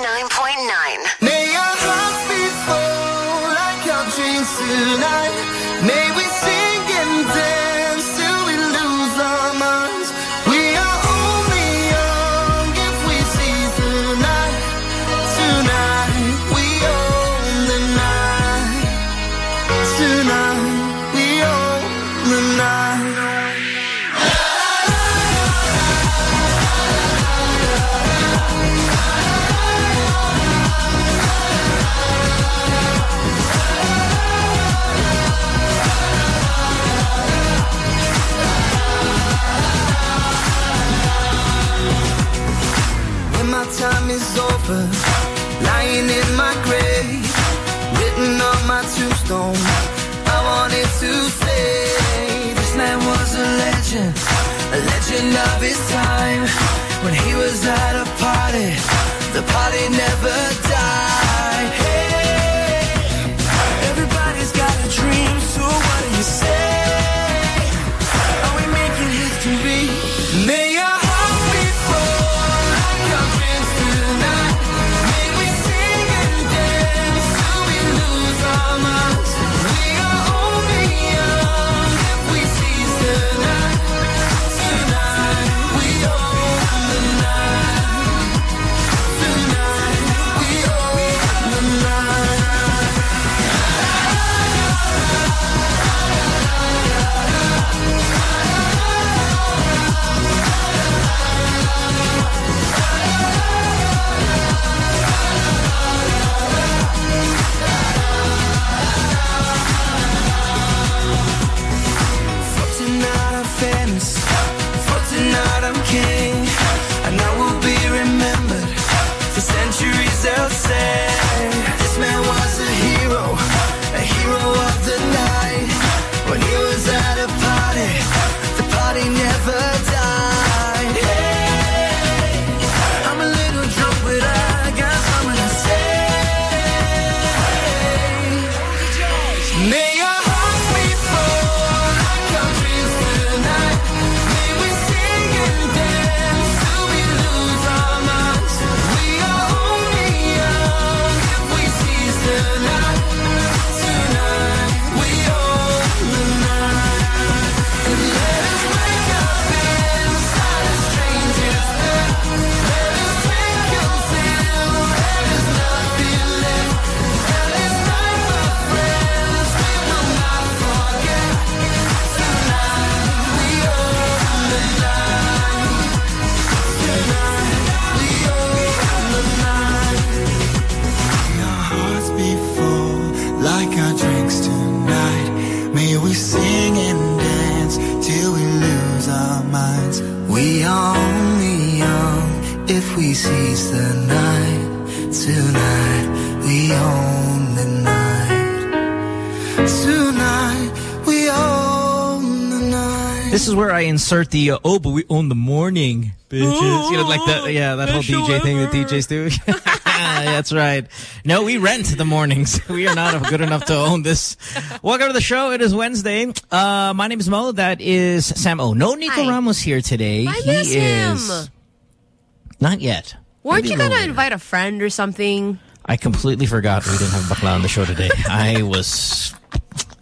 Magic 89.9. May our hearts be full like our dreams tonight. Legend of his time. When he was at a party, the party never died. Hey, This is where I insert the, uh, oh, but we own the morning, bitches. you know, like the, yeah, that whole DJ thing that DJs do. That's right. No, we rent the mornings. We are not good enough to own this. Welcome to the show. It is Wednesday. Uh, my name is Mo. That is Sam O. No Nico Hi. Ramos here today. I he miss him. is not yet. Weren't Maybe you gonna invite a friend or something? I completely forgot we didn't have Bakla on the show today. I was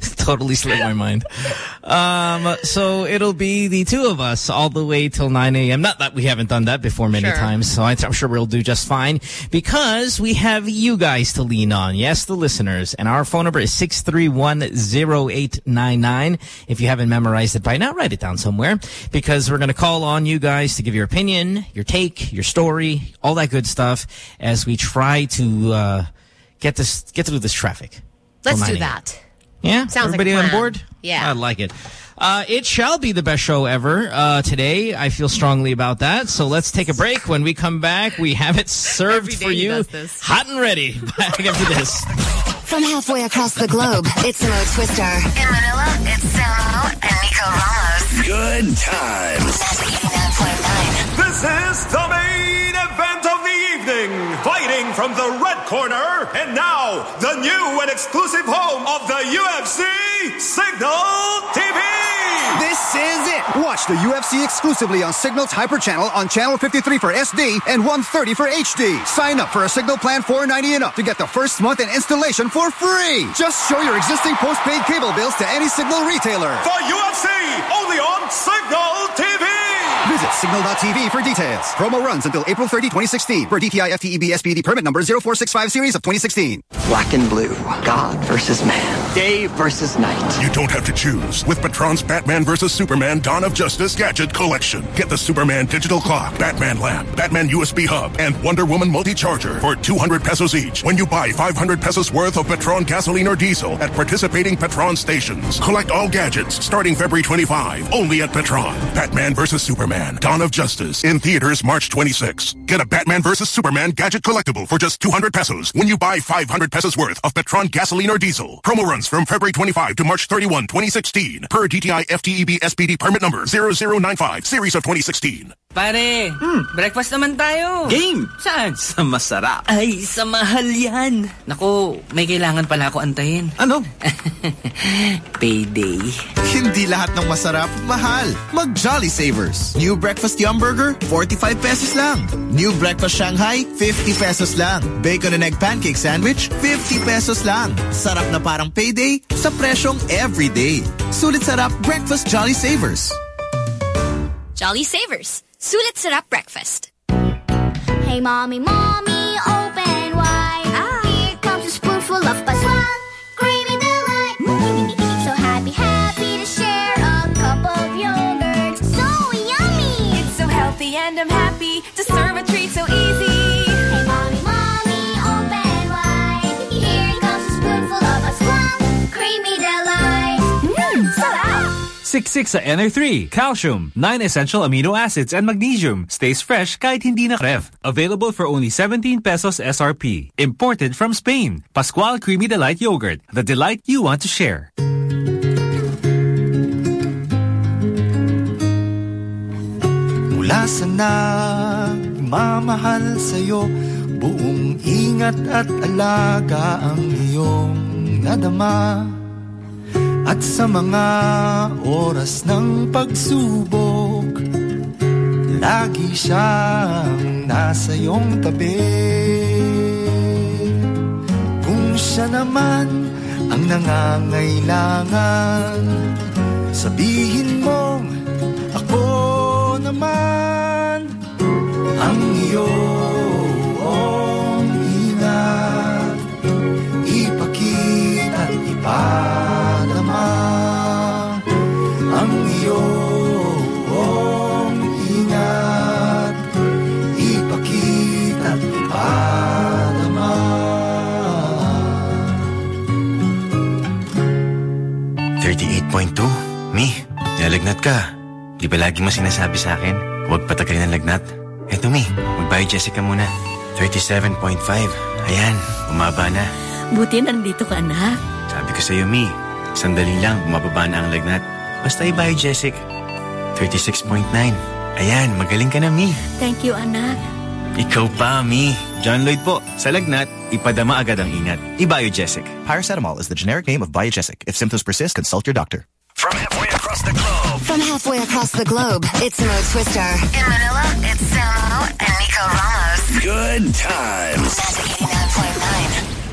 totally slipped my mind. Um, so it'll be the two of us all the way till 9 a.m. Not that we haven't done that before many Sure. times, so I'm sure we'll do just fine because we have you guys to lean on. Yes, the listeners. And our phone number is 6310899. If you haven't memorized it by now, write it down somewhere because we're going to call on you guys to give your opinion, your take, your story, all that good stuff as we try to uh, get this get through this traffic. Let's do that. Yeah? Sounds like a Everybody on board? Yeah. I like it. Uh, it shall be the best show ever uh, today. I feel strongly about that. So let's take a break. When we come back, we have it served Every day for he you, does this. hot and ready. Back after this. From halfway across the globe, it's Mo Twister. In Manila, it's Samo and Nico Ramos. Good times. This is the Fighting from the red corner, and now the new and exclusive home of the UFC, Signal TV. This is it. Watch the UFC exclusively on Signal's Hyper Channel on Channel 53 for SD and 130 for HD. Sign up for a Signal plan 490 and up to get the first month and installation for free. Just show your existing postpaid cable bills to any Signal retailer. For UFC, only on Signal TV. Visit signal.tv for details. Promo runs until April 30, 2016 for DTI FTEB SPD permit number 0465 series of 2016. Black and blue. God versus man. Day versus night. You don't have to choose with Petron's Batman vs. Superman Dawn of Justice Gadget Collection. Get the Superman digital clock, Batman lamp, Batman USB hub, and Wonder Woman multi-charger for 200 pesos each when you buy 500 pesos worth of Petron gasoline or diesel at participating Petron stations. Collect all gadgets starting February 25 only at Petron. Batman vs. Superman Dawn of Justice in theaters March 26. Get a Batman vs. Superman gadget collectible for just 200 pesos when you buy 500 pesos worth of Petron gasoline or diesel. Promo runs from February 25 to March 31, 2016 per DTI FTEB SPD permit number 0095 series of 2016. Pare, breakfast naman tayo. Game! Saan? Sa masarap. Ay, sa mahal yan. Naku, may kailangan pala ako antayin. Ano? Payday. Hindi lahat ng masarap, mahal. Mag Jolly Savers. New Breakfast Yum Burger, 45 pesos lang. New Breakfast Shanghai, 50 pesos lang. Bacon and Egg Pancake Sandwich, 50 pesos lang. Sarap na parang payday sa presyong everyday. Sulit sarap Breakfast Jolly Savers. Jolly Savers. Sulit Sarap Breakfast. Hey, mommy, mommy, open wide. Ah. Here comes a spoonful of Pascual. Creamy delight. Mm. so happy, happy to share a cup of yogurt. So yummy. It's so healthy and I'm happy 66 sa NR3, calcium, 9 essential amino acids and magnesium. Stays fresh kahit hindi na ref. Available for only 17 pesos SRP. Imported from Spain. Pascual Creamy Delight Yogurt. The delight you want to share. Mula sa nagmamahal sa'yo Buong ingat at alaga ang iyong nadama At sa mga oras ng pagsubok Lagi siyang nasa iyong tabi. Kung siya naman ang nangangailangan Sabihin mong ako naman ang iyong ingat. Ipakita at ipadama nalagnat ka. Di ba lagi mo sinasabi sa akin, huwag patagalin ang lagnat? Eto Mi, mag-biogesic ka muna. 37.5. Ayan, umaba na. Buti nandito ka, anak. Sabi ko sa'yo, Mi, sandali lang, bumababa na ang lagnat. Basta i-biogesic. 36.9. Ayan, magaling ka na, Mi. Thank you, anak. Ikaw pa, Mi. John Lloyd po. Sa lagnat, ipadama agad ang ingat. I-biogesic. Paracetamol is the generic name of Biogesic. If symptoms persist, consult your doctor. From halfway halfway across the globe, it's Mo Twister. In Manila, it's Samo and Nico Ramos. Good times. Magic 89.9.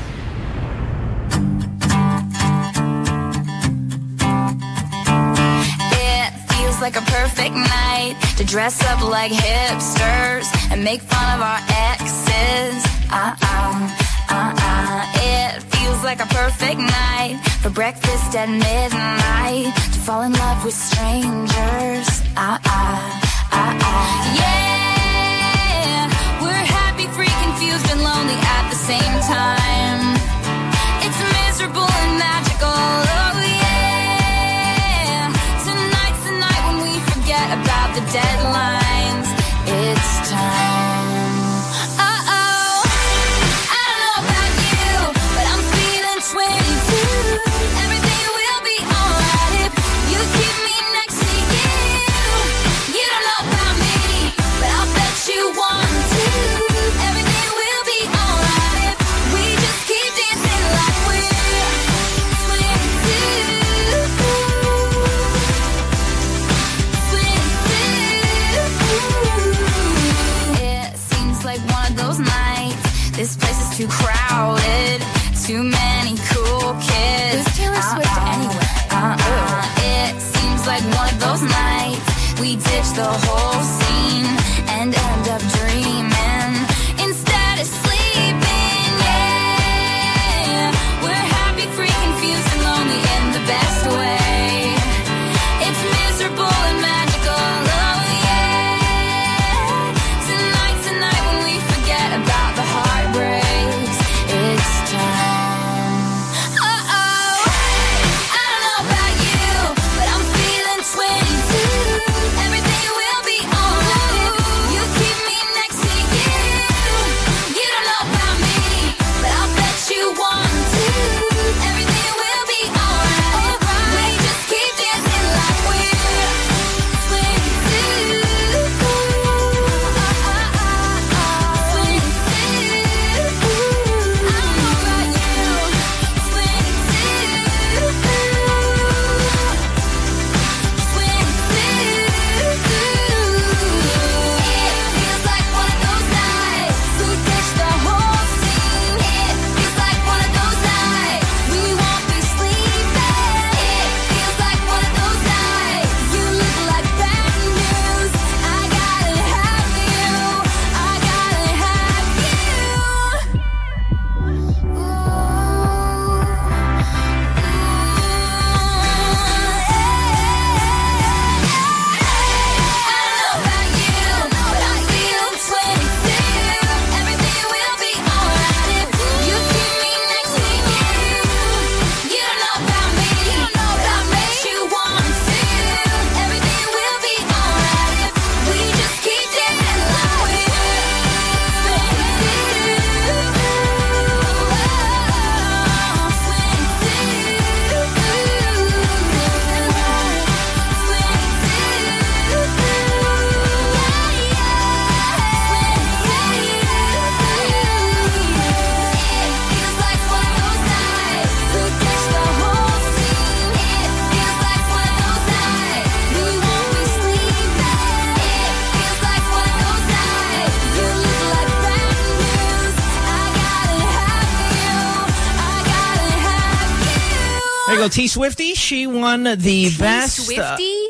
It feels like a perfect night to dress up like hipsters and make fun of our exes. Uh-uh, uh-uh. It feels like a perfect night for breakfast at midnight to fall in love with strangers. Ah ah ah ah. Yeah, we're happy, free, confused, and lonely at the same time. It's miserable and magical. Oh yeah, tonight's the night when we forget about the deadline. The whole Swifty. She won the best. uh, Swifty?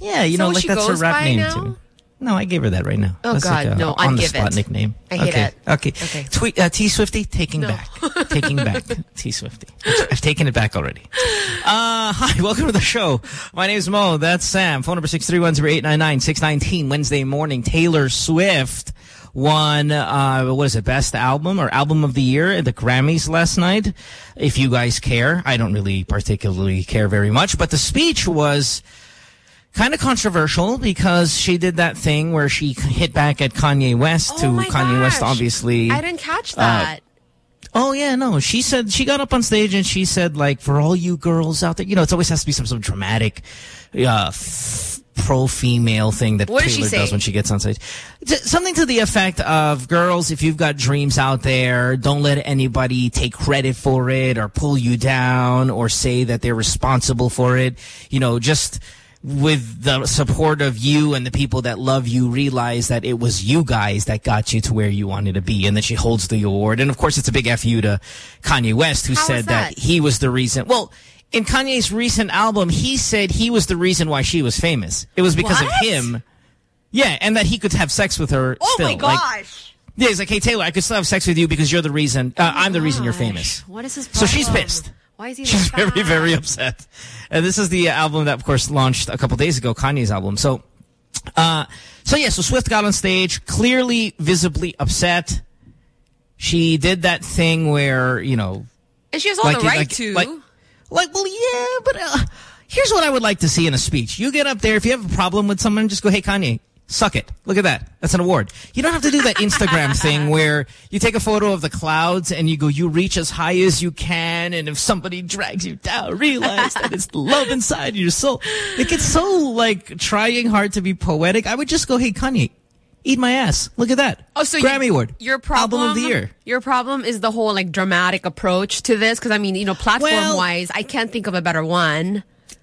yeah, you So know, like that's her rap name now? too. No, I gave her that right now. Oh, That's like God, a no, on the spot it. nickname. I hate okay. it. Okay. Okay. Tweet uh, T Swifty taking No. back, taking back T Swifty. I've taken it back already. Uh, hi, welcome to the show. My name is Mo. That's Sam. Phone number six three one zero eight nine nine six nineteen. Wednesday morning. Taylor Swift won uh, what is it? Best album or album of the year at the Grammys last night. If you guys care, I don't really particularly care very much, but the speech was kind of controversial because she did that thing where she hit back at Kanye West to Oh my Kanye West obviously I didn't catch uh, that. Oh yeah, no. She said she got up on stage and she said like for all you girls out there, you know, it always has to be some of dramatic uh pro-female thing that What Taylor does when she gets on stage. Something to the effect of girls, if you've got dreams out there, don't let anybody take credit for it or pull you down or say that they're responsible for it. You know, just with the support of you and the people that love you realize that it was you guys that got you to where you wanted to be and then she holds the award and of course it's a big FU to Kanye West who How said that? that? he was the reason well in Kanye's recent album he said he was the reason why she was famous it was because of him yeah and that he could have sex with her Oh still my Like, gosh. yeah he's like hey Taylor I could still have sex with you because you're the reason uh, I'm the reason you're famous what is his problem? so she's pissed Why is he She's like very, very upset. And this is the album that, of course, launched a couple days ago, Kanye's album. So, uh, so yeah, so Swift got on stage, clearly, visibly upset. She did that thing where, you know, And she has all Like the right like- to. like- like, well, yeah, but, uh, Here's what I would like to see in a speech. You get up there, if you have a problem with someone, just go, hey, Kanye, suck it. Look at that. That's an award. You don't have to do that Instagram thing where you take a photo of the clouds and you go, you reach as high as you can, and if somebody drags you down, realize that it's love inside your soul. It gets so, like, trying hard to be poetic. I would just go, hey, Kanye, eat my ass. Look at that. Oh, so Grammy you, Award. Your problem Album of the year. Your problem is the whole like dramatic approach to this because I mean, you know, platform Well- wise, I can't think of a better one.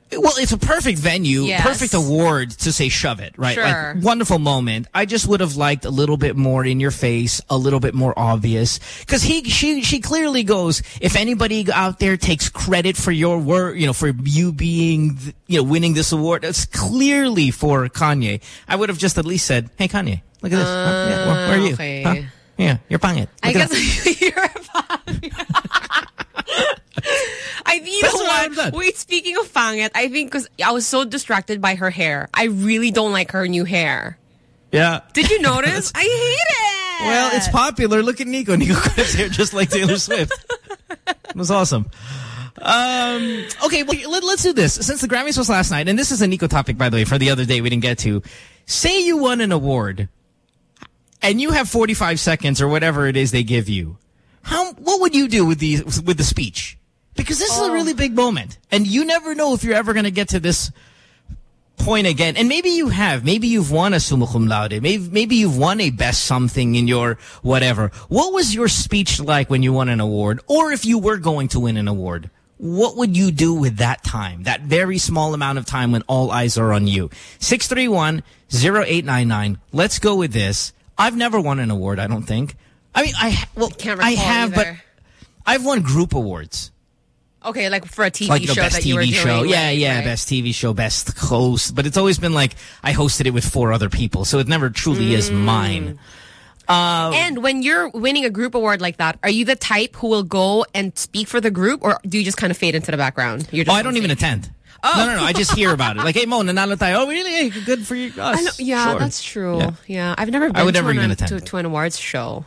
Well, it's a perfect venue, Yes. perfect award to say shove it, right? Sure. Like, wonderful moment. I just would have liked a little bit more in your face, a little bit more obvious. Because he, she, she clearly goes, if anybody out there takes credit for your work, you know, for you being, you know, winning this award, that's clearly for Kanye. I would have just at least said, hey, Kanye, look at this. Huh? Yeah, where, where are you? Oh, okay. Huh? Yeah, you're pangit. I Look at guess you're a I you That's know what what? Wait, speaking of Fangit, I think because I was so distracted by her hair. I really don't like her new hair. Yeah. Did you notice? I hate it. Well, it's popular. Look at Nico. Nico cut his hair just like Taylor Swift. It was awesome. Um, okay, well, let, us do this. Since the Grammys was last night, and this is a Nico topic, by the way, for the other day we didn't get to. Say you won an award, and you have 45 seconds or whatever it is they give you. How? What would you do with the with the speech? Because this is a oh. really big moment, and you never know if you're ever going to get to this point again. And maybe you have. Maybe you've won a summa cum laude. Maybe, maybe you've won a best something in your whatever. What was your speech like when you won an award? Or if you were going to win an award? What would you do with that time? That very small amount of time when all eyes are on you. 631-0899. Let's go with this. I've never won an award, I don't think. I mean, I, well, Can't I have, but. I've won group awards Okay, like for a TV like you know, show best that you were TV doing. show. Yeah, yeah, right. best TV show, best host. But it's always been like I hosted it with four other people, so it never truly is Mm. mine. Uh, And when you're winning a group award like that, are you the type who will go and speak for the group, or do you just kind of fade into the background? You're oh, I don't even attend. Oh. No, no, no. I just hear about it. Like, hey, Mo, nanalo tayo. Oh, really? Hey, good for you. Know, yeah, Sure. that's true. Yeah. Yeah. I've never been I would to, never an, even to, attend. to an awards show.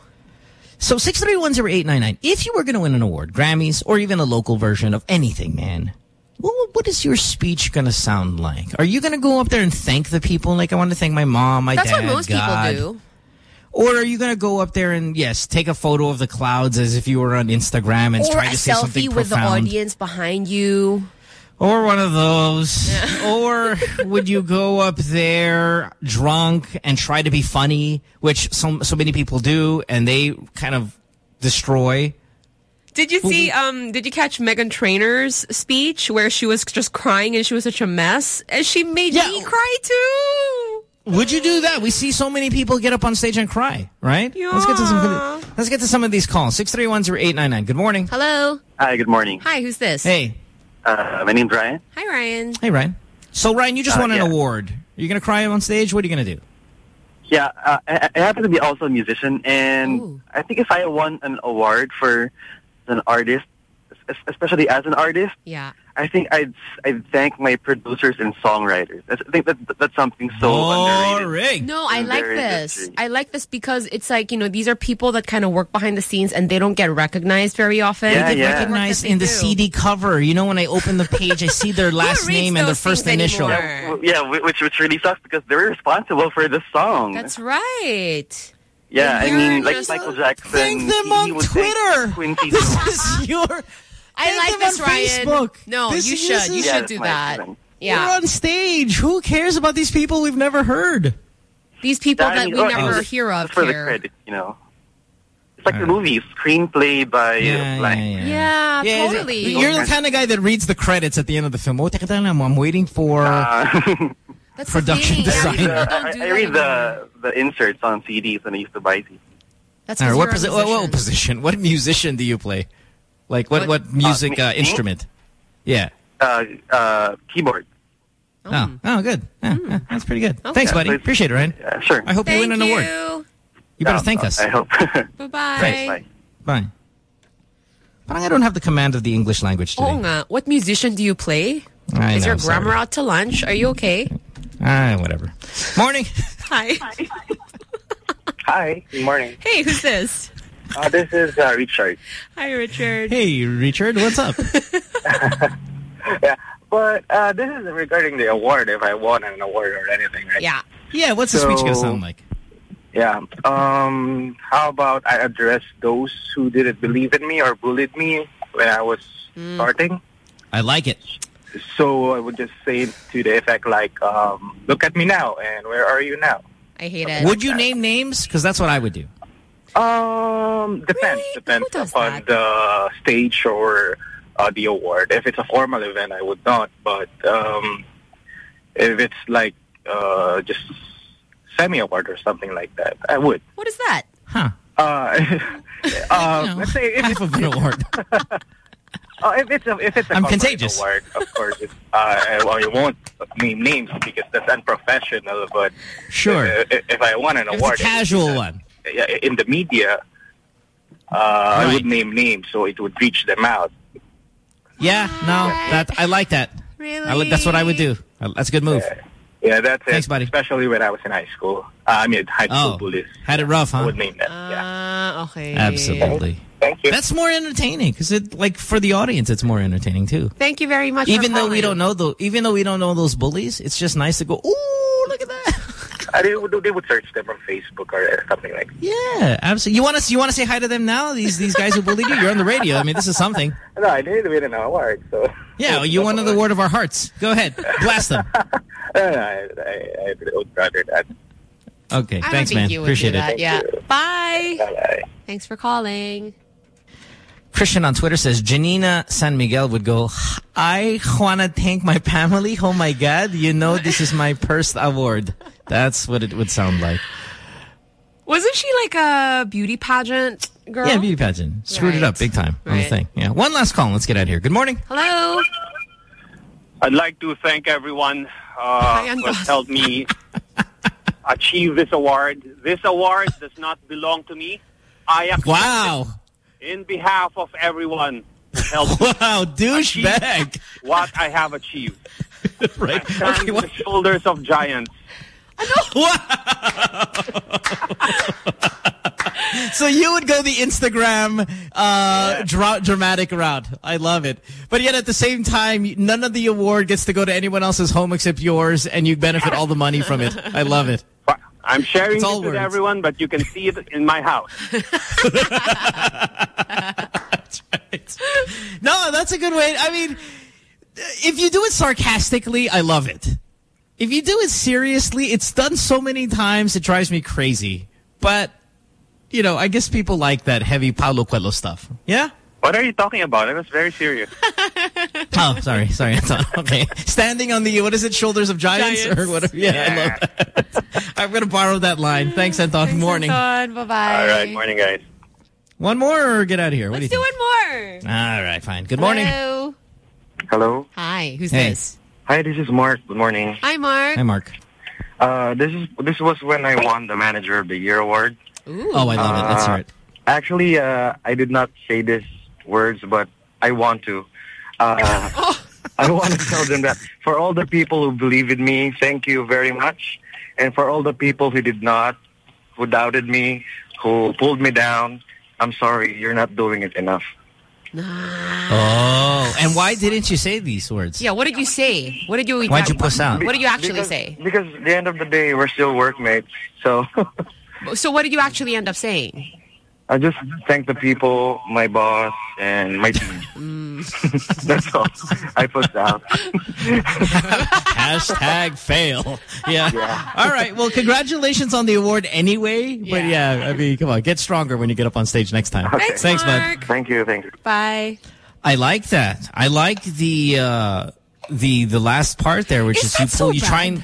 So 6310899, if you were going to win an award, Grammys, or even a local version of anything, man, what, what is your speech going to sound like? Are you going to go up there and thank the people? Like, I want to thank my mom, my That's dad, That's what most God. people do. Or are you going to go up there and, yes, take a photo of the clouds as if you were on Instagram and Or try to say something selfie with the audience behind you. Or one of those. or would you go up there drunk and try to be funny, which so, so many people do, and they kind of destroy? Did you see, um, did you catch Meghan Trainor's speech where she was just crying and she was such a mess? And she made me cry too. Would you do that? We see so many people get up on stage and cry, right? Let's get to some. Let's get to some of these calls. Six three one zero eight nine nine. Good morning. Hello. Hi, good morning. Hi, who's this? Hey. Uh, my name's Ryan. Hi, Ryan. Hey, Ryan. So, Ryan, you just Uh, won an yeah. award. Are you going to cry on stage? What are you going to do? Yeah, uh, I, I happen to be also a musician, and I think if I won an award for an artist, es- especially as an artist, Yeah. I think I'd I'd thank my producers and songwriters. I think that that's something so underrated. No, I like this. industry. I like this because it's like, you know, these are people that kind of work behind the scenes and they don't get recognized very often. They get recognized in the CD cover. You know, when I open the page, I see their last name and their first initial. Yeah, yeah, which which really sucks because they're responsible for the song. That's right. yeah, I mean, like Michael Jackson. Thank them on he would thank Twitter. This is your. I Thank like them this, on Ryan. Facebook. No, This- you should. You is- Yeah, should do that. feeling. Yeah. We're on stage. Who cares about these people we've never heard? These people I that mean, we never just- hear of just for the here. credit, you know. It's like the movie, screenplay by uh, blank. Yeah, Yeah, totally. You're the kind of guy that reads the credits at the end of the film. Oh, I'm waiting for That's production the thing. designer. Uh, I, I read the the inserts on CDs when I used to buy CDs. That's All right, 'cause what, you're posi- what, what position? What musician do you play? Like what? What, music me- uh, instrument? Yeah. Uh, uh, keyboard. Oh, oh, good. Yeah, Hmm. yeah, that's pretty good. Thanks, buddy. Appreciate it, Ryan. Yeah, sure. I hope you win Thank an award. you. You better Um, thank us. I hope. Bye-bye. Great. Bye. Bye. Parang I don't have the command of the English language today. Oo nga. What musician do you play? I Is know, your grammar sorry. out to lunch? Are you okay? Ah, whatever. Morning. Hi. Hi. Good morning. Hey, who's this? Uh, this is uh, Richard. Hi, Richard. Hey, Richard, what's up? Yeah. But uh, this is regarding the award, if I won an award or anything, right? Yeah. Yeah, what's the speech going to sound like? Yeah. Um, how about I address those who didn't believe in me or bullied me when I was starting? I like it. So I would just say to the effect like, um, look at me now and where are you now? I hate it. Would you name names? Because that's what I would do. Um, depends. Depends upon the stage or uh, the award. If it's a formal event, I would not. But um, if it's like uh, just semi-award or something like that, I would. What is that? Huh. Uh, uh, let's say if half it's, of an award. uh, if it's a if it's a I'm contagious. award, of course, it's, uh, I, well, I won't name names because that's unprofessional. But Sure. if, if I won an If award, it's a casual one. Yeah, in the media, uh, I would name names so it would reach them out. Yeah, no, that I like that. Really? I that's what I would do. Uh, That's a good move. Yeah, that's Thanks, it. buddy. Especially when I was in high school. Uh, I mean, high school Oh, bullies. had it rough, I would name them. yeah. Ah, okay. Absolutely. Thank you. That's more entertaining because it, like, for the audience, it's more entertaining too. Thank you very much. for Even though we don't know the, even though we don't know those bullies, it's just nice to go. Ooh, look at that. Uh, they, would, they would search them on Facebook or something like that. Yeah, absolutely. You want to you want to say hi to them now? These these guys who bullied you. You're on the radio. I mean, this is something. No, I did win an award, so... Yeah, you won the word of our hearts. Go ahead, blast them. Uh, I, I, I would rather that. Okay, I don't thanks, think man. you would Appreciate that. it. Yeah. Bye. Bye-bye. Thanks for calling. Christian on Twitter says Janina San Miguel would go. I wanna thank my family. Oh my God! You know this is my first award. That's what it would sound like. Wasn't she like a beauty pageant girl? Yeah, beauty pageant screwed it up big time on the Right. thing. Yeah. One last call. Let's get out of here. Good morning. Hello. I'd like to thank everyone uh, who has helped me achieve this award. This award does not belong to me. I accept Wow. it in behalf of everyone who helped Wow, douchebag. what I have achieved. right. I stand on the shoulders of giants. So you would go the Instagram uh, dra dramatic route. I love it. But yet at the same time, none of the award gets to go to anyone else's home except yours, and you benefit all the money from it. I love it. I'm sharing It's it with words. everyone, but you can see it in my house. that's right. No, that's a good way. I mean, if you do it sarcastically, I love it. If you do it seriously, it's done so many times, it drives me crazy. But, you know, I guess people like that heavy Paulo Coelho stuff. Yeah? What are you talking about? I was very serious. Oh, sorry, sorry. Anton. Okay, standing on the what is it, shoulders of giants, Giants. or whatever. Yeah, I love that. I'm gonna borrow that line. Thanks, Anton. Morning. Bye bye. All right, morning, guys. One more, or get out of here. What Let's do do you one more. All right, fine. Good morning. Hello. Hello. Hi. Who's Hey. this? Hi, this is Mark. Good morning. Hi, Mark. Hi, Mark. Uh, this is this was when I won the Manager of the Year award. Ooh. Oh, I love it. Let's hear it. Actually, uh, I did not say these words, but I want to. Uh, I want to tell them that for all the people who believe in me, thank you very much. And for all the people who did not, who doubted me, who pulled me down, I'm sorry, you're not doing it enough. Oh, and why didn't you say these words? Yeah, what did you say? What did you Why'd you puss out? What did you actually because, say? Because at the end of the day, we're still workmates. So So what did you actually end up saying? I just thank the people, my boss, and my team. That's all. I put out. Hashtag fail. Yeah. All right. Well, congratulations on the award anyway. But yeah, I mean, come on, get stronger when you get up on stage next time. Thanks, Thanks, bud. Mark. Thank you. Thank you. Bye. I like that. I like the uh, the the last part there, which Is is, you that pull, so you try and.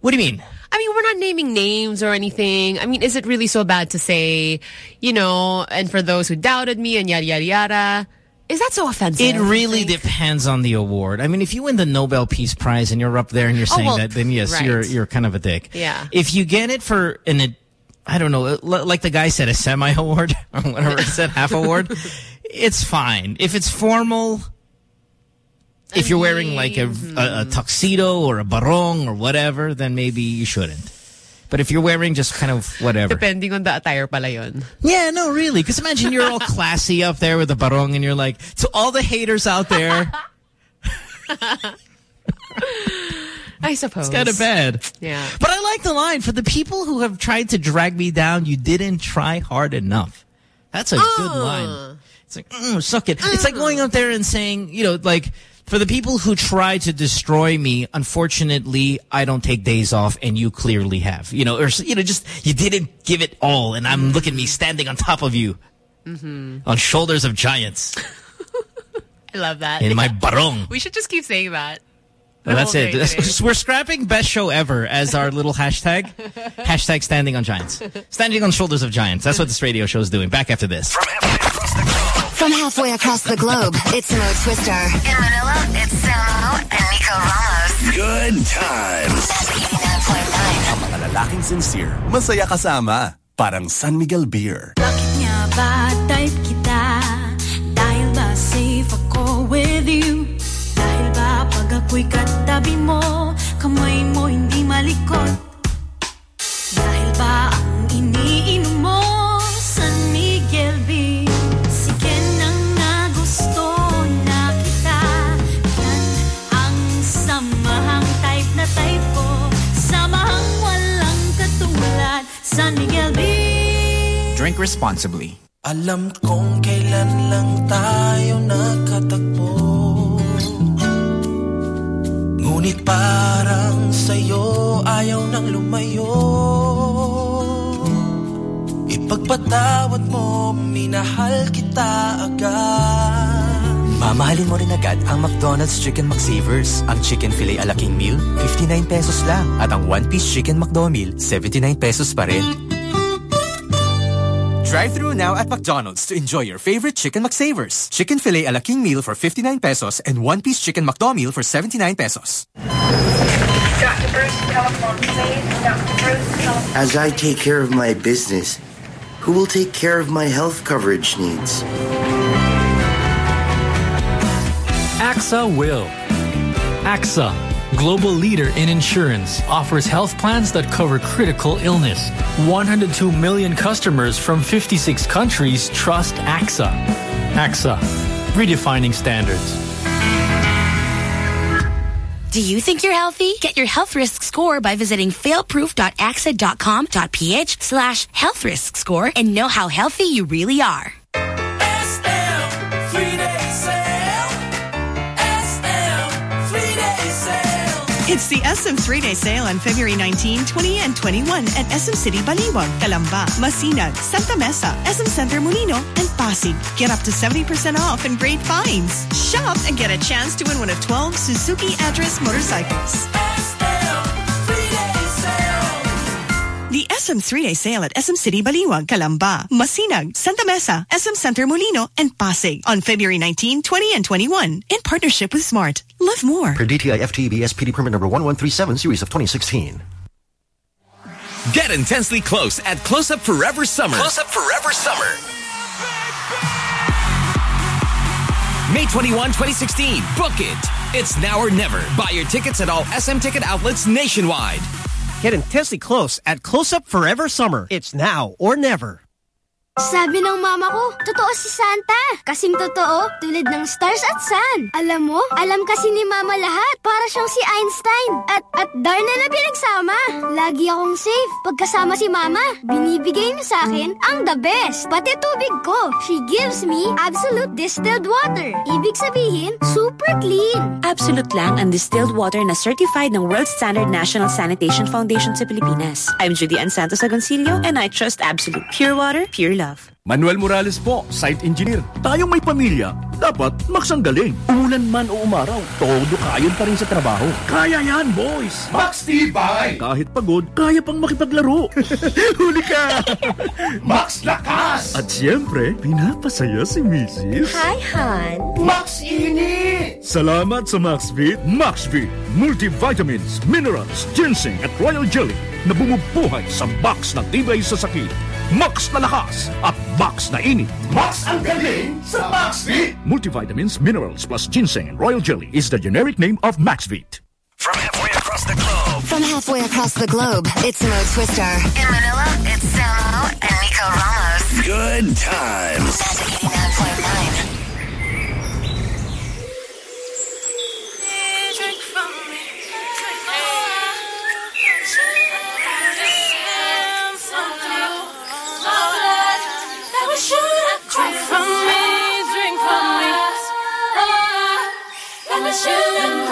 What do you mean? I mean, we're not naming names or anything. I mean, is it really so bad to say, you know, and for those who doubted me and yada, yada, yada? Is that so offensive? It really depends on the award. I mean, if you win the Nobel Peace Prize and you're up there and you're Oh, saying well, that, then yes, right. you're you're kind of a dick. Yeah. If you get it for an, I don't know, like the guy said, a semi award or whatever he said, half award, it's fine. If it's formal, if you're wearing like a, a, a tuxedo or a barong or whatever, then maybe you shouldn't. But if you're wearing just kind of whatever. Depending on the attire pala yun. Yeah, no, really. Because imagine you're all classy up there with the barong and you're like, to all the haters out there, I suppose. It's kind of bad. Yeah. But I like the line. For the people who have tried to drag me down, you didn't try hard enough. That's a good line. It's like, mm, suck it. It's like going up there and saying, you know, like, for the people who try to destroy me, unfortunately, I don't take days off and you clearly have. You know, or, you know, just, you didn't give it all and I'm, looking at me standing on top of you Mm-hmm. on shoulders of giants I love that. in my barong. We should just keep saying that. Well, that's it. That's- today. we're scrapping best show ever as our little hashtag. hashtag standing on giants. Standing on shoulders of giants. That's what this radio show is doing. Back after this. From halfway across the globe, it's Mo Twister. In Manila, it's Samo and Nico Ramos. Good times. Ang mga lalaking sincere, masaya kasama. Parang San Miguel Beer. Bakit nga ba type kita? Drink responsibly. Alam kong kailan lang tayo nakatagpo Ngunit parang sa'yo ayaw nang lumayo Ipagpatawad mo, minahal kita agad Mamahalin mo rin agad ang McDonald's Chicken McSavers. Ang Chicken Filet a la King Meal, 59 pesos lang. At ang One Piece Chicken McDo Meal, 79 pesos pa rin. Drive through now at McDonald's to enjoy your favorite Chicken McSavers. Chicken Filet a la King Meal for 59 pesos and One Piece Chicken McDo Meal for 79 pesos. Dr. Bruce, telephone, please. Dr. Bruce, telephone. As I take care of my business, who will take care of my health coverage needs? AXA will. AXA, global leader in insurance, offers health plans that cover critical illness. 102 million customers from 56 countries trust AXA. AXA, redefining standards. Do you think you're healthy? Get your health risk score by visiting failproof.axa.com.ph slash health risk score and know how healthy you really are. It's the SM three-day sale on February 19, 20, and 21 at SM City Baliwag, Calamba, Masinag, Santa Mesa, SM Center Molino, and Pasig. Get up to 70% off and great finds. Shop and get a chance to win one of 12 Suzuki Address motorcycles. The SM three-day sale at SM City Baliwag, Calamba, Masinag, Santa Mesa, SM Center Molino, and Pasig on February 19, 20, and 21 in partnership with Smart. Live more. Per DTI FTEB SPD permit number 1137 series of 2016. Get intensely close at Close Up Forever Summer. Close Up Forever Summer. May 21, 2016. Book it. It's now or never. Buy your tickets at all SM ticket outlets nationwide. Get intensely close at Close Up Forever Summer. It's now or never. Sabi ng mama ko, totoo si Santa. Kasing totoo, tulad ng stars at sun. Alam mo, alam kasi ni mama lahat. Para siyang si Einstein. At, at Darna na pinagsama. Lagi akong safe. Pagkasama si mama, binibigay niya sa akin ang the best. Pati tubig ko. She gives me absolute distilled water. Ibig sabihin, super clean. Absolute lang ang distilled water na certified ng World Standard National Sanitation Foundation sa Pilipinas. I'm Judy Ann Santos Agoncillo and I trust Absolute Pure Water, Pure Love. of. Manuel Morales po, site engineer. Tayong may pamilya, dapat magsanggaling. Umulan man o umaraw, todo kayon pa rin sa trabaho. Kaya yan, boys! Max Tibay! Kahit pagod, kaya pang makipaglaro. Huli ka! Max Lakas! At siyempre, pinapasaya si Mrs. Hi, Han. Max Init! Salamat sa MaxVit. MaxVit, multivitamins, minerals, ginseng at royal jelly na bumubuhay sa box na tibay sa sakit. Max na lakas at Max na init. Max ang galing sa MaxVit! Multivitamins, minerals plus ginseng and royal jelly is the generic name of MaxVit. From halfway across the globe. From halfway across the globe, it's Mo Twister. In Manila, it's Samo and Nico Ramos. Good times. 89.9. special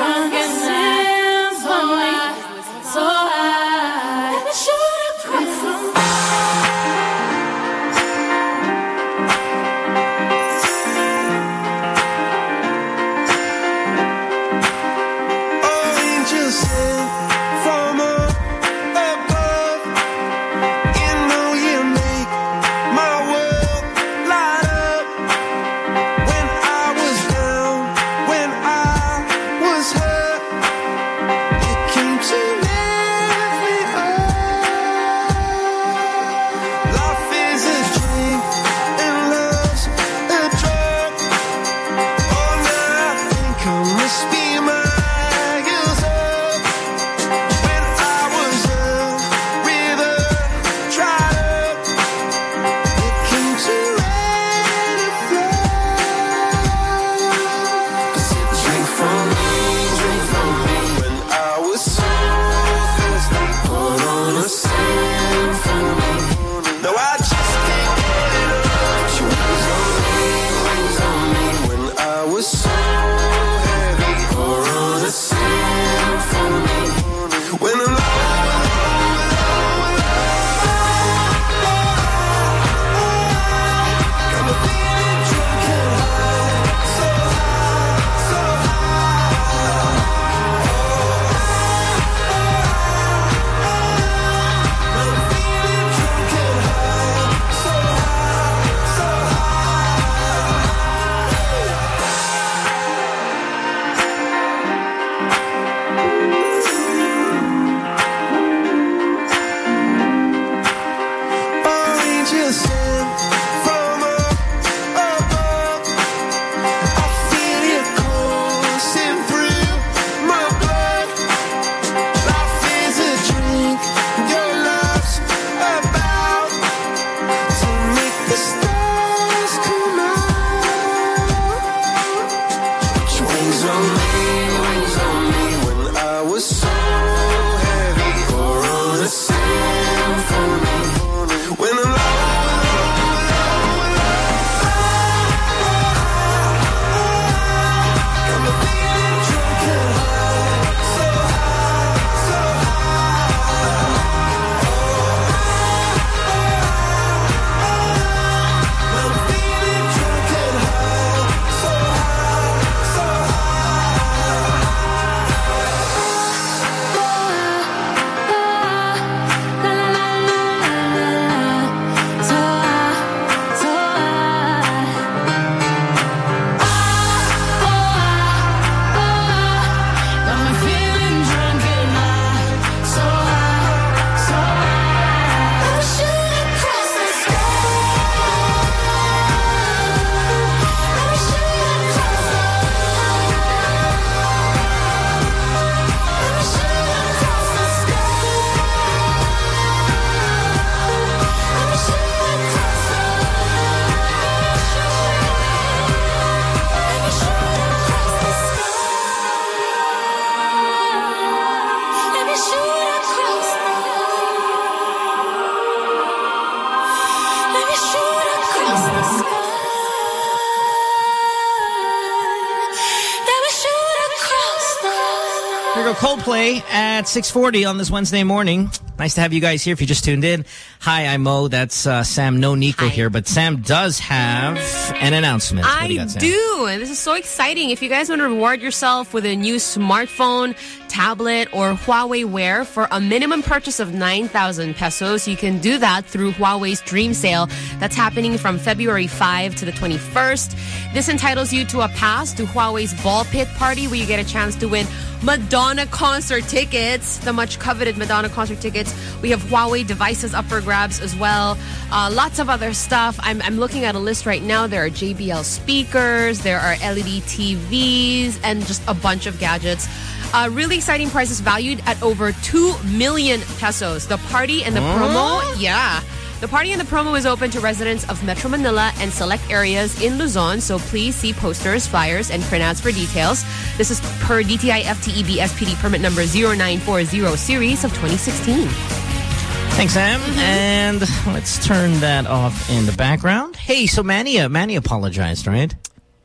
640 on this Wednesday morning. Nice to have you guys here if you just tuned in. Hi, I'm Mo. That's uh, Sam. No Nico here, but Sam does have an announcement. What do you I got, do, and this is so exciting. If you guys want to reward yourself with a new smartphone, tablet, or Huawei Wear for a minimum purchase of 9,000 pesos, you can do that through Huawei's Dream Sale that's happening from February 5 to the 21st. This entitles you to a pass to Huawei's Ball Pit Party where you get a chance to win Madonna concert tickets, the much coveted Madonna concert tickets. We have Huawei devices up for grabs as well. Uh, lots of other stuff. I'm, I'm looking at a list right now. There are JBL speakers, there are LED TVs, and just a bunch of gadgets. Uh, really exciting prices valued at over 2 million pesos. The party and the promo, yeah. The party and the promo is open to residents of Metro Manila and select areas in Luzon, so please see posters, flyers, and printouts for details. This is per DTI FTEB SPD permit number 0940 series of 2016. Thanks, Sam. And let's turn that off in the background. Hey, so Manny, uh, Manny apologized, right?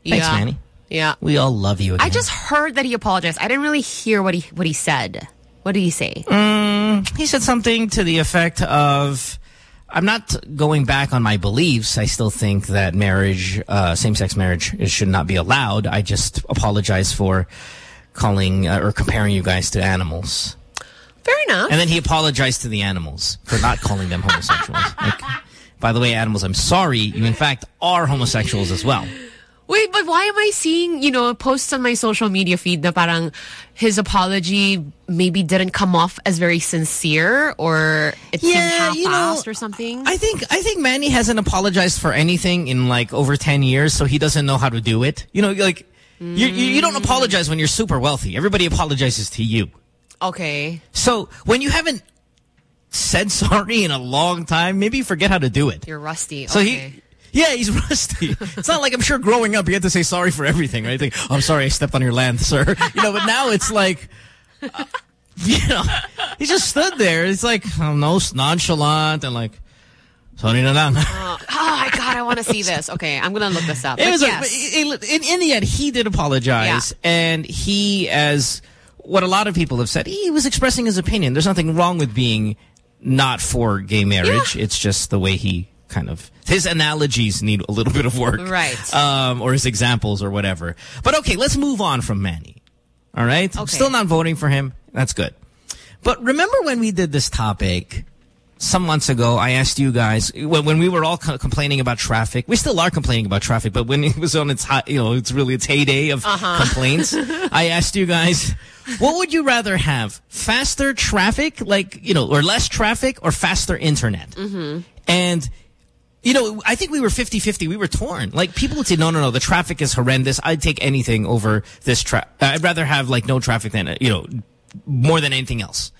Thanks, Yeah. Manny. Yeah. We all love you again. I just heard that he apologized. I didn't really hear what he what he said. What did he say? Mm, he said something to the effect of, I'm not going back on my beliefs. I still think that marriage, uh, same-sex marriage is, should not be allowed. I just apologize for calling uh, or comparing you guys to animals. Fair enough. And then he apologized to the animals for not calling them homosexuals. Like, by the way, animals, I'm sorry. You, in fact, are homosexuals as well. Wait, but why am I seeing, you know, posts on my social media feed na parang his apology maybe didn't come off as very sincere or it seemed Yeah, half-assed you know, or something? I think I think Manny hasn't apologized for anything in like over 10 years, so he doesn't know how to do it. You know, like you, you you don't apologize when you're super wealthy. Everybody apologizes to you. Okay. So when you haven't said sorry in a long time, maybe you forget how to do it. You're rusty. So okay. he yeah, he's rusty. it's not like I'm sure growing up you had to say sorry for everything, right? Like, oh, I'm sorry I stepped on your land, sir. You know, but now it's like uh, you know, he just stood there. It's like oh, no nonchalant and like sorry na lang. oh, my God, I want to see this. Okay, I'm going to look this up. It was yes. in, in the end, he did apologize, and he, as what a lot of people have said, he was expressing his opinion. There's nothing wrong with being not for gay marriage. It's just the way he kind of his analogies need a little bit of work, Right. Um, or his examples or whatever. But okay, let's move on from Manny. All right, Okay. still not voting for him. That's good. But remember when we did this topic some months ago, I asked you guys when, when we were all complaining about traffic. We still are complaining about traffic, but when it was on its high, you know, it's really its heyday of Uh-huh. complaints. I asked you guys, what would you rather have? Faster traffic, like you know, or less traffic, or faster internet? Mm-hmm. And you know, I think we were 50-50. We were torn. Like, people would say, no, no, no, the traffic is horrendous. I'd take anything over this traffic. I'd rather have, like, no traffic than, you know, more than anything else.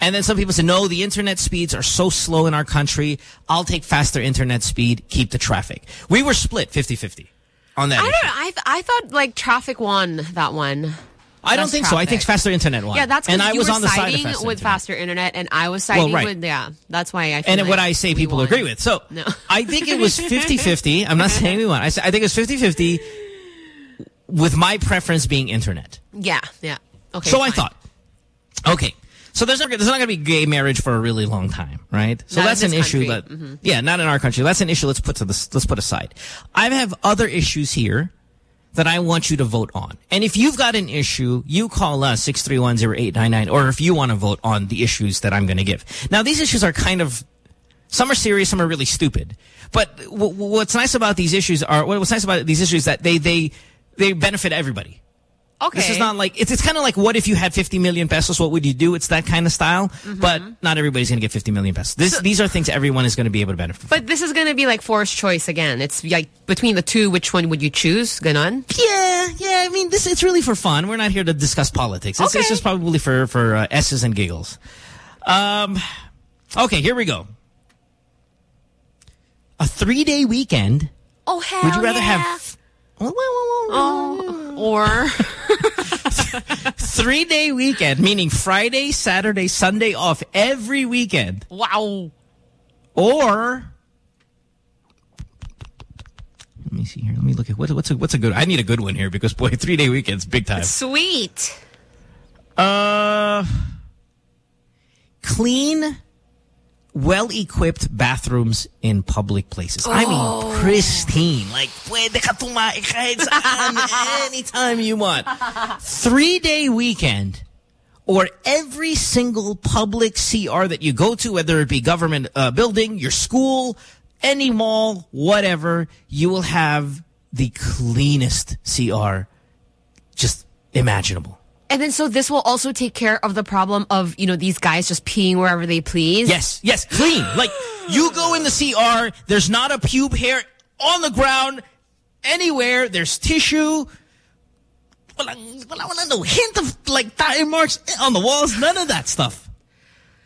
And then some people say, no, the internet speeds are so slow in our country. I'll take faster internet speed, keep the traffic. We were split 50-50 on that. I issue. don't know. I, th- I thought like traffic won that one. I don't think so. I think faster internet won. Yeah, that's And I was on the side of faster with internet. faster internet, and I was siding right. with yeah. That's why I. And like what I say people won. agree with. So No. I think it was 50-50. I'm not saying we won. I, say, I think it was 50-50 with my preference being internet. Yeah, yeah. Okay. so I thought, okay, so there's not, there's not going to be gay marriage for a really long time, right? So Not that's an issue country. that, Mhm. yeah, not in our country. That's an issue. Let's put to this. Let's put aside. I have other issues here that I want you to vote on. And if you've got an issue, you call us 6310899 or if you want to vote on the issues that I'm going to give. Now, these issues are kind of some are serious, some are really stupid. But what's nice about these issues are what's nice about these issues is that they they they benefit everybody. Okay. This is not like it's it's kind of like what if you had 50 million pesos? What would you do? It's that kind of style. Mm-hmm. But not everybody's going to get 50 million pesos. This these are things everyone is going to be able to benefit. from. But this is gonna be like forced choice again. It's like between the two, which one would you choose? Ganon? Yeah, yeah. I mean, this it's really for fun. We're not here to discuss politics. It's, it's just probably for for uh, s's and giggles. Um, okay, here we go. A three day weekend. Oh hell Would you rather yeah. have Oh, or three day weekend, meaning Friday, Saturday, Sunday off every weekend, wow. or let me see here. Let me look at what, what's a what's a good. I need a good one here because boy, three day weekends, big time. Sweet. Uh, clean, well-equipped bathrooms in public places. I Oh. mean, pristine. Like, pwede ka tumae kahit saan, anytime you want. Three-day weekend or every single public CR that you go to, whether it be government uh, building, your school, any mall, whatever, you will have the cleanest CR just imaginable. And then so this will also take care of the problem of, you know, these guys just peeing wherever they please. Yes, yes, clean. Like, you go in the CR, there's not a pube hair on the ground anywhere. There's tissue. Walang, wala, wala, no hint of, like, tire marks on the walls. None of that stuff.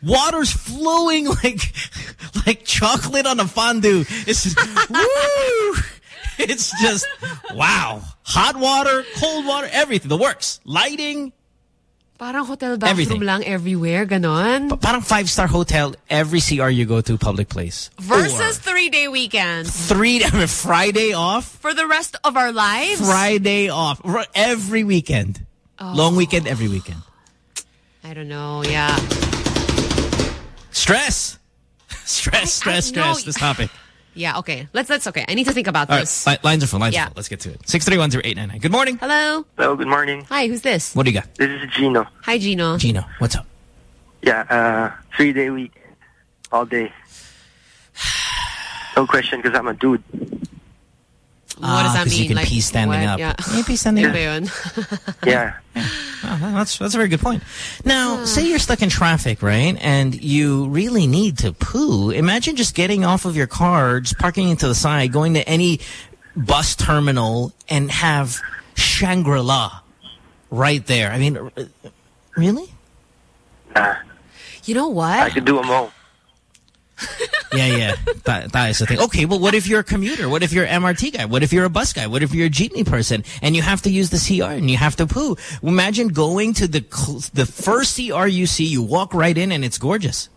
Water's flowing like, like chocolate on a fondue. It's just, woo! It's just, wow. Hot water, cold water, everything. The works. Lighting, Parang hotel bathroom Everything. lang everywhere, ganon. parang five-star hotel, every CR you go to, public place. Versus three-day weekend. three I mean, Friday off, For the rest of our lives? Friday off, every weekend, Oh. long weekend, every weekend. I don't know, yeah. Stress, stress, stress, know. stress. This topic. Yeah, okay. Let's, let's, okay. I need to think about All right, this. li- lines are full. Lines Yeah. are full. Let's get to it. Six three one zero eight nine nine. Good morning. Hello? Hello, good morning. Hi, who's this? What do you got? This is Gino. Hi, Gino. Gino, what's up? Yeah, uh, three day weekend, all day. No question, because I'm a dude. What does ah, that mean? You can like, pee standing what? up. Yeah. You pee standing Ano up. ba yun? Yeah. Oh, that's that's a very good point. Now, hmm. say you're stuck in traffic, right? And you really need to poo. Imagine just getting off of your car, just parking into the side, going to any bus terminal and have Shangri-La right there. I mean, uh, really? Nah, You know what? I could do them all. Yeah, yeah. that, that is the thing. Okay, well, what if you're a commuter? What if you're an MRT guy? What if you're a bus guy? What if you're a jeepney person and you have to use the CR and you have to poo? Imagine going to the the first CR you see, you walk right in and it's gorgeous.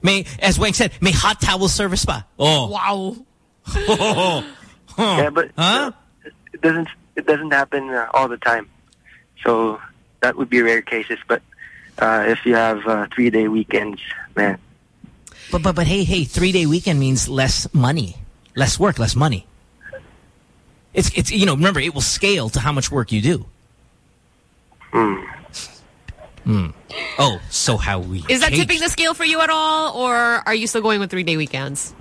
May, as Wang said, may hot towel service pa. Oh. Wow. Yeah, but Huh? it doesn't it doesn't happen uh, all the time. So that would be rare cases. But uh, if you have uh, three day weekends, man, But, but, but hey, hey, three day weekend means less money, less work, less money. It's, it's, you know, remember, it will scale to how much work you do. Hmm. Hmm. Oh, so how we Is that tipping the scale for you at all? Or are you still going with three-day weekends?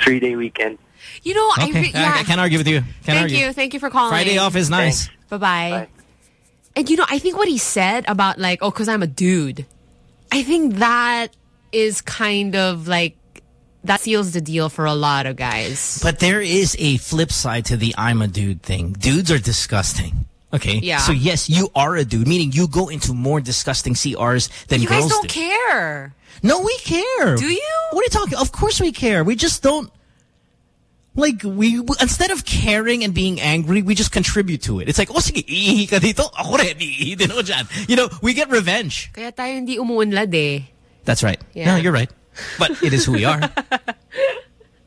three day weekend. You know, I, Okay, re- yeah. I, I can't argue with you. Can't Thank argue. you. Thank you for calling. Friday off is nice. Bye-bye. And you know, I think what he said about like, oh, because I'm a dude, I think that is kind of like, that seals the deal for a lot of guys. But there is a flip side to the I'm a dude thing. Dudes are disgusting. Okay? Yeah. So yes, you are a dude, meaning you go into more disgusting CRs than You girls guys don't do. care. No, we care. Do you? What are you talking? Of course we care. We just don't. Like, we, instead of caring and being angry, we just contribute to it. It's like, oh, sige, iihi ka dito. Ako rin, iihi din ako dyan. You know, we get revenge. Kaya tayo hindi umuunlad eh. That's right. Yeah. No, you're right. But it is who we are.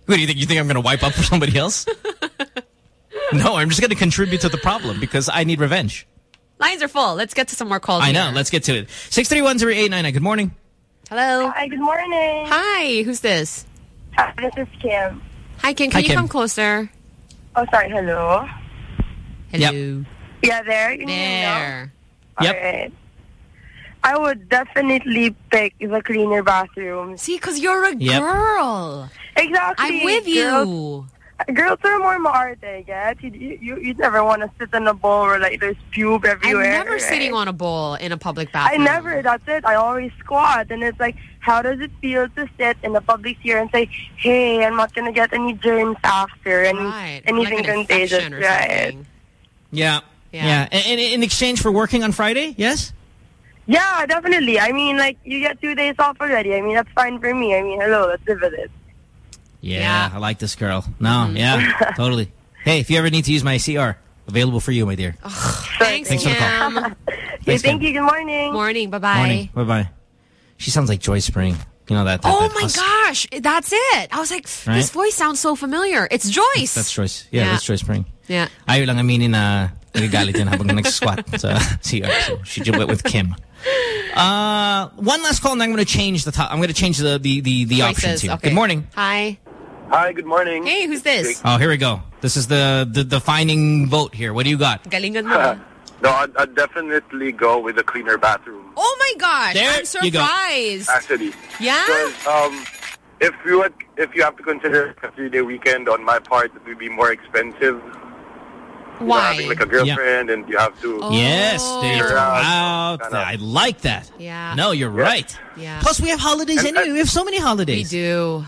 Who do you think? You think I'm going to wipe up for somebody else? no, I'm just going to contribute to the problem because I need revenge. Lines are full. Let's get to some more calls I know. here. Let's get to it. 6310899. Good morning. Hello. Hi, good morning. Hi, who's this? Hi, this is Kim. Hi, Kim. Can Hi, you Kim. come closer? Oh, sorry. Hello. Hello. Yeah, there. You can hear me now? There. Yep. Alright. I would definitely pick the cleaner bathroom. See, because you're a Yep. girl. Exactly. I'm with you. Girls, girls are more maarte, get? You, you, you'd never want to sit in a bowl where like there's pube I'm never right? sitting on a bowl in a public bathroom. I never. That's it. I always squat, and it's like, how does it feel to sit in the public here and say, "Hey, I'm not gonna get any germs after, and Right. anything Like an contagious, or right?" something. Yeah. Yeah. Yeah. And, and in exchange for working on Friday, yes? Yeah, definitely. I mean, like you get two days off already. I mean, that's fine for me. I mean, hello, let's live with it. Yeah, I like this girl. No, Mm-hmm. yeah, totally. Hey, if you ever need to use my CR, available for you, my dear. Thanks, Thanks for the call. Kim. Okay, Thanks, thank Kim. you. Good morning. Morning. Bye-bye. Morning. Bye-bye. She sounds like Joyce Pring. You know that. that Oh that my gosh, that's it. I was like, Right? this voice sounds so familiar. It's Joyce. That's Joyce. Yeah, Yeah. that's Joyce Pring. Yeah. Ayaw lang aminin na Nagagalit yan habang nag-squat sa CR. So she did it with Kim. Uh, one last call and I'm going to change the top. I'm going to change the, the, the, the options here. okay. Good morning. Hi. Hi, good morning. Hey, who's this? Oh, here we go. This is the, the defining vote here. What do you got? Galingan mo. No, I'd, I'd definitely go with a cleaner bathroom. oh my gosh, There I'm you go. surprised. Actually, Yeah? um, if you would, if you have to consider a three-day weekend on my part, it would be more expensive. You know, Why? having like a girlfriend and you have to. Yes, there you figure go. out Wow, I like that. Yeah. No, you're right. Yeah. Plus, we have holidays And- anyway. We have so many holidays. We do.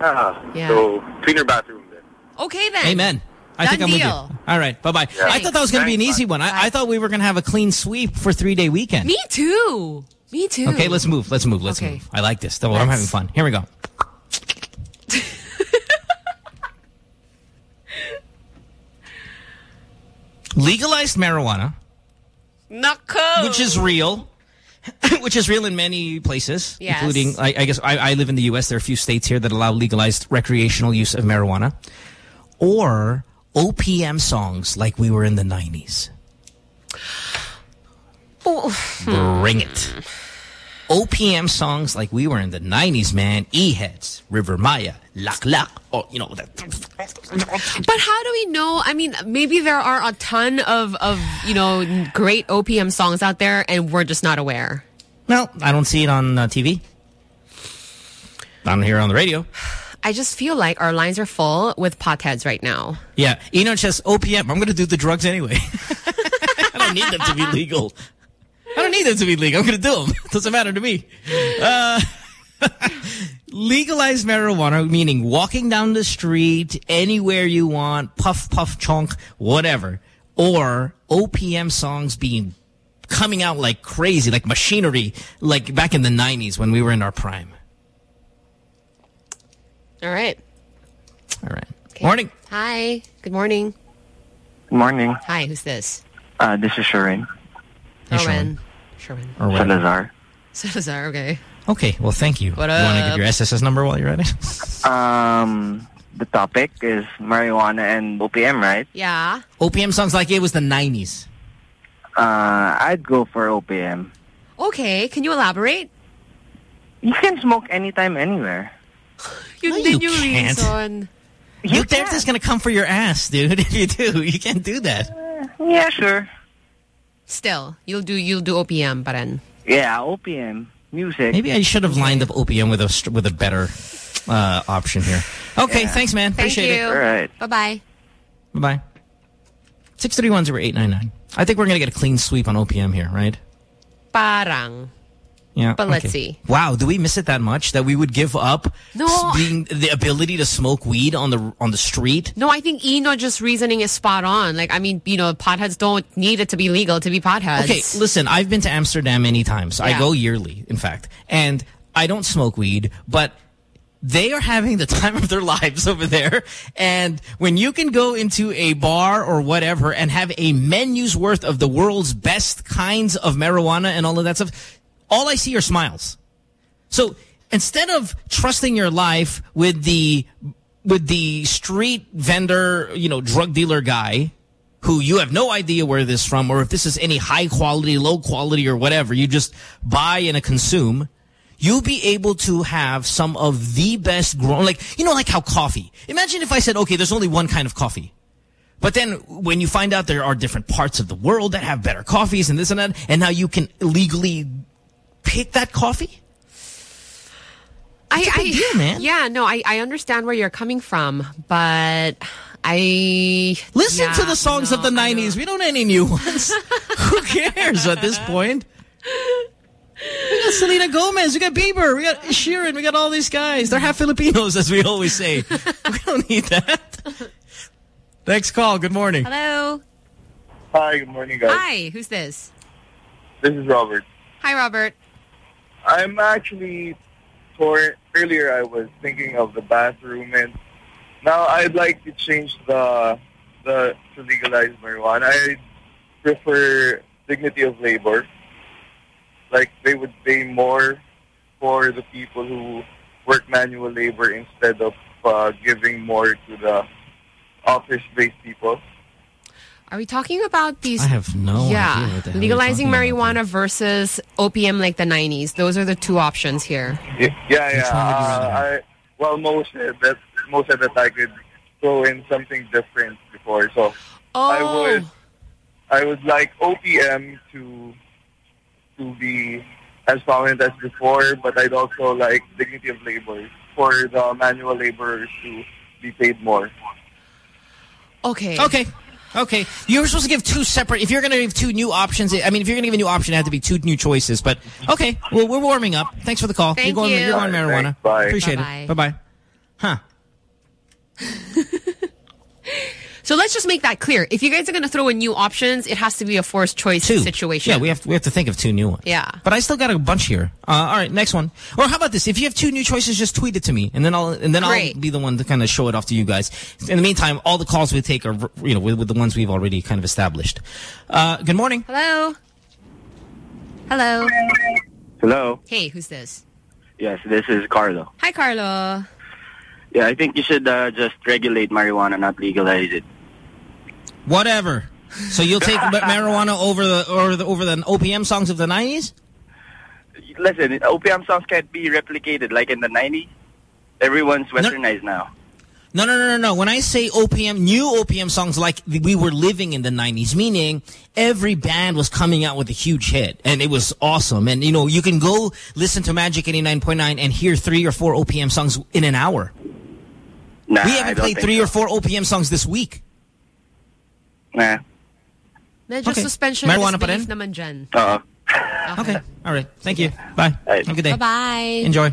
Ah, Yeah. So cleaner bathroom then. Okay then. Amen. I Done think I'm with you. All right, bye-bye. Yeah. I thought that was going to be an easy one. I, I thought we were going to have a clean sweep for three-day weekend. Me too. Me too. Okay, let's move. Let's move. Let's Okay. move. I like this. Though I'm having fun. Here we go. Legalized marijuana, Nako. which is real, which is real in many places, Yes. including, I, I guess, I, I live in the U.S. There are a few states here that allow legalized recreational use of marijuana. Or OPM songs like we were in the 90s. Hmm. Bring it. OPM songs like we were in the 90s, man. E-Heads, Rivermaya, Lak Lak. Oh, you know, that. But how do we know? I mean, maybe there are a ton of, of, you know, great OPM songs out there and we're just not aware. Well, I don't see it on uh, TV. I don't hear it on the radio. I just feel like our lines are full with potheads right now. Yeah, Eno says OPM. I'm going to do the drugs anyway. I don't need them to be legal. I don't need them to be legal. I'm going to do them. It Doesn't matter to me. Uh, legalized marijuana, meaning walking down the street, anywhere you want, puff, puff, chunk, whatever. Or OPM songs being coming out like crazy, like machinery, like back in the 90s when we were in our prime. All right. All right. Morning. Hi. Good morning. Good morning. Hi, who's this? Uh, this is Sharon. Sherwin. Sherwin. Or whatever. Salazar. Salazar, okay. Okay, well, thank you. What you want to up? give your SSS number while you're at it? Um, the topic is marijuana and OPM, right? Yeah. OPM songs like it was the 90s. Uh, I'd go for OPM. Okay, can you elaborate? You can smoke anytime, anywhere. Yun No, din you yung can't. reason. You Duterte's going to come for your ass, dude, if you do. You can't do that. Yeah, sure. Still, you'll do you'll do OPM pa rin. Yeah, OPM. Music. Maybe I should have lined up OPM with a with a better uh, option here. Okay, Yeah. thanks, man. Thank Appreciate you. it. All right. Bye-bye. Bye-bye. 631-0899. I think we're going to get a clean sweep on OPM here, right? Parang. Yeah. But let's see. Wow, do we miss it that much that we would give up No. being the ability to smoke weed on the on the street? No, I think Eno just reasoning is spot on. Like, I mean, you know, potheads don't need it to be legal to be potheads. Okay, listen, I've been to Amsterdam many times. I go yearly, in fact. And I don't smoke weed, but they are having the time of their lives over there. And when you can go into a bar or whatever and have a menu's worth of the world's best kinds of marijuana and all of that stuff, all I see are smiles. So instead of trusting your life with the with the street vendor, you know, drug dealer guy who you have no idea where this is from or if this is any high quality, low quality or whatever, you just buy and consume, you'll be able to have some of the best grown, like, you know, like how coffee. Imagine if I said, okay, there's only one kind of coffee. But then when you find out there are different parts of the world that have better coffees and this and that, and now you can legally pick that coffee? I, It's big I- deal, man. Yeah, no, I, I understand where you're coming from, but I Listen yeah, to the songs no, of the I 90s. We don't need any new ones. Who cares at this point? We got Selena Gomez, we got Bieber, we got Sheeran, we got all these guys. They're half Filipinos, as we always say. we don't need that. Next call. Good morning. Hello. Hi, good morning, guys. Hi, who's this? This is Robert. Hi, Robert. I'm actually for earlier I was thinking of the bathroom and now I'd like to change the the to legalize marijuana. I prefer dignity of labor. Like they would pay more for the people who work manual labor instead of uh, giving more to the office-based people. Are we talking about these? I have no yeah, idea what the hell you're legalizing talking marijuana versus OPM like the 90s. Those are the two options here. Yeah, yeah. yeah. Uh, I, well, most said that most said that I could throw in something different before, so I Oh. would I would like OPM to to be as prominent as before, but I'd also like dignity of labor for the manual laborers to be paid more. Okay. Okay. Okay. You were supposed to give two separate. If you're going to give two new options, I mean, if you're going to give a new option, it had to be two new choices. But okay, well, we're warming up. Thanks for the call. Thank you're going, you. You're going marijuana. Thanks. Bye. Appreciate Bye-bye. it. Bye bye. Huh. So let's just make that clear. If you guys are going to throw in new options, it has to be a forced choice Two. situation. Yeah, we have to, we have to think of two new ones. Yeah. But I still got a bunch here. Uh, all right, next one. Or how about this? If you have two new choices, just tweet it to me, and then I'll and then I'll be the one to kind of show it off to you guys. In the meantime, all the calls we take are you know with, with the ones we've already kind of established. Uh, good morning. Hello. Hello. Hello. Hey, who's this? Yes, this is Carlo. Hi, Carlo. Yeah, I think you should uh, just regulate marijuana, not legalize it. Whatever. So you'll take marijuana over the over the over the OPM songs of the nineties? Listen, OPM songs can't be replicated like in the 90s. Everyone's westernized now. No, no, no, no, no. When I say OPM, new OPM songs like we were living in the 90s, meaning every band was coming out with a huge hit and it was awesome. And, you know, you can go listen to Magic 89.9 and hear three or four OPM songs in an hour. Nah, we haven't played three so. or four OPM songs this week. Nah. Medyo Okay. suspension Marijuana of pa disbelief rin? naman dyan. Uh, Okay. All right. Thank you. Bye. Have a good day. Bye-bye. Enjoy.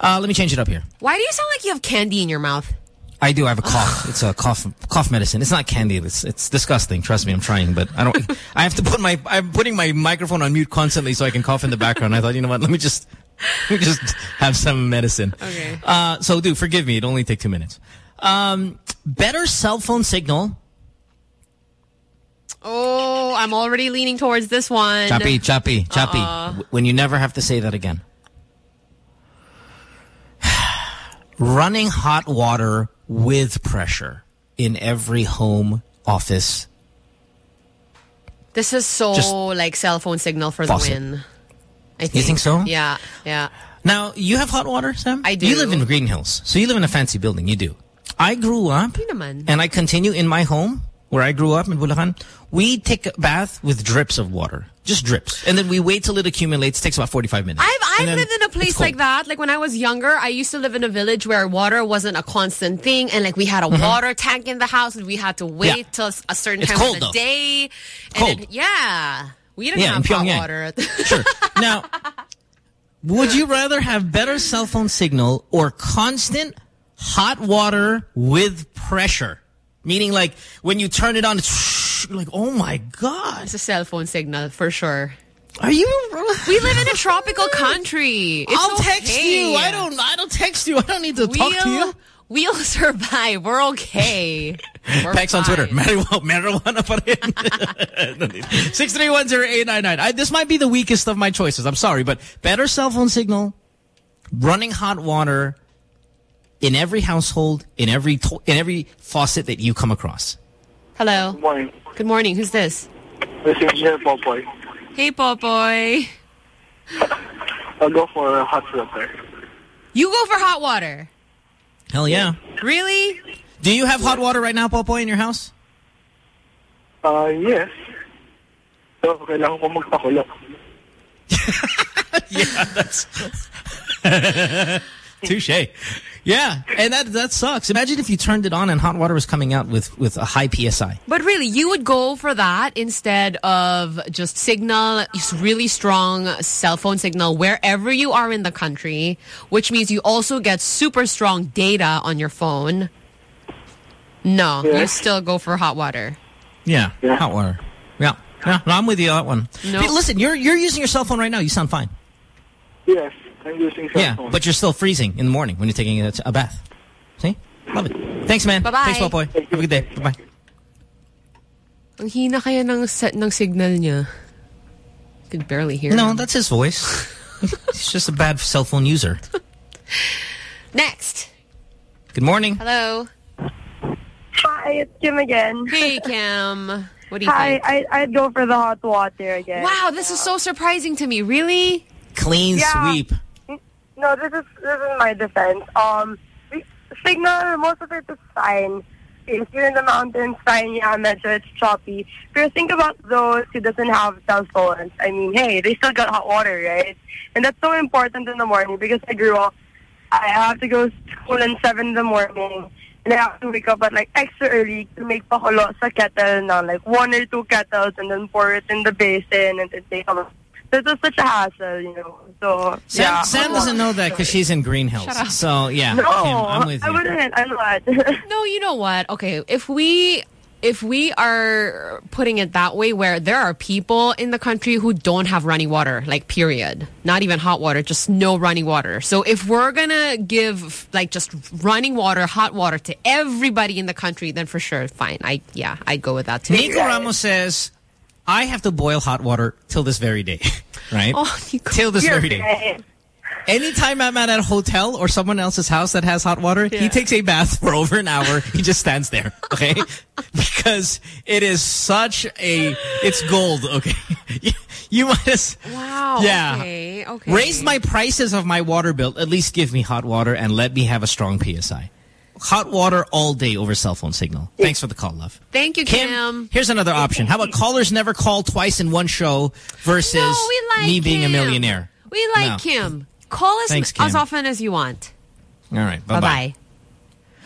Uh, let me change it up here. Why do you sound like you have candy in your mouth? I do. I have a cough. it's a cough cough medicine. It's not candy. It's it's disgusting. Trust me, I'm trying, but I don't. I have to put my. I'm putting my microphone on mute constantly so I can cough in the background. I thought, you know what? Let me just let me just have some medicine. Okay. Uh, so, do forgive me. It only take two minutes. Um, better cell phone signal. Oh, I'm already leaning towards this one. Choppy, choppy, choppy. Uh-uh. When you never have to say that again. Running hot water with pressure in every home, office. This is so Just like cell phone signal for faucet. the win. I think. You think so? Yeah, yeah. Now, you have hot water, Sam? I do. You live in Greenhills, so you live in a fancy building. You do. I grew up, and I continue in my home, where I grew up in Bulacan. We take a bath with drips of water. Just drips. And then we wait till it accumulates. It takes about 45 minutes. I've I've lived in a place like that. Like when I was younger, I used to live in a village where water wasn't a constant thing, and like we had a Mhm. water tank in the house, and we had to wait Yeah. till a certain It's time cold, of the though. day. And Cold. then- yeah, we didn't Yeah, have hot water. Sure. Now, would you rather have better cell phone signal or constant hot water with pressure? Meaning like when you turn it on, it's you're like, oh my God. It's a cell phone signal for sure. Are you? We live in a tropical country. It's I'll text okay. you. I don't. I don't text you. I don't need to We'll, talk to you. we'll survive. We're okay. We're Text on Twitter. Marijuana, pa rin. 6310899. I- This might be the weakest of my choices. I'm sorry, but better cell phone signal, running hot water in every household, in every to- in every faucet that you come across. Hello. Good morning. Good morning. Who's this? This is Engineer Popoy. Hey, Popoy. I'll go for a hot water. You go for hot water. Hell yeah. Really? Do you have hot water right now, Popoy, in your house? Uh, yes. So, kailangan ko magpakulo. yeah, that's touche. Yeah, and that that sucks. Imagine if you turned it on and hot water was coming out with with a high psi. But really, you would go for that instead of just signal, just really strong cell phone signal wherever you are in the country, which means you also get super strong data on your phone. No, you still go for hot water. Yeah, hot water. Yeah, yeah. No, I'm with you on that one. No. Hey, listen, you're you're using your cell phone right now. You sound fine. Yes, I'm using cell yeah, phone. but you're still freezing in the morning when you're taking a, a bath. See, love it. Thanks, man. Bye-bye. Thanks, Popoy. Have a good day. Bye bye. Ang hina kaya ng, set, ng signal niya. Could barely hear No, him. that's his voice. He's just a bad cell phone user. Next. Good morning. Hello. Hi, Hi, it's Kim again. Hey, Kim. What do you Hi, think? I, I'd go for the hot water again. Wow, this is so surprising to me. Really? Clean Yeah. sweep. No, this is this is my defense. Um, signal, most of it is fine. If you're in the mountains, fine, yeah, medyo it's choppy. But think about those who doesn't have cell phones. I mean, hey, they still got hot water, right? And that's so important in the morning because I grew up, I have to go to school at 7 in the morning. And I have to wake up at like extra early to make pakulo sa kettle na like one or two kettles and then pour it in the basin and then take a This is such a hassle, you know. So Sam, yeah. Sam doesn't know that because she's in Greenhills. Shut up. So, yeah. No, Kim, I'm with you. I you. wouldn't. I'm not. No, you know what? Okay, if we if we are putting it that way where there are people in the country who don't have running water, like period. Not even hot water, just no running water. So if we're going to give like just running water, hot water to everybody in the country, then for sure, fine. I yeah, I'd go with that too. Nico Ramos says, I have to boil hot water till this very day. Right? Oh, you till this very day. right. Anytime I'm at a hotel or someone else's house that has hot water, he takes a bath for over an hour. He just stands there, okay? because it is such a, it's gold, okay? you, you might as, Wow. Yeah. Okay. Okay. raise my prices of my water bill. At least give me hot water and let me have a strong PSI. Hot water all day over cell phone signal. Thanks for the call, love. Thank you, Kim, Kim. here's another option. How about callers never call twice in one show versus No, like me being a millionaire? We like No. Kim. Call us Thanks, Kim. as often as you want. All right. Bye Bye-bye.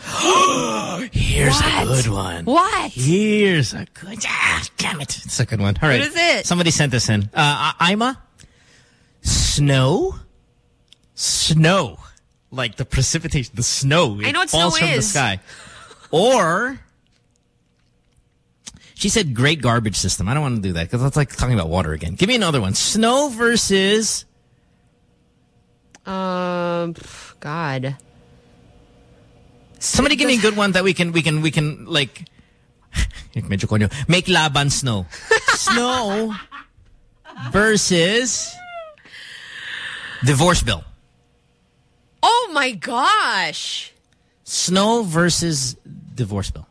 bye. Here's What? a good one. What? Here's a good. Ah, damn it! It's a good one. All right. What is it? Somebody sent this in. Uh, Ima, snow, snow, like the precipitation, the snow. I know it what falls snow from the sky, or. She said great garbage system. I don't want to do that because that's like talking about water again. Give me another one. Snow versus Um, God. somebody give me a good one that we can we can we can like medyo konyo. Make laban snow. Snow versus divorce bill. Oh my gosh. Snow versus divorce bill.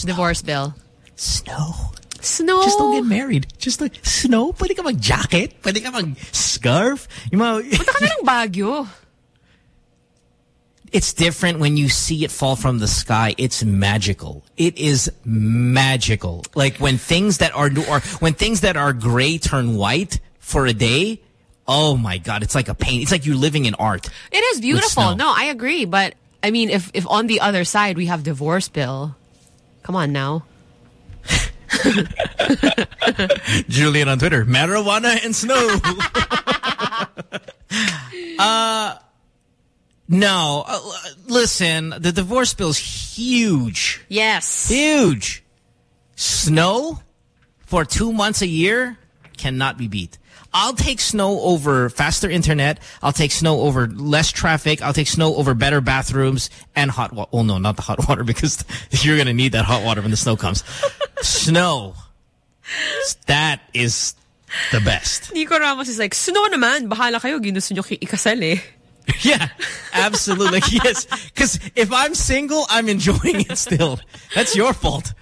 Divorce bill. Snow. Snow. Just don't get married. Just like snow. Pwede ka mag-jacket. Pwede ka mag-scarf. Yung mga, Punta ka na ng Baguio. it's different when you see it fall from the sky. It's magical. It is magical. Like when things that are or when things that are gray turn white for a day. Oh my God! It's like a paint. It's like you're living in art. It is beautiful. No, I agree. But I mean, if if on the other side we have divorce bill, come on now. Julian on Twitter. Marijuana and snow. uh, no. Uh, listen, the divorce bill's huge. Yes. Huge. Snow for two months a year cannot be beat. I'll take snow over faster internet. I'll take snow over less traffic. I'll take snow over better bathrooms and hot water. Oh, no, not the hot water because you're going to need that hot water when the snow comes. snow. That is the best. Nico Ramos is like, snow naman, bahala kayo, ginusto nyo ikasal eh. Yeah, absolutely. Like, yes. Because if I'm single, I'm enjoying it still. That's your fault.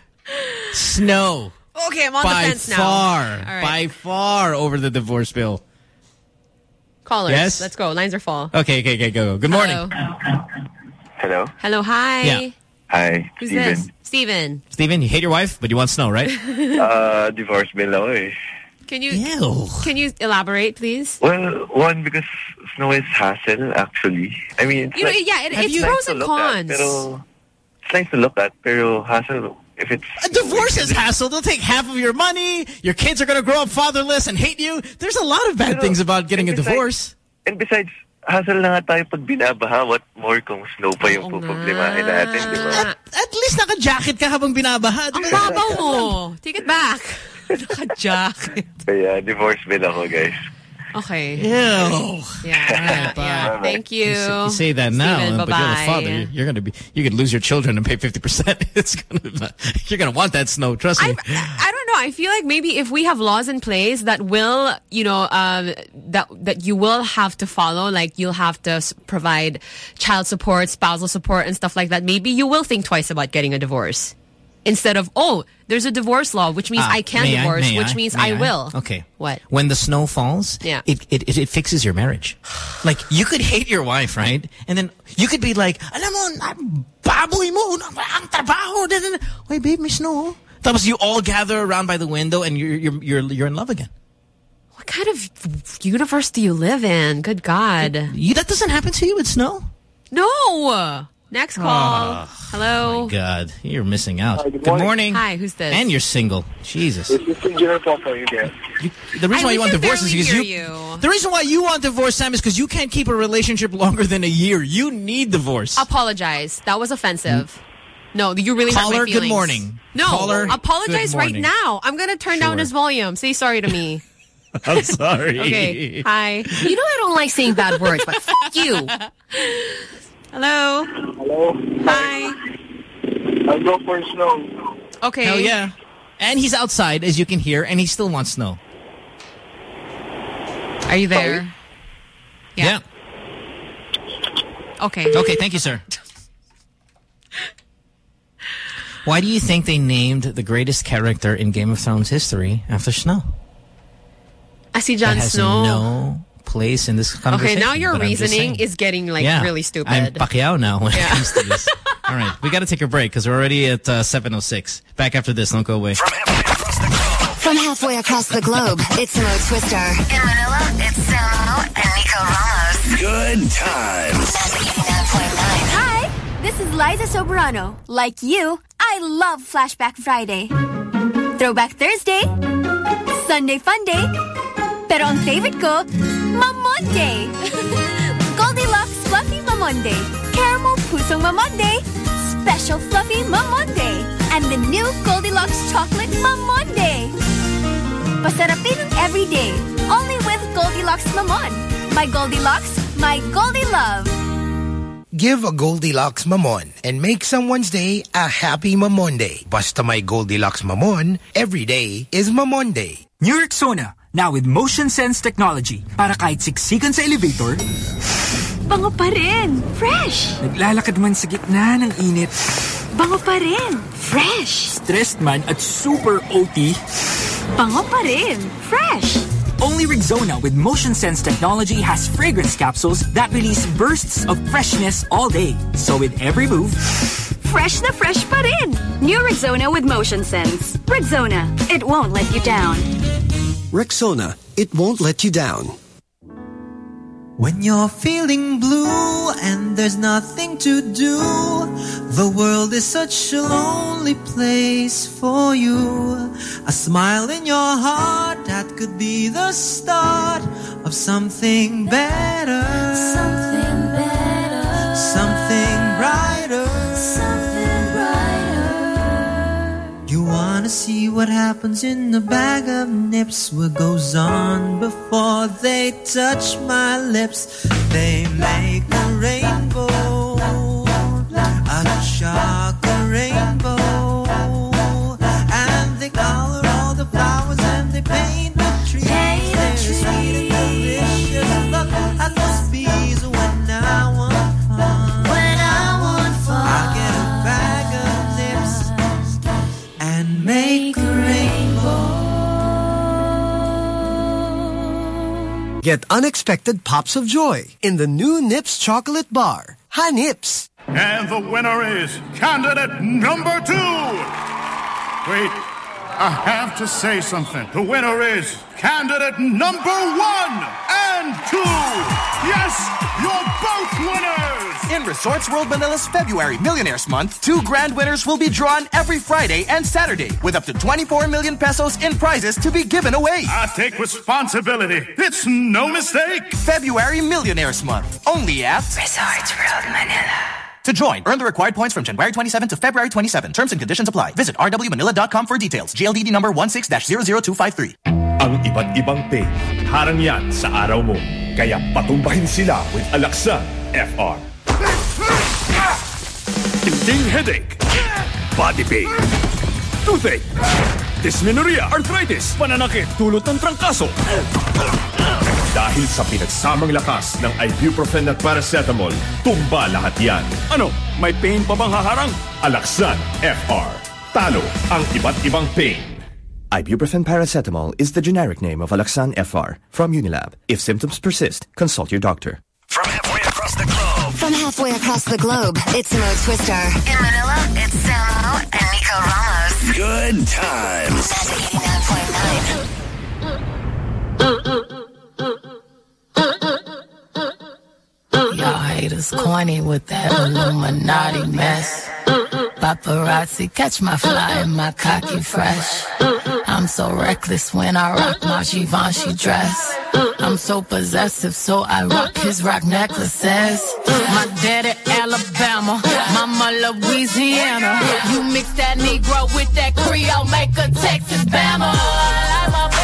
Snow. Okay, I'm on by the fence now. far, All right. by far over the divorce bill. Callers, Yes? let's go. Lines are full. Okay, okay, okay, go, go. Good morning. Hello. Hello. Hello, hi. Yeah. Hi, Who's Steven. this? Steven. Steven, you hate your wife, but you want snow, right? uh, divorce bill ako eh. Can you Ew. can you elaborate, please? Well, one, because snow is hassle, actually. I mean, it's You know, yeah, it- it's it's nice pros and look at, cons. pero, it's nice to look at, pero hassle, if it's... Uh, a divorce is hassle. They'll take half of your money. Your kids are going to grow up fatherless and hate you. There's a lot of bad Pero- things about getting a besides- divorce. And besides, hassle na nga tayo pag binabaha, what more kung snow pa yung Oo puproblemahin nga. natin, di ba? At, at least naka-jacket ka habang binabaha. Ang babaw mo. Take it back. Naka-jacket. Kaya divorce bill ako, guys. Okay. Ew. Yeah. yeah, Bye. yeah. Thank you. You say, you say that now, Steven, but you're the bye-bye. father. You're, you're gonna be. You could lose your children and pay fifty percent. It's gonna. You're gonna want that snow. Trust me. I, I don't know. I feel like maybe if we have laws in place that will, you know, um, that that you will have to follow, like you'll have to provide child support, spousal support, and stuff like that. Maybe you will think twice about getting a divorce instead of oh, there's a divorce law, which means Ah, I can may I? divorce, which I? means I, I? will. Okay. What? When the snow falls, Yeah. it, it, it, it fixes your marriage. Like, you could hate your wife, right? And then you could be like, alam mo, baboy mo, ang trabaho. da- da- da." Wait, babe, may snow. Tapos you all gather around by the window and you're, you're, you're, you're in love again. What kind of universe do you live in? Good God. You, that doesn't happen to you with snow? No. Next call. Ah, Hello. God, you're missing out. Hi, good good morning. morning. Hi, who's this? And you're single. Jesus. This is Engineer Papa again. The reason I- why you want divorce is barely because hear you, you. The reason why you want divorce, Sam, is because you can't keep a relationship longer than a year. You need divorce. Apologize. That was offensive. No, you really hurt Caller, my good morning. No, Caller, apologize good right now. I'm gonna turn down Sure. his volume. Say sorry to me. I'm sorry. Okay. Hi. You know I don't like saying bad words, but fuck you. Hello. Hello. Hi. I'll go for snow. Okay. Hell yeah. And he's outside, as you can hear, and he still wants snow. Are you there? Yeah. yeah. Okay. Okay, thank you, sir. Why do you think they named the greatest character in Game of Thrones history after Snow? I see That Jon Snow. no place in this okay, now your but I'm just reasoning is getting like Yeah. really stupid. I'm Pacquiao now when Yeah. it comes to this. All right, we got to take a break because we're already at uh, 7.06. Back after this. Don't go away. From halfway across the globe, it's Mo Twister. In Manila, it's Samo and Nico Ramos. Good times. Hi, this is Liza Soberano. Like you, I love Flashback Friday. Throwback Thursday. Sunday Fun Day. Pero ang favorite ko, Mamonday. Goldilocks Fluffy Mamonday. Caramel Pusong Mamonday. Special Fluffy Mamonday. And the new Goldilocks Chocolate Mamonday. Pasarapin ang everyday. Only with Goldilocks Mamon. My Goldilocks, my Goldie Love. Give a Goldilocks Mamon and make someone's day a happy Mamonday. Basta may Goldilocks Mamon, every day is Mamonday. New Rexona, now with motion sense technology. Para kahit siksikan sa elevator, Bango pa rin. Fresh. naglalakad man sa gitna ng init, Bango pa rin. Fresh. stressed man at super OT, Bango pa rin. Fresh. only Rexona with motion sense technology has fragrance capsules that release bursts of freshness all day. So with every move, Fresh na fresh pa rin. New Rexona with Motion Sense. Rexona, it won't let you down. Rexona, it won't let you down. When you're feeling blue and there's nothing to do, the world is such a lonely place for you. A smile in your heart that could be the start of something better. Something better. Something brighter. Wanna see what happens in the bag of nips? What goes on before they touch my lips? They make a rainbow, Get unexpected pops of joy in the new Nips chocolate bar. Hi Nips. And the winner is candidate number two. Wait, I have to say something. The winner is candidate number one and two. Yes, you're both winners. In Resorts World Manila's February Millionaires Month, two grand winners will be drawn every Friday and Saturday with up to 24 million pesos in prizes to be given away. I take responsibility. It's no mistake. February Millionaires Month, only at Resorts World Manila. To join, earn the required points from January 27 to February 27. Terms and conditions apply. Visit rwmanila.com for details. GLDD number 16-00253. Ang iba't ibang pain, harang yan sa araw mo. Kaya patumbahin sila with Alaxan FR. Tingting headache, body pain, toothache, dysmenorrhea, arthritis, pananakit, tulot ng trangkaso. Dahil sa pinagsamang lakas ng ibuprofen at paracetamol, tumba lahat yan. Ano, may pain pa bang haharang? Alaxan FR. Talo ang iba't ibang pain. Ibuprofen paracetamol is the generic name of Alaxan FR from Unilab. If symptoms persist, consult your doctor. From From halfway across the globe, it's Mo Twister. In Manila, it's Samo and Nico Ramos. Good times. Magic 89.9. Y'all haters corny with that Illuminati mess. Paparazzi catch my fly and my cocky fresh. I'm so reckless when I rock my Givenchy dress. I'm so possessive, so I rock his rock necklaces. My daddy Alabama, mama Louisiana. You mix that Negro with that Creole, make a Texas Bama.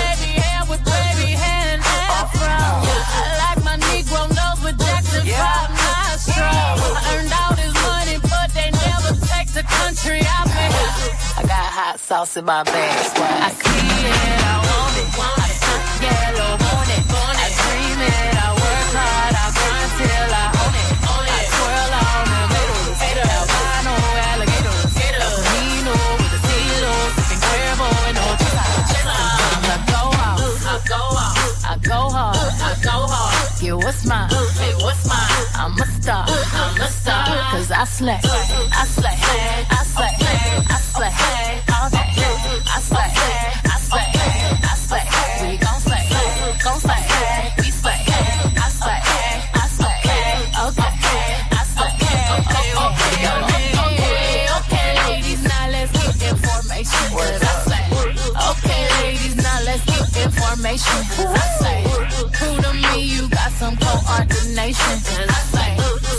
Sauce in my bag. I see it, I want it. I stuck yellow, want it. I dream it, I work hard, I grind till I own it. I twirl on the middles, albino alligators. El Camino with the stelos, sipping Cuervo and Sometimes I go out, I go out, I go hard, I go hard. Yeah, what's mine? Hey, what's mine? I'm a star, I'm a star. Cause I slay, I slay, I slay, I slay, all day. I slay, I slay, I slay. We gon' slay, gon' slay, we slay. I slay, I slay, okay. I slay, okay, okay, okay, ladies, now let's get information. Cause I slay. Okay, ladies, now let's get information. Cause I slay. Prove to me you got some coordination. I slay.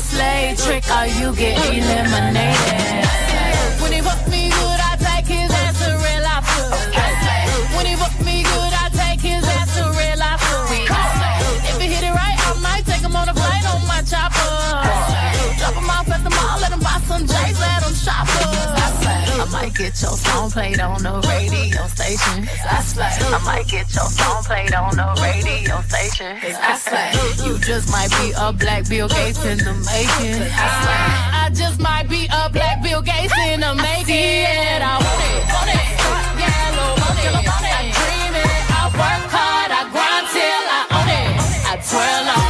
Slay trick or you get eliminated. Get your song played on the radio station. I slay. I might get your song played on the radio station. I slay. You just might be a black Bill Gates in the making. I. I just might be a black Bill Gates in the making. I want it, it. Yellow, want it. I dream it, I work hard, I grind till I own it. I twirl on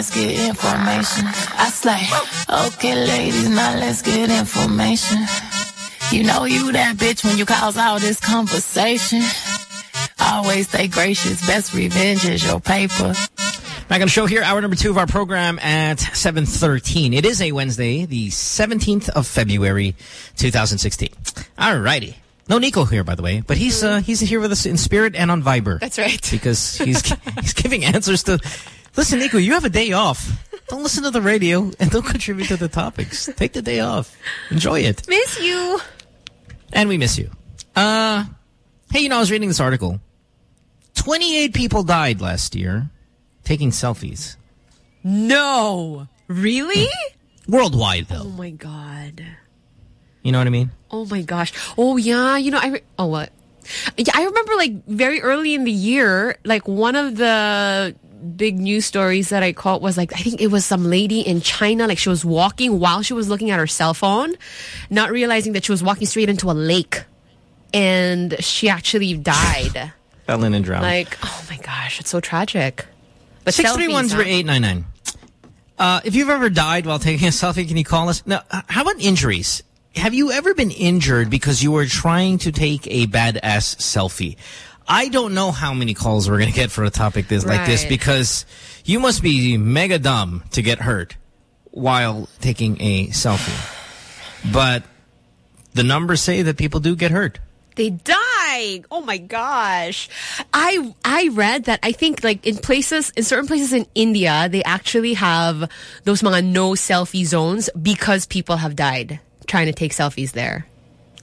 let's get information. I slay. Okay, ladies, now let's get information. You know you that bitch when you cause all this conversation. Always stay gracious. Best revenge is your paper. Back on the show here, hour number two of our program at 7.13. It is a Wednesday, the 17th of February, 2016. All righty. No Nico here, by the way, but he's uh, he's here with us in spirit and on Viber. That's right. Because he's he's giving answers to... Listen, Nico, you have a day off. Don't listen to the radio and don't contribute to the topics. Take the day off. Enjoy it. Miss you. And we miss you. Uh, hey, you know, I was reading this article. 28 people died last year taking selfies. No. Really? Worldwide, though. Oh my god. You know what I mean? Oh my gosh. Oh yeah. You know, I oh what? Yeah, I remember like very early in the year, like one of the big news stories that I caught was like I think it was some lady in China, like she was walking while she was looking at her cell phone, not realizing that she was walking straight into a lake, and she actually died. Fell in and drowned. like oh my gosh, it's so tragic. But Six three one selfies, zero huh? eight nine nine. Uh, if you've ever died while taking a selfie, can you call us? Now, how about injuries? have you ever been injured because you were trying to take a badass selfie? I don't know how many calls we're going to get for a topic this like this because you must be mega dumb to get hurt while taking a selfie. But the numbers say that people do get hurt. They die. Oh my gosh. I I read that I think like in places in certain places in India they actually have those mga no selfie zones because people have died trying to take selfies there.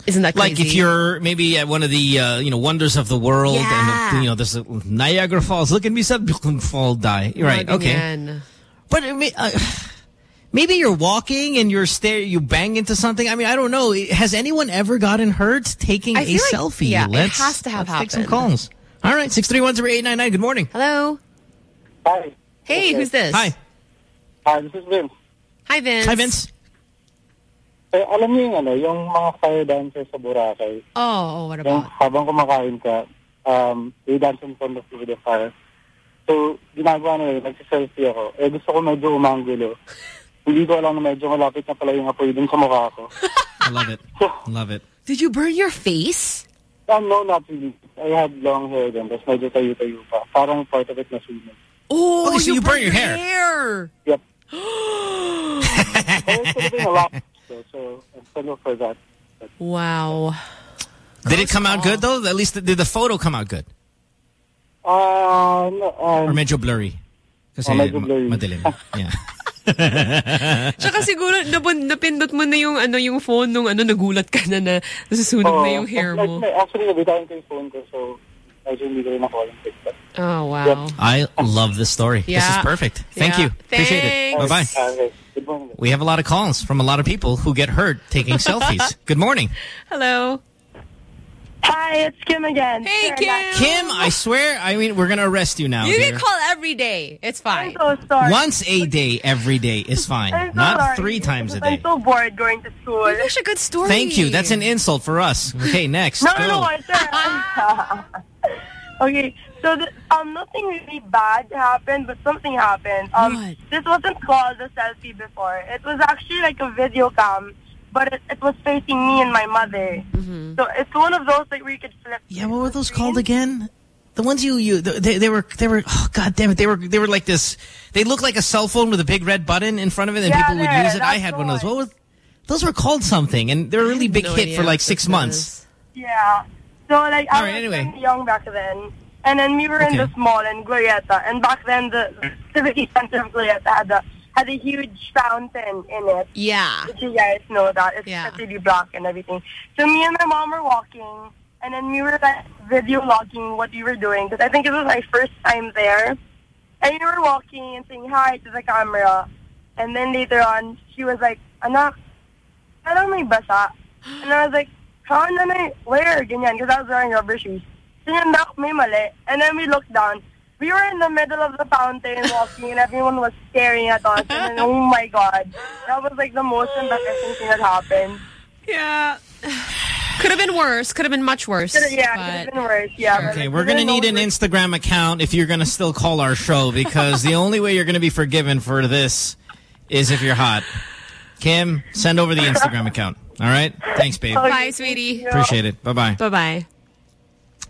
Isn't that crazy? Like if you're maybe at one of the uh, you know wonders of the world Yeah. and you know there's a Niagara Falls. Look at me, said fall die. You're right. Mga Okay. ganyan. But I mean, uh, maybe you're walking and you're stare you bang into something. I mean, I don't know. Has anyone ever gotten hurt taking I a feel like- selfie? yeah, it let's, has to have let's take some calls. All right, six three one zero eight nine nine. Good morning. Hello. Hi. Hey, who's this? Hi. Hi, this is Vince. Hi Vince. Hi Vince. Eh, alam niyo yung ano, yung mga fire dancers sa Boracay. Oh, oh, what Yung about? habang kumakain ka, um, they dance in front of the fire. So, ginagawa nila, nagsiselfie ako. Eh, gusto ko medyo umanggulo. Hindi ko alam na medyo malapit na pala yung apoy dun sa mukha ko. I love it. love it. Did you burn your face? Um, no, not really. I had long hair then, tapos medyo tayo-tayo pa. Parang part of it na sunog. Oh, Okay, so you burn your hair. hair. Yep. But it could have been a lot, so, so I'm still for that. Wow. Did it come out good though? At least did the photo come out good? Uh, no, Or um, medyo blurry? Kasi Oh, medyo blurry. ma- madilim. Yeah. Tsaka siguro napun- napindot mo na yung ano yung phone nung ano nagulat ka na na nasusunog na yung hair mo. may- Actually, nabitawan ko yung phone ko, so medyo hindi ko rin nakuha yung picture. Oh wow. I love this story. This is perfect. Thank Yeah. you. Appreciate it. Bye bye. Okay. Good morning. We have a lot of calls from a lot of people who get hurt taking selfies. Good morning. Hello. Hi, it's Kim again. Hey Kim. Kim, I swear, I mean, we're going to arrest you now. You dear. can call every day. It's fine. I'm so sorry. Once a day, every day is fine. I'm so Not sorry. three times a I'm day. so bored going to school. That's a good story. Thank you. That's an insult for us. Okay, next. No, Go. no, no, it's Okay, so the, um, nothing really bad happened, but something happened. Um, This wasn't called a selfie before. It was actually like a video cam, but it, it was facing me and my mother. So it's one of those like where you could flip. Yeah, what were those called again? The ones you you they, they were they were oh god damn it they were they were like this they looked like a cell phone with a big red button in front of it and Yeah, people would use it. I had one of those. What was those were called something and they were a really big no hit for like six this months. Yeah. So like I All right, was anyway. young back then. And then we were in Okay. this mall in Glorieta. And back then mm. the city Center of Glorieta had a had a huge fountain in it. Yeah. If you guys know that. It's Yeah. city block and everything. So me and my mom were walking and then we were like video logging what we were doing because I think it was my first time there. And we were walking and saying hi to the camera. And then later on, she was like, anak, parang may basa. And I was like, huh, nanay, where? Ganyan, because I was wearing rubber shoes. Sinundak, may mali. And then we looked down. We were in the middle of the fountain walking and everyone was staring at us. And then, oh my God. That was like the most embarrassing thing that happened. Yeah. Could have been worse. Could have been much worse. Could've- yeah, could have been worse. Yeah. but, Okay, like, we're going to need an Instagram account if you're going to still call our show because the only way you're going to be forgiven for this is if you're hot. Kim, send over the Instagram account. All right? Thanks, babe. Bye, sweetie. Appreciate it. Bye-bye. Bye-bye.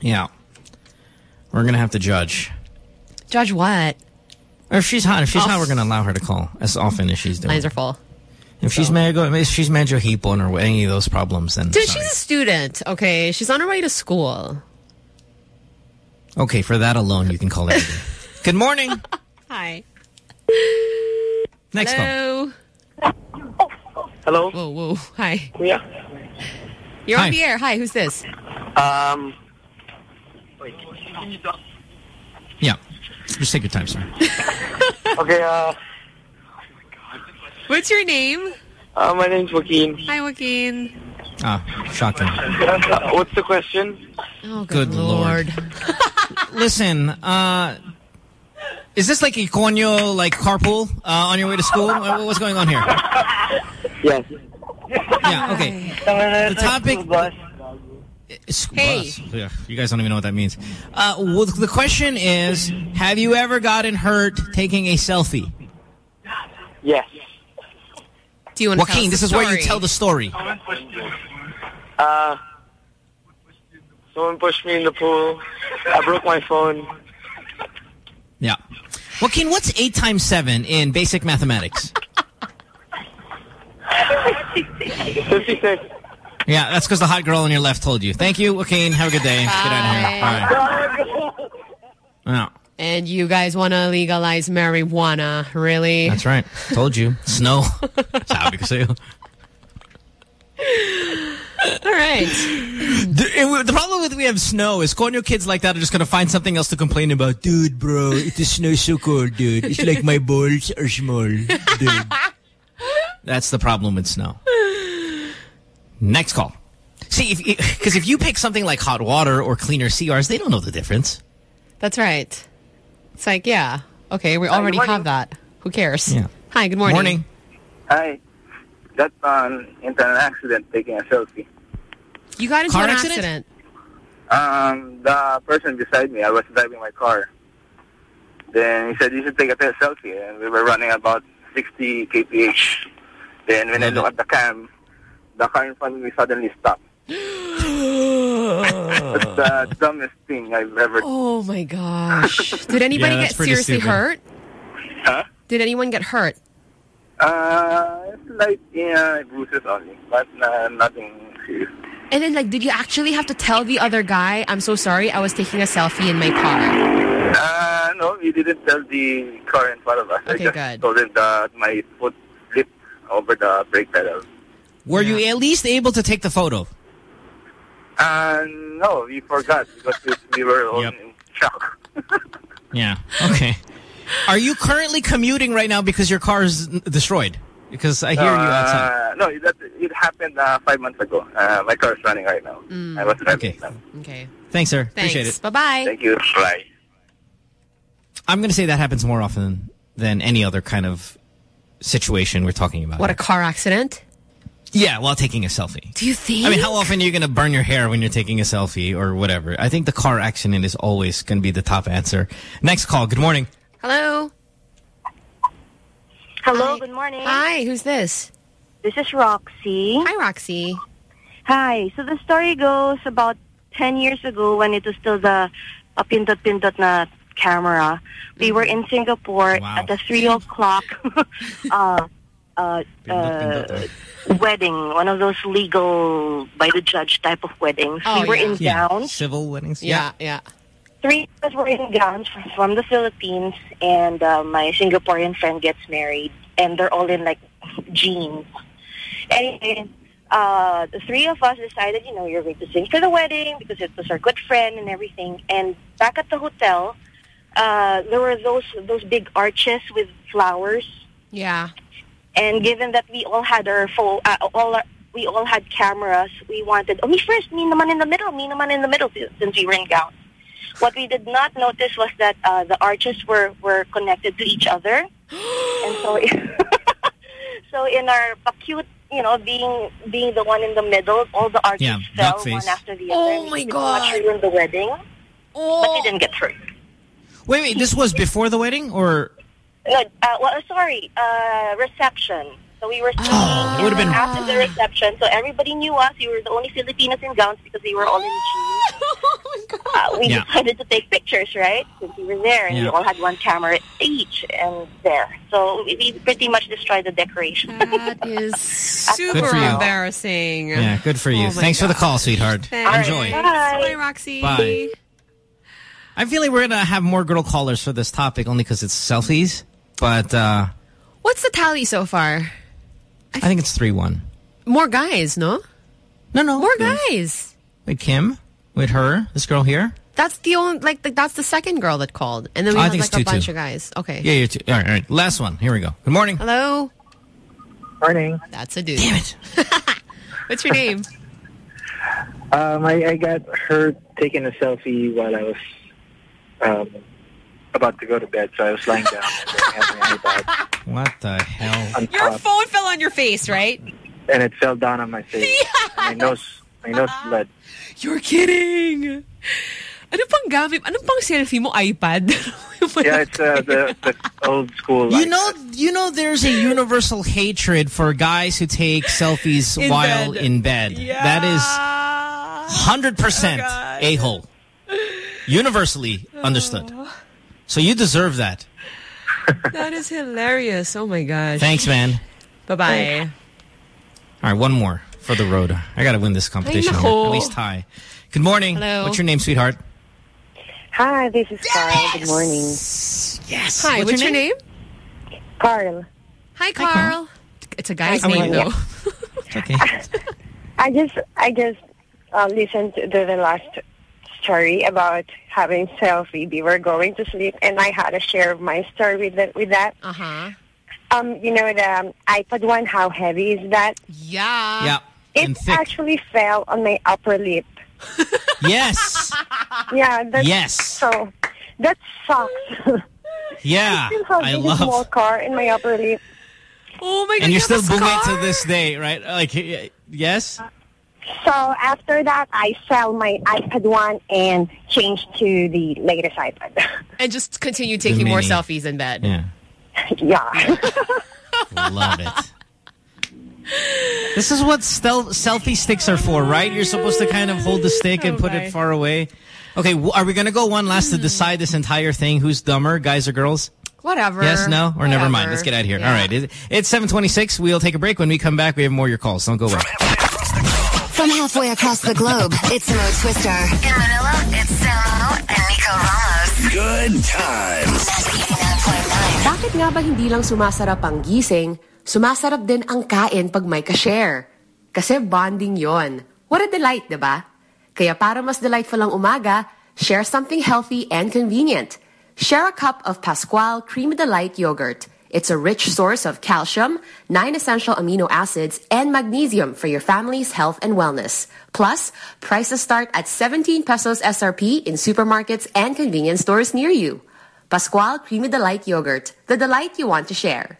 Yeah. We're going to have to judge. Judge what? Or if she's hot, if she's Oh. hot, we're going to allow her to call as often as she's doing. Lines are full. If she's medyo, if she's medyo hipon or any of those problems, then Dude, sorry. she's a student. Okay, she's on her way to school. okay. For that alone, you can call every day. Good morning. Hi. Next Hello. Hello. Whoa, whoa. Hi. Yeah. You're Hi. on the air. Hi, who's this? Um. Yeah. Just take your time, sir. Okay. Uh. What's your name? uh my name's Joaquin. Hi, Joaquin. Ah, shocking. Uh, what's the question? Oh, Good lord. Listen, uh, is this like a conyo, like carpool uh, on your way to school? Uh, What's going on here? Yes. Yeah, okay. The topic... School Hey. bus. Yeah, you guys don't even know what that means. Uh, well, the question is, have you ever gotten hurt taking a selfie? Yes. Do you want Joaquin, us this is where you tell the story. Uh, someone pushed me in the pool. I broke my phone. Yeah. Joaquin, what's 8 times 7 in basic mathematics? 56. Yeah, that's because the hot girl on your left told you. Thank you, Joaquin. Have a good day. Get out of here. All right. Yeah, And you guys want to legalize marijuana, really? that's right. Told you. Snow. Sabi ko sa'yo. All right. The, it- the problem with we have snow is Konyo kids like that are just going to find something else to complain about. Dude, bro, it is snow so cold, dude. It's like my balls are small, dude. That's the problem with snow. Next call. See, if because if you pick something like hot water or cleaner CRs, they don't know the difference. That's right. It's like, yeah, okay, we already have that. Who cares? Yeah. Hi, good morning. Morning. Hi. Got um, into an accident taking a selfie. You got into Car an accident? accident. Um, the person beside me, I was driving my car. Then he said, you should take a selfie. And we were running about 60 kph. Then when I look at the cam, the car in front of me suddenly stopped. That's the dumbest thing I've ever... Oh my gosh. Did anybody Yeah, get seriously stupid. hurt? Huh? Did anyone get hurt? Uh, like yeah, bruises only, but uh, nothing serious. And then, like, did you actually have to tell the other guy, I'm so sorry, I was taking a selfie in my car? Uh, no, we didn't tell the car in front of us. I Okay, just good. told him that my foot slipped over the brake pedal. Were you at least able to take the photo? Uh, no, we forgot because we, we were all in shock. Yeah. Okay. Are you currently commuting right now because your car is destroyed? Because I hear you outside. Uh, no, that, it happened uh, five months ago. Uh, my car is running right now. I was driving Okay. now. Okay. Thanks, sir. Thanks. Appreciate it. Bye-bye. Thank you. Bye. I'm going to say that happens more often than any other kind of situation we're talking about. What, a car accident? Yeah, while taking a selfie. Do you think? I mean, how often are you going to burn your hair when you're taking a selfie or whatever? I think the car accident is always going to be the top answer. Next call. Good morning. Hello? Hello, good morning. Hi, who's this? This is Roxy. Hi, Roxy. Hi. So the story goes about 10 years ago when it was still the uh, pindot-pindot na camera. We were in Singapore at the 3 o'clock uh, uh, uh, wedding, one of those legal by the judge type of weddings. Oh, we were yeah. in Yeah. gowns. Civil weddings. Yeah, yeah. Three of us were in gowns from, from the Philippines, and uh, my Singaporean friend gets married, and they're all in like jeans. Anyway, uh, the three of us decided, you know, you're going to sing for the wedding because it was our good friend and everything. And back at the hotel, uh, there were those those big arches with flowers. Yeah. And given that we all had our full, uh, all our, we all had cameras, we wanted, oh, me first, me naman in the middle, me naman in the middle, since we were in gowns. What we did not notice was that uh, the arches were, were connected to each other. and so, so in our cute, you know, being being the one in the middle, all the arches Yeah, fell one after the other. Oh, and my we pretty God. much ruined the wedding. But we didn't get hurt. Wait, wait. This was before the wedding or? No, uh, well, sorry, uh, reception. So we were singing Oh, it would've been- after the reception. So everybody knew us. We were the only Filipinos in gowns because we were all in jeans. Uh, we Yeah. decided to take pictures, right? Since we were there, and we all had one camera each, and there. So we, we pretty much destroyed the decoration. That is super Good for you. embarrassing. Yeah, good for you. Oh my Thanks for the call, sweetheart. Thanks. Enjoy. Bye, Roxy. Bye. I'm feeling we're going to have more girl callers for this topic only because it's selfies. But uh, What's the tally so far? I think it's 3-1. More guys, no? No, no. More guys. With Kim? With her? This girl here? That's the only, like, the, that's the second girl that called. And then we I had, like, it's a 2-2. bunch of guys. Okay. Yeah, you're two. All right, all right. Last one. Here we go. Good morning. Hello? Morning. That's a dude. Damn it. What's your name? Um, I, I got her taking a selfie while I was um, about to go to bed, so I was lying down and I had my iPad What the hell? on Your top, phone fell on your face, right? and it fell down on my face. My nose, my nose bled. You're kidding. Ano pang gamit? Ano pang selfie mo? iPad? yeah, it's uh, the, the old school. You know, you know, there's a universal hatred for guys who take selfies In while bed. in bed. Yeah. That is hundred percent Oh, a hole, universally understood. So you deserve that. That is hilarious. Oh my gosh. Thanks, man. Bye-bye. All right, one more for the road. I got to win this competition. At least tie. Good morning. Hello. What's your name, sweetheart? Hi, this is Carl. Good morning. Yes. Hi, what's, your name? Carl. Hi, Carl. It's a guy's Hi, name, Carl. though. okay. I just I just uh, listened to the, the last story about having selfie. We were going to sleep, and I had to share my story with the, with that. Uh huh. Um, you know the um, iPad one. How heavy is that? Yeah. Yeah. It actually fell on my upper lip. Yes. Yeah. That's, Yes. So that sucks. Yeah. I still have I this love. small car in my upper lip. Oh my god! and you're still booming to this day, right? Like, y- yes. So after that, I sell my iPad one and change to the latest iPad. And just continue taking more selfies in bed. Yeah. yeah. Love it. This is what stel- selfie sticks are for, right? You're supposed to kind of hold the stick and put it far away. Okay, are we going to go one last to decide this entire thing? Who's dumber, guys or girls? Whatever. Yes, no, or never mind. Let's get out of here. Yeah. All right, it's 726. We'll take a break. When we come back, we have more of your calls. Don't go away. From halfway across the globe, it's Mo Twister. In Manila, it's Samo and Nico Ramos. Good times. Bakit nga ba hindi lang sumasarap ang gising, sumasarap din ang kain pag may ka-share? Kasi bonding yon. What a delight, di ba? Kaya para mas delightful ang umaga, share something healthy and convenient. Share a cup of Pascual Creamy Delight yogurt. It's a rich source of calcium, nine essential amino acids, and magnesium for your family's health and wellness. Plus, prices start at 17 pesos SRP in supermarkets and convenience stores near you. Pascual Creamy Delight Yogurt, the delight you want to share.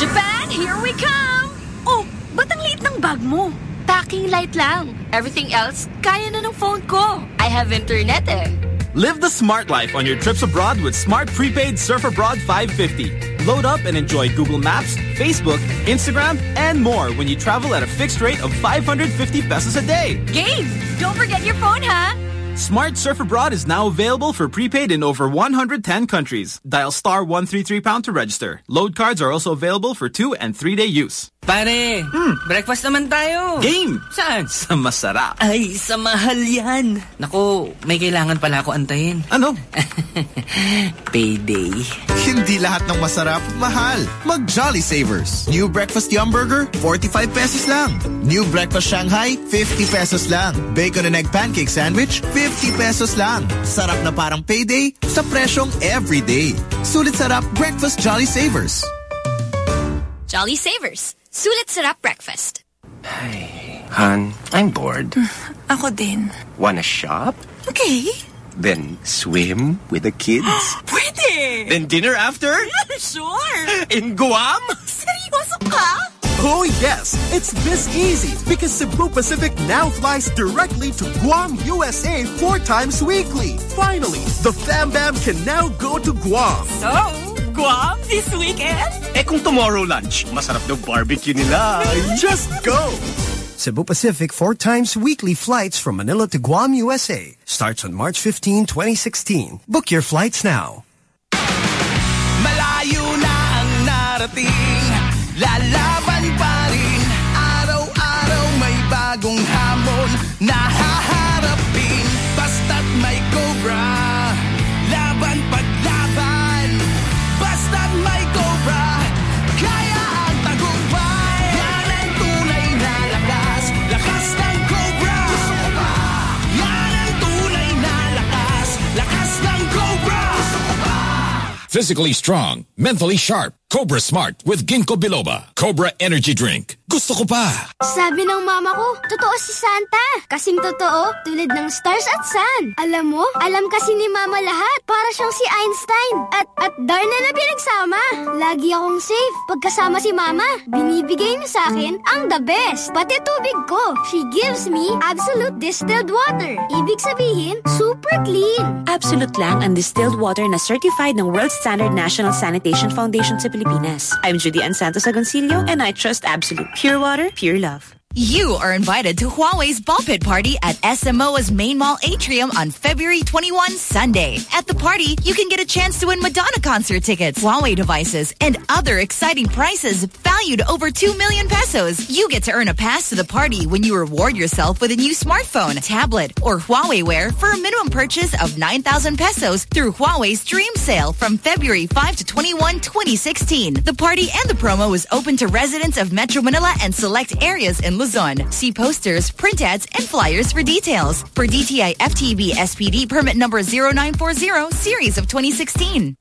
Japan, here we come! Oh, ba't ang liit ng bag mo? Packing light lang. Everything else, kaya na ng phone ko. I have internet eh. Live the smart life on your trips abroad with Smart Prepaid Surf Abroad 550. Load up and enjoy Google Maps, Facebook, Instagram, and more when you travel at a fixed rate of 550 pesos a day. Game! Don't forget your phone, ha? Smart Surf Abroad is now available for prepaid in over 110 countries. Dial star 133 pound to register. Load cards are also available for two and three day use. Pare, hmm. breakfast naman tayo. Game! Saan? Sa masarap. Ay, sa mahal yan. Naku, may kailangan pala ako antayin. Ano? Payday. Hindi lahat ng masarap, mahal. Mag Jolly Savers. New Breakfast Yum Burger, 45 pesos lang. New Breakfast Shanghai, 50 pesos lang. Bacon and Egg Pancake Sandwich, 50 pesos lang. Sarap na parang payday sa presyong everyday. Sulit sarap Breakfast Jolly Savers. Jolly Savers. Sulit sarap breakfast. Hey, Han, I'm bored. Mm, ako din. Wanna shop? Okay. Then swim with the kids? Pwede! then dinner after? sure! In Guam? Seryoso ka? Oh yes, it's this easy because Cebu Pacific now flies directly to Guam, USA four times weekly. Finally, the Fam Bam can now go to Guam. So, Guam this weekend? Eh kung tomorrow lunch, masarap daw barbecue nila. Just go! Cebu Pacific four times weekly flights from Manila to Guam, USA. Starts on March 15, 2016. Book your flights now. Malayo na ang narating Lalaban bagong hamon na haharapin. Basta't may cobra, laban paglaban. Basta't may cobra, kaya ang tagumpay. Yan ang tunay na lakas, lakas ng cobra. Yan ang tunay na lakas, lakas ng cobra. Physically strong, mentally sharp. Cobra Smart with Ginkgo Biloba. Cobra Energy Drink. Gusto ko pa. Sabi ng mama ko, totoo si Santa. Kasing totoo, tulad ng stars at sun. Alam mo, alam kasi ni mama lahat. Para siyang si Einstein. At, at Darna na pinagsama. Lagi akong safe. Pagkasama si mama, binibigay niya sa akin ang the best. Pati tubig ko. She gives me absolute distilled water. Ibig sabihin, super clean. Absolute lang ang distilled water na certified ng World Standard National Sanitation Foundation sa Pilipinas. I'm Judy Ann Santos Agoncillo and I trust Absolute Pure Water, Pure Love. You are invited to Huawei's Ball Pit Party at SMO's Main Mall Atrium on February 21 Sunday. At the party, you can get a chance to win Madonna concert tickets, Huawei devices, and other exciting prizes valued over 2 million pesos. You get to earn a pass to the party when you reward yourself with a new smartphone, tablet, or Huawei Wear for a minimum purchase of 9,000 pesos through Huawei's Dream Sale from February 5 to 21, 2016. The party and the promo is open to residents of Metro Manila and select areas in Luzon. See posters, print ads, and flyers for details. For DTI FTB SPD permit number 0940 series of 2016.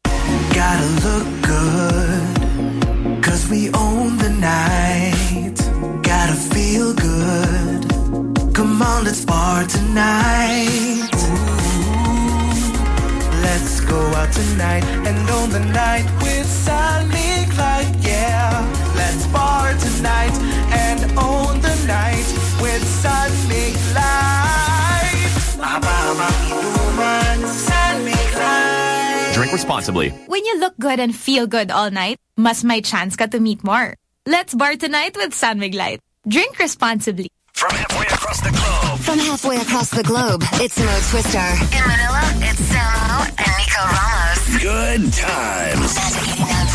Gotta look good, cause we own the night. Gotta feel good. Come on, let's bar tonight. Let's go out tonight and own the night with San Mig Light, yeah. Let's bar tonight and own the night with San Mig Light. San Mig Light. Drink responsibly. When you look good and feel good all night, mas may chance ka to meet more. Let's bar tonight with San Mig Light. Drink responsibly. From halfway across the globe. From halfway across the globe, it's Mo Twister. In Manila, it's Samo and Nico Ramos. Good times.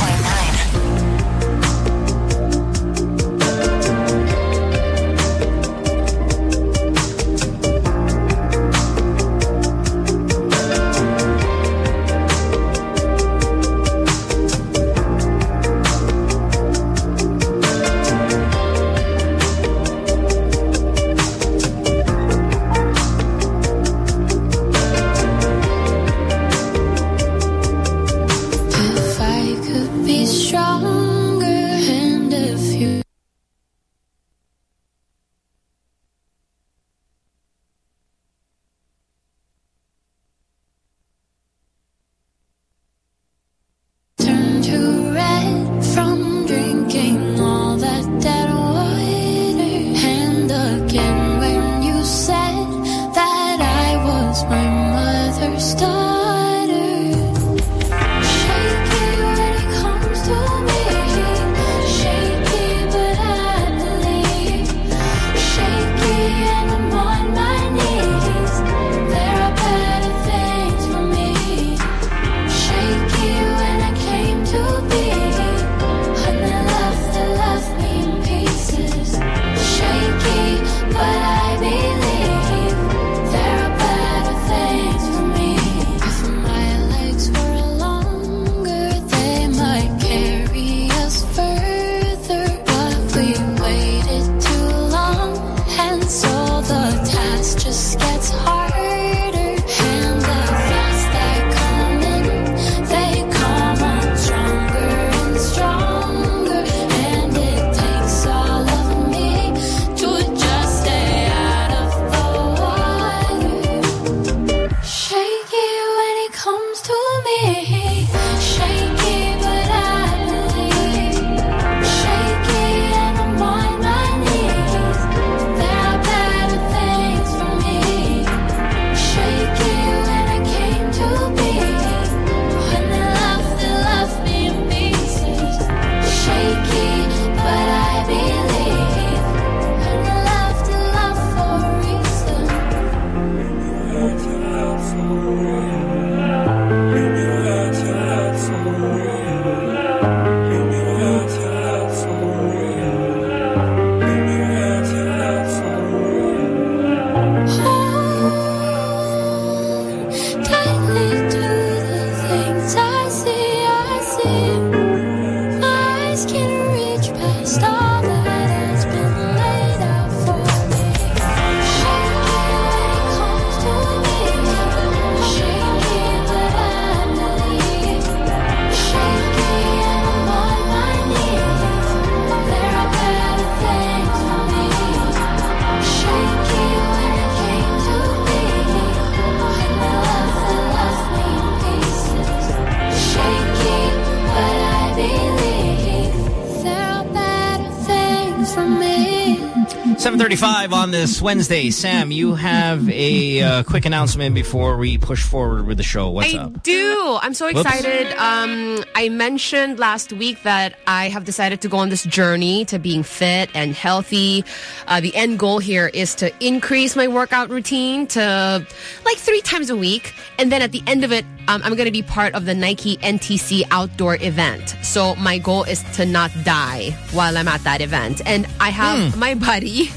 This Wednesday. Sam, you have a uh, quick announcement before we push forward with the show. What's I up? I do. I'm so excited. Um, I mentioned last week that I have decided to go on this journey to being fit and healthy. Uh, the end goal here is to increase my workout routine to like three times a week. And then at the end of it, um, I'm going to be part of the Nike NTC outdoor event. So my goal is to not die while I'm at that event. And I have my buddy,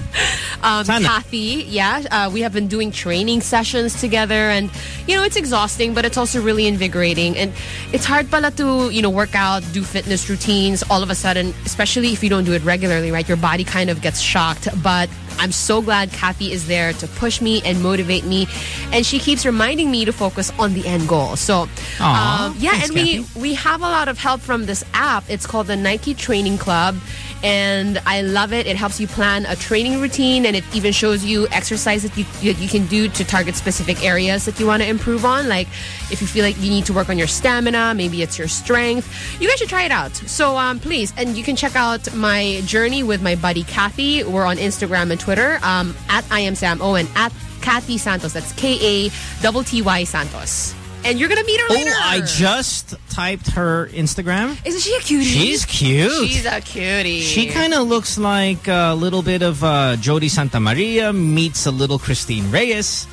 um, Katty. Yeah, uh, we have been doing training sessions together, and you know it's exhausting, but it's also really invigorating. And it's hard pala to you know work out, do fitness routines. All of a sudden, especially if you don't do it regularly, right? Your body kind of gets shocked. But I'm so glad Katty is there to push me and motivate me, and she keeps reminding me to focus on the end goal. So, um, yeah, thanks, and we Katty. we have a lot of help from this app. It's called the Nike Training Club. And I love it. It helps you plan a training routine and it even shows you exercise that you, that you can do to target specific areas that you want to improve on. Like if you feel like you need to work on your stamina, maybe it's your strength. You guys should try it out. So um, please, and you can check out my journey with my buddy Katty. We're on Instagram and Twitter um, at I am Sam Owen, at Katty Santos. That's K-A-T-T-Y Santos. And you're going to meet her later. Oh, I just typed her Instagram. Isn't she a cutie? She's cute. She's a cutie. She kind of looks like a little bit of uh, Jodi Santa Maria meets a little Christine Reyes.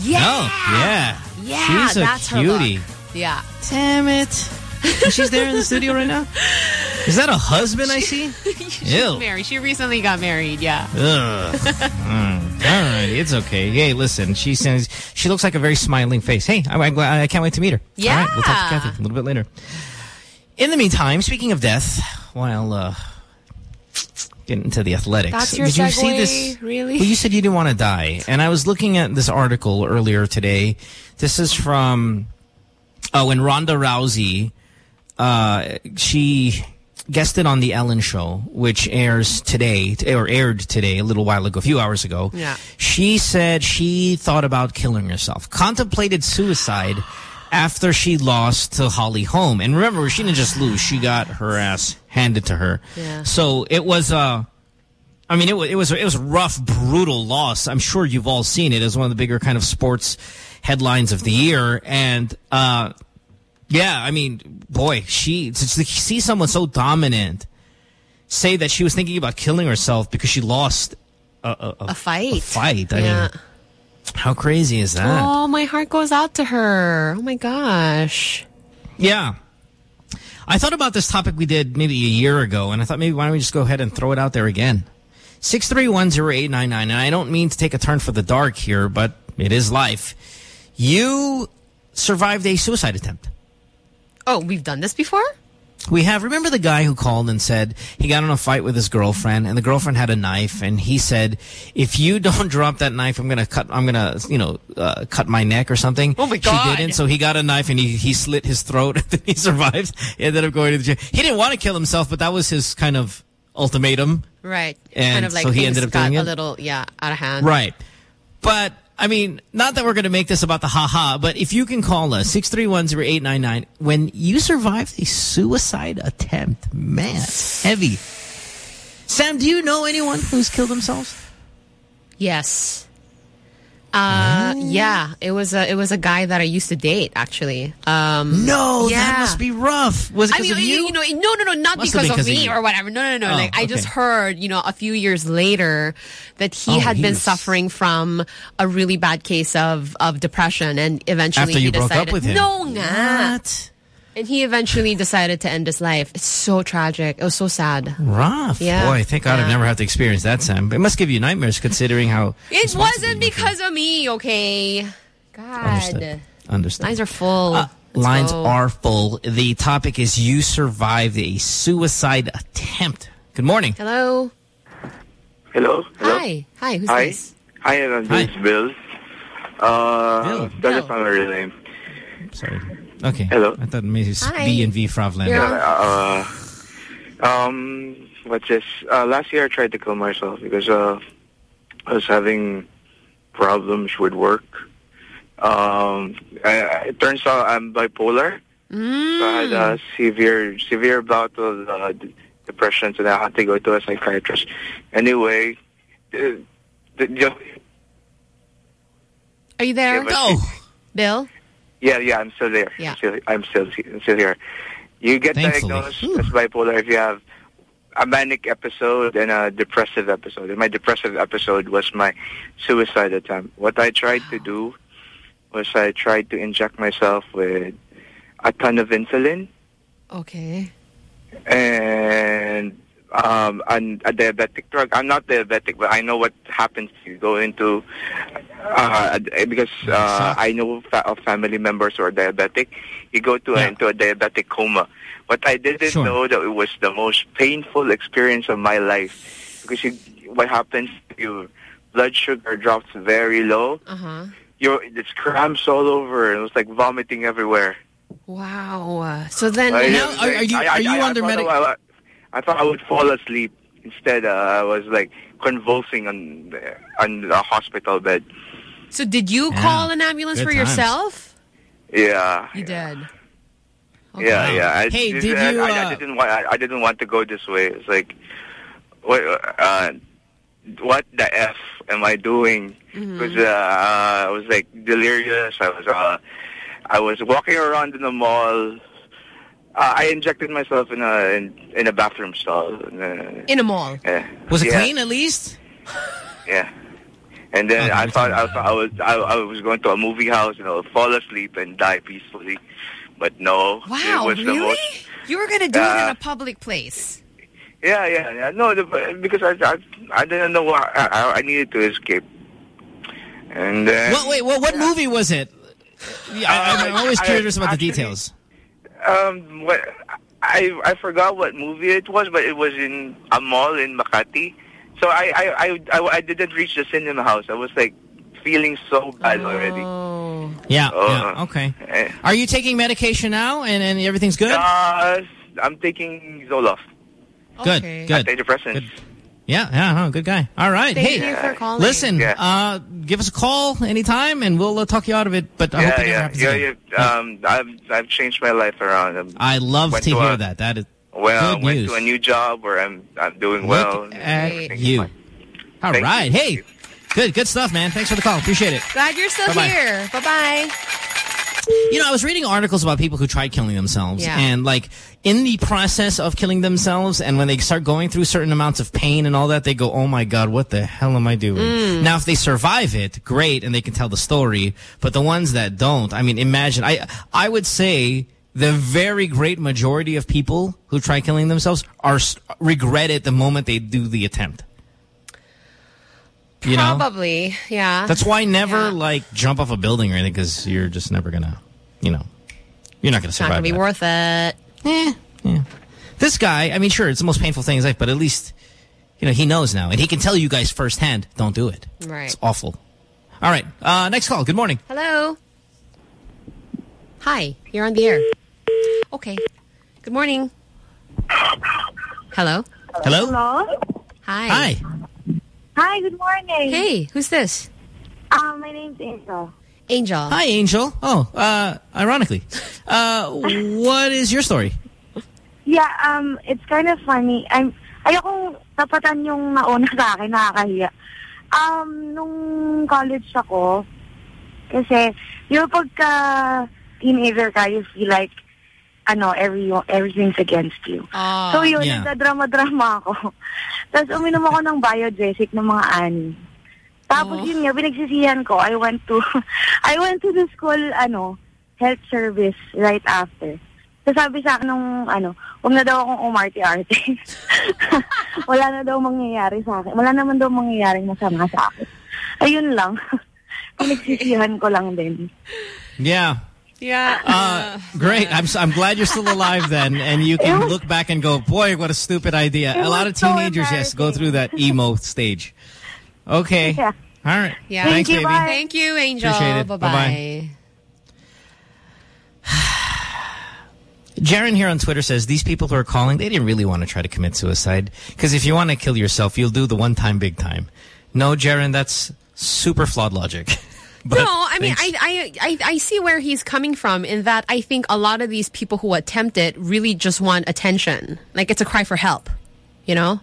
Yeah. Oh, yeah. Yeah, She's a that's her cutie. look. Yeah. Damn it. She's there in the studio right now? Is that a husband I see? She's Ew. married. She recently got married. Yeah. All right, it's okay. Hey, listen, she says she looks like a very smiling face. Hey, I, I, I can't wait to meet her. Yeah. All right, we'll talk to Katty a little bit later. In the meantime, speaking of death, while uh, getting into the athletics, That's your did you segue? see this? Really? Well, you said you didn't want to die, and I was looking at this article earlier today. This is from uh, when Ronda Rousey, uh, she guested on the Ellen Show, which airs today or aired today a little while ago, a few hours ago. Yeah. She said she thought about killing herself, contemplated suicide after she lost to Holly Holm. And remember, she didn't just lose; she got her ass handed to her. Yeah. So it was Uh, I mean, it was, it was it was a rough, brutal loss. I'm sure you've all seen it as one of the bigger kind of sports headlines of the year. And uh, yeah, I mean, boy, she to see someone so dominant say that she was thinking about killing herself because she lost a, a, A fight. A fight. I Yeah. mean, how crazy is that? Oh, my heart goes out to her. Oh my gosh. Yeah. I thought about this topic we did maybe a year ago, and I thought maybe why don't we just go ahead and throw it out there again. 6310899, and I don't mean to take a turn for the dark here, but it is life. You survived a suicide attempt. Oh, we've done this before? We have. Remember the guy who called and said he got in a fight with his girlfriend, and the girlfriend had a knife, and he said, "If you don't drop that knife, I'm gonna cut. I'm gonna, you know, uh, cut my neck or something." Oh, my God. She didn't, so he got a knife and he he slit his throat, and then he survived. He ended up going to the jail. He didn't want to kill himself, but that was his kind of ultimatum. Right. And kind of like so he ended up got doing a it? little, yeah, out of hand. Right. But, I mean, not that we're going to make this about the haha, but if you can call us, 6310899, when you survived a suicide attempt, man, heavy. Sam, do you know anyone who's killed themselves? Yes. Uh, yeah, it was a it was a guy that I used to date actually. Um, No, yeah. that must be rough. Was it I mean, of you? you know, no, no, no, not Must because of me you. or whatever. No, no, no. Oh, like I just heard, you know, a few years later that he Oh, had he been was- suffering from a really bad case of of depression, and eventually After he you broke decided, up with him. No, nga. What? And he eventually decided to end his life. It's so tragic. It was so sad. Rough. Yeah. Boy, thank God I've never had to experience that, Sam. It must give you nightmares considering how... It wasn't because of me, okay? God. Understood. Understood. Lines are full. Uh, lines go. are full. The topic is you survived a suicide attempt. Good morning. Hello. Hello? Hello? Hi. Hi. Who's Hi. this? Hi, this is Bill. Uh, Bill. That's not my real name. Sorry. Okay. Hello. I thought maybe it's Hi. B and V Fravland. Uh, um, what's this? Uh, last year I tried to kill myself because uh, I was having problems with work. Um, I, I- it turns out I'm bipolar. So I had a severe, severe bout of uh, d- depression, so I had to go to a psychiatrist. Anyway, uh, the, the, Are you there? Yeah, but- No. Bill? Yeah, yeah, I'm still there. Yeah. I'm still, I'm still, I'm still here. You get Thankfully. diagnosed as bipolar if you have a manic episode and a depressive episode. And my depressive episode was my suicide attempt. What I tried to do was I tried to inject myself with a ton of insulin Okay. and um, an, a diabetic drug. I'm not diabetic, but I know what happens if you go into uh, because uh, I know fa- of family members who are diabetic. You go to into a diabetic coma. But I didn't Sure. know that it was the most painful experience of my life because you, what happens? Your blood sugar drops very low. Uh-huh. Your it's cramps all over. It was like vomiting everywhere. Wow. Uh, So then... I- Now, are- are you- are I- you I- I under thought medic- I, I thought I would fall asleep. Instead, uh, I was like convulsing on the, on a hospital bed. So did you Yeah. call an ambulance Good for times. yourself? Yeah, You did. yeah, yeah. I, Hey, did I, you, I, uh, I didn't want. I, I didn't want to go this way. It's like, what? Uh, what the f am I doing? Mm-hmm. Because uh, I was like delirious. I was. Uh, I was walking around in the mall. Uh, I injected myself in a in, in a bathroom stall. Uh, In a mall. yeah. Was it Yeah. clean at least? Yeah. And then I thought I thought I was I, I was going to a movie house and I would fall asleep and die peacefully, but no. Wow, really? Most, You were going to do it in Uh, a public place. yeah, yeah, yeah. No, the, because I, I I didn't know what I, I- I needed to escape. And then Well, wait, well, what movie was it? Yeah, I, I'm Uh, always I- curious about the details. Um, what I I forgot what movie it was, but it was in a mall in Makati. So I I I, I, I didn't reach the cinema house. I was like feeling so bad already. Yeah, Oh. yeah, okay. Eh. Are you taking medication now and, and everything's good? Uh, I'm taking Zoloft. Good, good. Antidepressants. Yeah, yeah, no, good guy. All right. Thank hey, you for calling. listen, Yeah. uh, give us a call anytime and we'll uh, talk you out of it, but I hope yeah, it never yeah, happens yeah, again. yeah. Um, I've I've changed my life around. I'm, I love to to hear a- that. That is well, good went news. to a new job where I'm I'm doing Look well. at you. All Thank right. Hey, good, good stuff, man. Thanks for the call. Appreciate it. Glad you're still Bye-bye. here. Bye-bye. You know, I was reading articles about people who tried killing themselves Yeah. and like in the process of killing themselves and when they start going through certain amounts of pain and all that, they go, oh my God, what the hell am I doing? Mm. Now, if they survive it, great, and they can tell the story. But the ones that don't, I mean, imagine, I, I would say the very great majority of people who try killing themselves are regret it the moment they do the attempt. You know? Probably, yeah. That's why never like jump off a building or anything because you're just never gonna, you know, you're not gonna It's not going to be that. worth it. Yeah, yeah. This guy, I mean, sure, it's the most painful thing in his life, but at least, you know, he knows now and he can tell you guys firsthand, don't do it. Right. It's awful. All right, uh, next call. Good morning. Hello. Hi, you're on the air. Okay. Good morning. Hello. Hello. Hello? Hi. Hi. Hi, good morning. Hey, who's this? Um, my name's Angel. Angel. Hi, Angel. Oh, uh, ironically, uh, what is your story? Yeah, um, it's kind of funny. I'm, ayokong tapatan yung nauna sa akin, nakakahiya. Um, nung college ako, kasi, yung pagka teenager ka, you feel like, ano, every, everything's against you. Ah, so yun, yeah. nagdadrama-drama ako. Tapos uminom ako ng biogesic ng mga ani. Tapos oh. yun nga, pinagsisihan ko, I went to, I went to the school, ano, health service right after. So sabi sa akin nung, ano, huwag na daw akong umarte-arte. Wala na daw mangyayari sa akin. Wala naman daw mangyayaring masama sa akin. Ayun lang. Pinagsisihan ko lang din. Yeah. Yeah. Uh, great. I'm s- I'm glad you're still alive then, and you can look back and go, boy, what a stupid idea. A lot of was so teenagers, yes, go through that emo stage. Okay. Yeah. All right. Yeah. Thanks, baby. Thank you, Angel. Appreciate it. Bye-bye. Bye-bye. Jaron here on Twitter says these people who are calling, they didn't really want to try to commit suicide. Because if you want to kill yourself, you'll do the one time, big time. No, Jaron, that's super flawed logic. But no, I mean. I, I, I, I see where he's coming from in that I think a lot of these people who attempt it really just want attention. Like it's a cry for help, you know?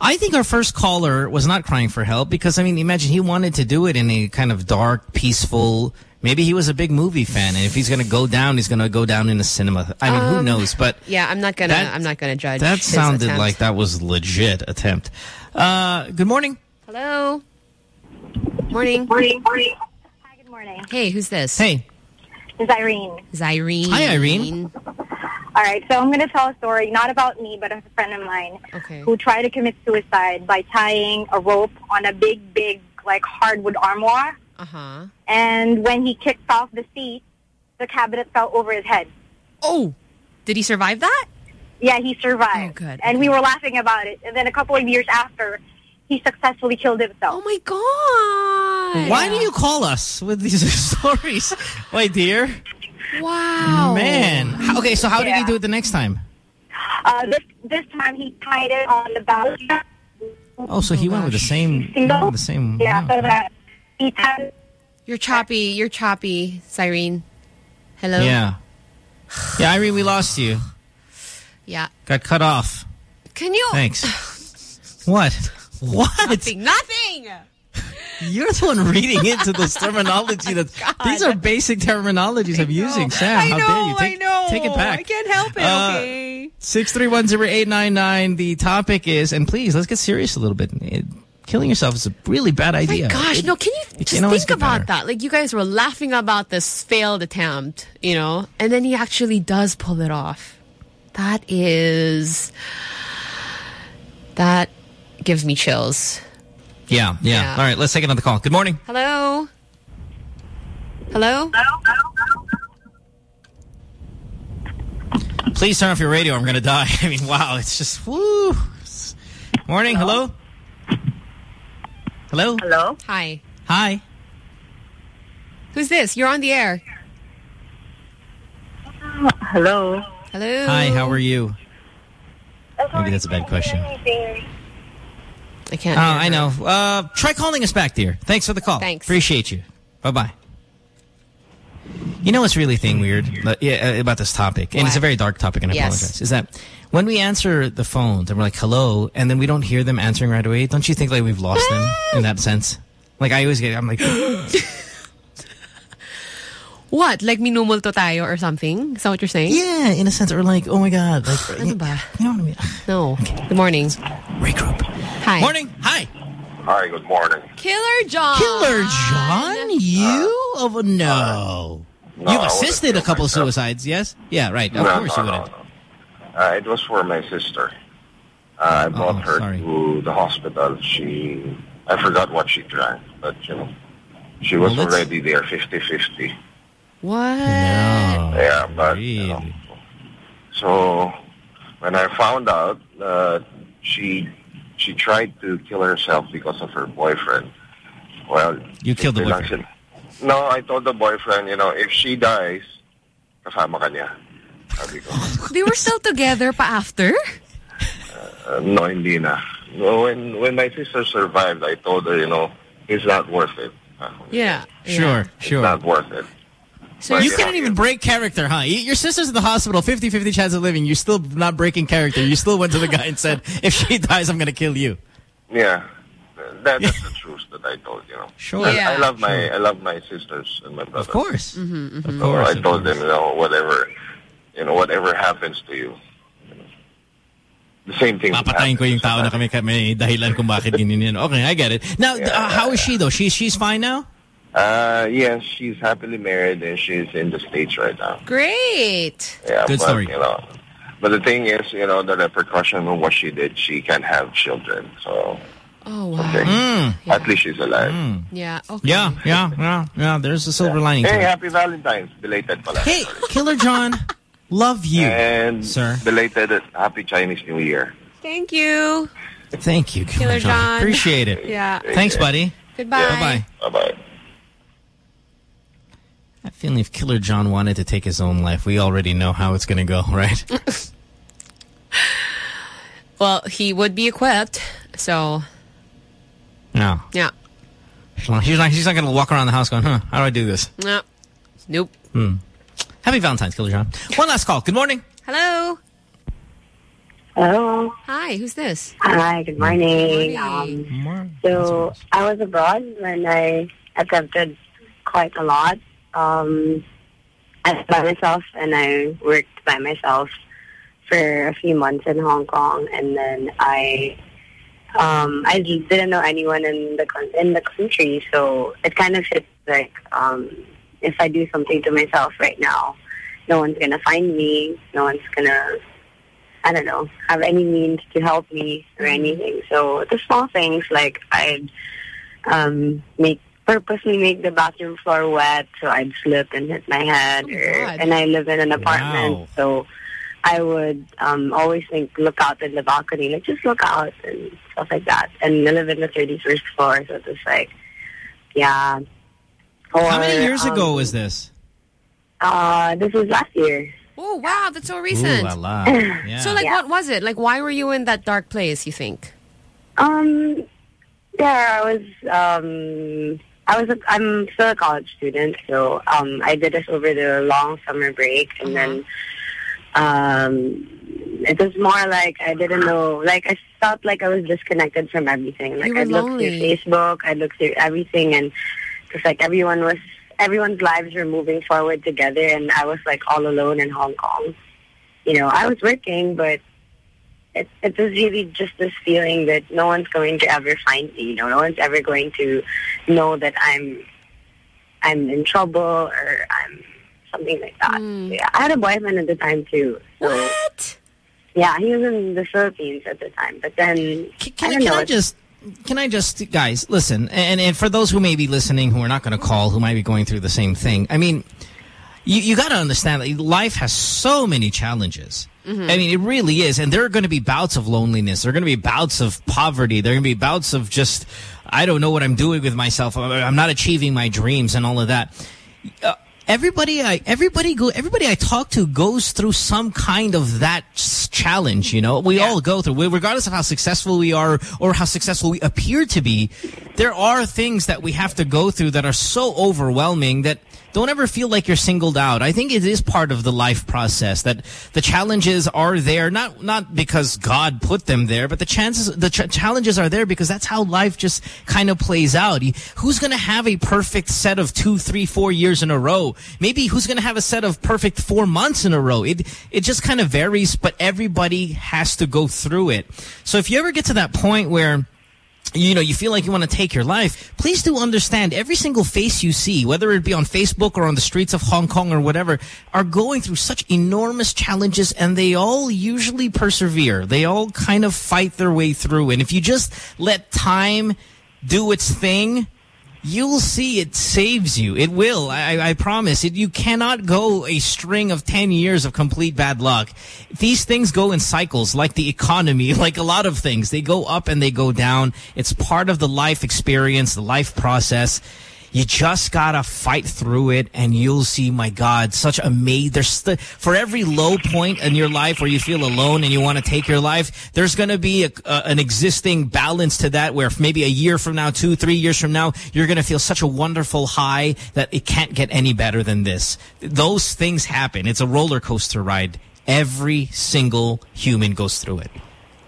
I think our first caller was not crying for help because, I mean, imagine he wanted to do it in a kind of dark, peaceful... Maybe he was a big movie fan, and if he's going to go down, he's going to go down in a cinema. I mean, who Um, knows? But Yeah, I'm not gonna. That- I'm not gonna judge. that sounded attempt. like that was legit attempt. Uh, good morning. Hello. Morning. Morning. Morning. Hi, good morning. Hey, who's this? Hey. It's Irene. It's Irene. Hi, Irene. All right, so I'm going to tell a story, not about me, but of a friend of mine Okay. who tried to commit suicide by tying a rope on a big, big, like, hardwood armoire. Uh huh. And when he kicked off the seat, the cabinet fell over his head. Oh, did he survive that? Yeah, he survived. Oh, good. And we were laughing about it. And then a couple of years after, he successfully killed himself. Oh, my God. Why do you call us with these stories? My dear. Wow. Man. Okay, so how did he do it the next time? Uh, this, this time, he tied it on the balcony. Oh, so he went with the same... Single? The same... Yeah, wow. so that he tied You're choppy. You're choppy, Cyrene. Hello. Yeah. Yeah, Irene, we lost you. Yeah. Got cut off. Can you? Thanks. what? What? Nothing. Nothing. You're the one reading into this terminology. That these are basic terminologies I'm using. Sam, I how know. dare you? Take, I know. Take it back. I can't help it. Uh, okay. Six three one zero eight nine nine. The topic is, and please let's get serious a little bit. It- killing yourself is a really bad idea. My Gosh, It- no, can you it just can think about better. that? Like, you guys were laughing about this failed attempt, you know, and then he actually does pull it off. That is. That gives me chills. Yeah, yeah, Yeah. All right, let's take another call. Good morning. Hello? Hello? Hello. Please turn off your radio. I'm going to die. I mean, wow, it's just woo. Morning. Hello. Hello. Hello. Hi. Hi. Who's this? You're on the air. Hello. Hello. Hi. How are you? Maybe that's a bad question. I can't. Oh, I know. Uh, try calling us back, dear. Thanks for the call. Thanks. Appreciate you. Bye-bye. You know what's really thing weird uh, about this topic, and it's a very dark topic, and I Yes. apologize, is that when we answer the phone, and we're like, hello, and then we don't hear them answering right away, don't you think like we've lost them in that sense? Like I always get, I'm like, What? Like minumulto tayo or something? Is that what you're saying? yeah, in a sense, or like, oh my God. Like, Ano ba? You know what I mean? No. Good morning. Regroup. Hi. Morning. Hi. Hi, good morning. Killer John. Killer John? You? Oh, no. No, You've assisted a couple myself. suicides, yes? Yeah, right. Of no, course no, you wouldn't. no. Uh, it was for my sister. Uh, I brought Oh, her sorry. to the hospital. She, I forgot what she drank, but you know, she was Well, already there 50-50. What? Yeah, but you know, so when I found out that she she tried to kill herself because of her boyfriend, well, You killed the hindi boyfriend. sila- No, I told the boyfriend, you know, if she dies, kasama ka niya. Sabi They were still together pa after? uh, no, hindi na. When when my sister survived, I told her, you know, it's not worth it. Uh, Yeah. Sure, sure. It's not worth it. So you know, couldn't even break character, huh? Your sister's in the hospital, 50-50 chance of living. You're still not breaking character. You still went to the guy and said, if she dies, I'm going to kill you. Yeah, that, that's the truth that I told you know. Sure. I, Yeah, I love my sure. I love my sisters and my brothers. Of course. Mm-hmm, Of So course. I told them, you know, whatever, you know, whatever happens to you, you the same thing. would Papatayin ko yung tao na kami may dahilan kung bakit ganyan yan. Okay, I get it. Now, uh, how is she though? She's she's fine now? Uh, yes, she's happily married and she's in the States right now. Great. Yeah, Good but, story. You know, but the thing is, you know, the repercussion of what she did, she can't have children. So, Oh, wow. okay. Mm. At least she's alive. Yeah. Okay. Yeah, yeah, yeah, yeah. There's a silver lining Hey, it. happy Valentine's. Belated pala. Hey, Killer John, love you. And sir. belated happy Chinese New Year. Thank you. Thank you, Killer, Killer John. Appreciate it. Yeah. Thanks, buddy. Goodbye. Bye-bye. Bye-bye. I feel if Killer John wanted to take his own life, we already know how it's going to go, right? Well, he would be equipped. So, no. yeah. She's not, she's not, she's not going to walk around the house going, huh, how do I do this? No. Nope. Hmm. Happy Valentine's, Killer John. One last call. Good morning. Hello. Hello. Hi, who's this? Hi, good morning. Um, so I was abroad when I attempted quite a lot. Um, I was by myself and I worked by myself for a few months in Hong Kong, and then I um, I didn't know anyone in the in the country, so it kind of fits like um, if I do something to myself right now, no one's gonna find me, no one's gonna I don't know, have any means to help me or anything. So the small things like I'd um, make purposely make the bathroom floor wet so I'd slip and hit my head. or and I live in an apartment, Wow. so I would um, always think, look out in the balcony, like just look out and stuff like that. And I live in the 31st floor, so it's like, yeah. How many Or, years ago um, was this? Uh, this was last year. Oh, wow, that's so recent. Ooh la la. Yeah. So, like, Yeah. what was it? Like, why were you in that dark place, you think? Um, yeah, I was, um, I was, a, I'm still a college student, so, um, I did this over the long summer break, and then, um, it was more like I didn't know, like I felt like I was disconnected from everything. Like I looked through. Facebook, I looked through everything, and just like everyone was, everyone's lives were moving forward together, and I was like all alone in Hong Kong. You know, I was working, but it, it was really just this feeling that no one's going to ever find me. You know, no one's ever going to know that I'm I'm in trouble or I'm something like that. Hmm. Yeah, I had a boyfriend at the time too. So, what? Yeah, he was in the Philippines at the time, but then I Can, don't can know. I just, can I just, guys, listen, and, and for those who may be listening who are not going to call, who might be going through the same thing, I mean, you, you got to understand that life has so many challenges. Mm-hmm. I mean, it really is. And there are going to be bouts of loneliness. There are going to be bouts of poverty. There are going to be bouts of just, I don't know what I'm doing with myself. I'm- not achieving my dreams and all of that. Uh, everybody I everybody go everybody I talk to goes through some kind of that challenge, you know. We all go through regardless of how successful we are or how successful we appear to be. There are things that we have to go through that are so overwhelming that don't ever feel like you're singled out. I think it is part of the life process that the challenges are there not not because God put them there, but the chances the ch challenges are there because that's how life just kind of plays out. Who's going to have a perfect set of two, three, four years in a row? Maybe who's going to have a set of perfect four months in a row? It it just kind of varies, but everybody has to go through it. So if you ever get to that point where you know, you feel like you want to take your life, please do understand every single face you see, whether it be on Facebook or on the streets of Hong Kong or whatever, are going through such enormous challenges and they all usually persevere. They all kind of fight their way through. And if you just let time do its thing, You'll see it saves you. It will. I, I promise. It, you cannot go a string of 10 years of complete bad luck. These things go in cycles, like the economy, like a lot of things. They go up and they go down. It's part of the life experience, the life process. You just gotta fight through it, and you'll see. My God, such a amazing. There's st- for every low point in your life where you feel alone and you want to take your life. There's gonna be a, a, an existing balance to that, where maybe a year from now, two, three years from now, you're gonna feel such a wonderful high that it can't get any better than this. Those things happen. It's a roller coaster ride. Every single human goes through it.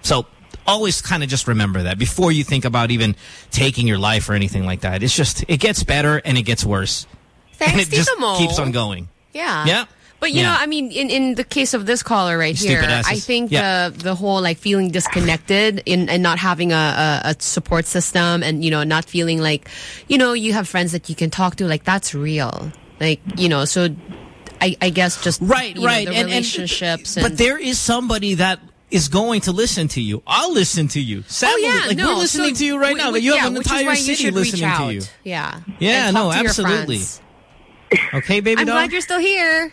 So always kind of just remember that before you think about even taking your life or anything like that. It's just, it gets better and it gets worse. Thanks, and it just Mo. keeps on going. Yeah. Yeah. But you Yeah. know, I mean, in, in the case of this caller right You here, asses. I think Yeah. the the whole like feeling disconnected in and not having a, a, a support system and you know not feeling like you know you have friends that you can talk to like that's real. Like you know, so I I guess just Right, you know, right. the And- and- relationships. And, But there is somebody that is going to listen to you. I'll listen to you. Sam, oh yeah, like no, we're listening so to you right we- now. we- Like, you yeah, have an entire why you city listening to you. Yeah. Yeah, no, talk to your absolutely. Okay, baby I'm doll? glad you're still here.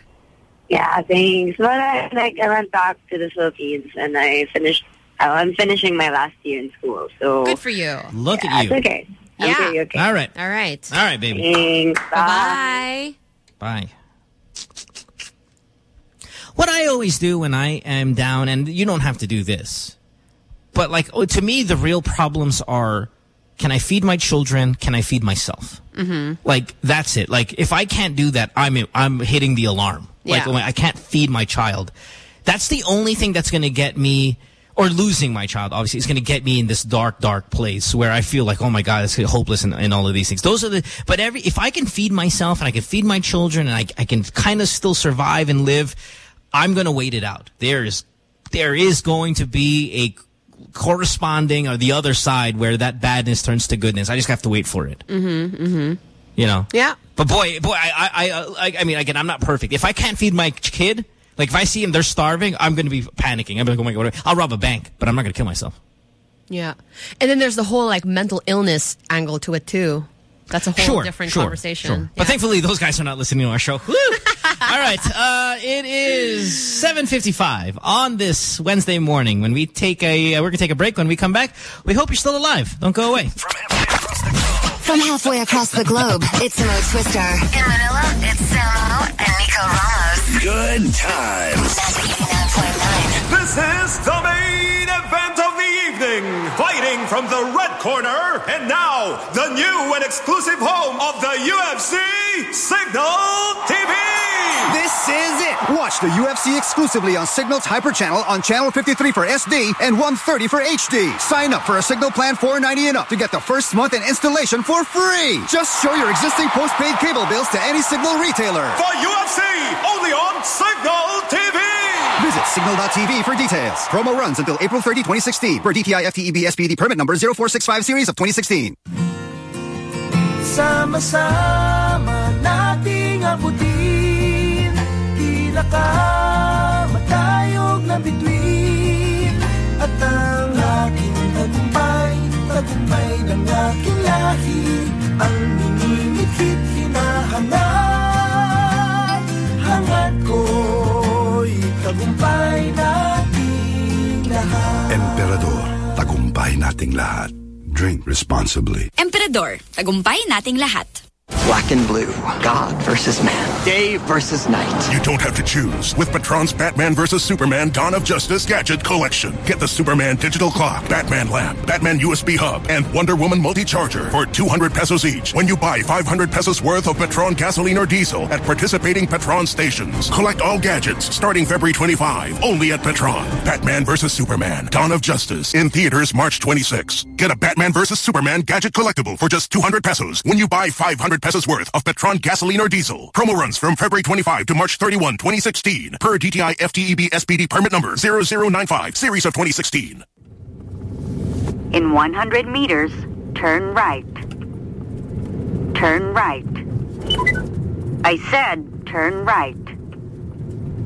Yeah, thanks. But I like I went back to the Philippines and I finished. uh, I'm finishing my last year in school, so Good for you. Look yeah, at you. It's okay. Yeah. pretty okay. All right. All right. All right, baby. Thanks. Bye. Bye. What I always do when I am down, and you don't have to do this, but like oh, to me, the real problems are: can I feed my children? Can I feed myself? Mm-hmm. Like that's it. Like if I can't do that, I'm I'm hitting the alarm. Like Yeah. when I can't feed my child. That's the only thing that's going to get me or losing my child, obviously, is going to get me in this dark, dark place where I feel like, oh my God, it's hopeless and, and all of these things. Those are the, but every, if I can feed myself and I can feed my children and I, I can kind of still survive and live, I'm going to wait it out. There is, there is going to be a corresponding or the other side where that badness turns to goodness. I just have to wait for it. Mm-hmm, mm-hmm. You know? Yeah. But boy, boy, I, I, I, I mean, again, I'm not perfect. If I can't feed my kid, like if I see them, they're starving, I'm going to be panicking. I'm going to go, oh my God, I'll rob a bank, but I'm not going to kill myself. Yeah. And then there's the whole like mental illness angle to it too. That's a whole sure, different sure, conversation. Sure. But thankfully, those guys are not listening to our show. Woo! All right. Uh, it is 7.55 on this Wednesday morning when we take a, uh, we're going to take a break. When we come back, we hope you're still alive. Don't go away. From halfway across the globe, it's Mo Twister. In Manila, it's Samo and Nico Ramos. Good times. This is the main event of the evening. Fighting from the red corner, and now the new and exclusive home of the UFC, Cignal TV. This is it. Watch the UFC exclusively on Cignal's Hyper Channel on Channel 53 for SD and 130 for HD. Sign up for a Cignal plan 490 and up to get the first month and installation for free. Just show your existing postpaid cable bills to any Cignal retailer. For UFC, only on Cignal TV. Visit cignal.tv for details. Promo runs until April 30, 2016 per DTI FTEB permit number 0465 series of 2016. Sama-sama nating abutin Tila ka matayog na bituin At ang aking tagumpay Tagumpay ng aking lahi Ang tagumpay nating lahat Emperador, tagumpay nating lahat. Drink responsibly. Emperador, tagumpay nating lahat. Black and blue, God versus man, day versus night. You don't have to choose with Petron's Batman vs. Superman Dawn of Justice Gadget Collection. Get the Superman digital clock, Batman lamp, Batman USB hub, and Wonder Woman multi-charger for 200 pesos each when you buy 500 pesos worth of Petron gasoline or diesel at participating Petron stations. Collect all gadgets starting February 25 only at Petron. Batman vs. Superman Dawn of Justice in theaters March 26. Get a Batman vs. Superman gadget collectible for just 200 pesos when you buy 500 pesos worth of Petron gasoline or diesel. Promo runs from February 25 to March 31, 2016 per DTI FTEB SPD permit number 0095 series of 2016. In 100 meters, turn right. Turn right. I said turn right.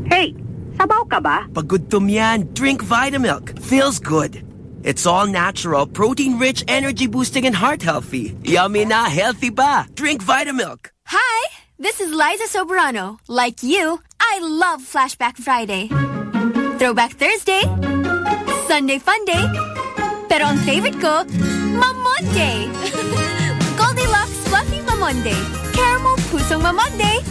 Hey, sabaw ka ba? Pag gutom yan, drink Vitamilk. Feels good. It's all natural, protein-rich, energy-boosting, and heart-healthy. Yummy na, healthy pa. Drink Vitamilk. Hi, this is Liza Soberano. Like you, I love Flashback Friday. Throwback Thursday. Sunday Fun Day. Pero ang favorite ko, Mamonday. Goldilocks Fluffy Mamonday. Caramel Pusong Mamonday.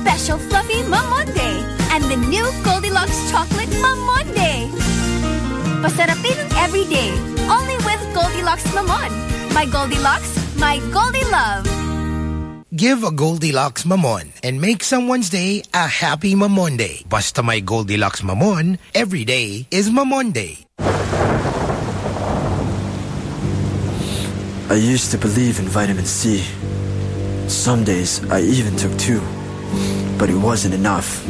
Special Fluffy Mamonday. And the new Goldilocks Chocolate Mamonday. Pasarapin every day. Only with Goldilocks Mamon. My Goldilocks, my Goldie Love. Give a Goldilocks Mamon and make someone's day a happy Mamon Day. Basta my Goldilocks Mamon, every day is Mamon Day. I used to believe in vitamin C. Some days I even took two, but it wasn't enough.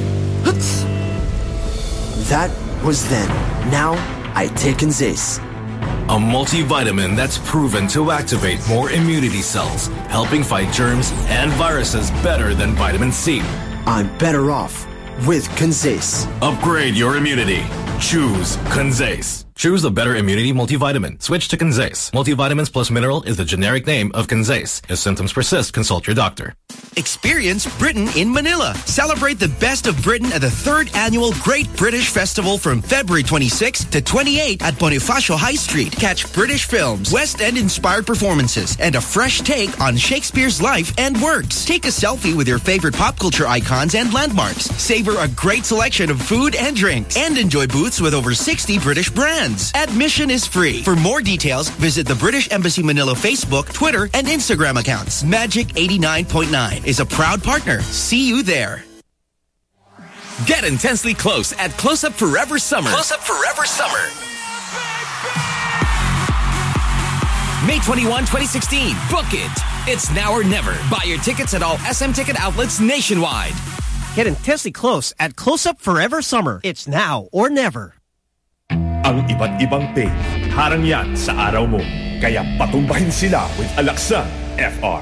That was then. Now I take Zace. A multivitamin that's proven to activate more immunity cells, helping fight germs and viruses better than vitamin C. I'm better off with Conzace. Upgrade your immunity. Choose Conzace. Choose the better immunity multivitamin. Switch to Conzace. Multivitamins plus mineral is the generic name of Conzace. If symptoms persist, consult your doctor. Experience Britain in Manila. Celebrate the best of Britain at the third annual Great British Festival from February 26 to 28 at Bonifacio High Street. Catch British films, West End inspired performances, and a fresh take on Shakespeare's life and works. Take a selfie with your favorite pop culture icons and landmarks. Savor a great selection of food and drinks, and enjoy booths with over 60 British brands. Admission is free. For more details, visit the British Embassy Manila Facebook, Twitter, and Instagram accounts. Magic 89.9 is a proud partner. See you there. Get intensely close at Close Up Forever Summer. Close Up Forever Summer. May 21, 2016. Book it. It's now or never. Buy your tickets at all SM ticket outlets nationwide. Get intensely close at Close Up Forever Summer. It's now or never. Ang iba't ibang pain, harang yan sa araw mo. Kaya patumbahin sila with Alaxan FR.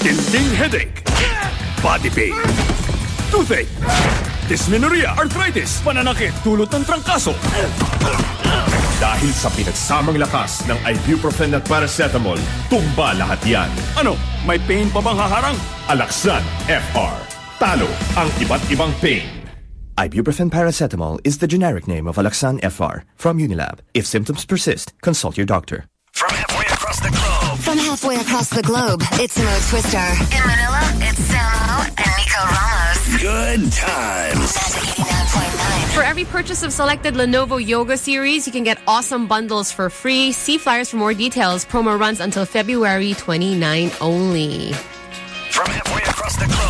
Tinding headache, body pain, toothache, dysmenorrhea, arthritis, pananakit, tulot ng trangkaso. Dahil sa pinagsamang lakas ng ibuprofen at paracetamol, tumba lahat yan. Ano? May pain pa bang haharang? Alaxan FR. Talo ang iba't ibang pain. Ibuprofen paracetamol is the generic name of Alaxan FR from Unilab. If symptoms persist, consult your doctor. From halfway across the globe, it's Mo Twister. In Manila, it's Samo and Nico Ramos. Good times. For every purchase of selected Lenovo Yoga series, you can get awesome bundles for free. See flyers for more details. Promo runs until February 29 only. From halfway across the globe.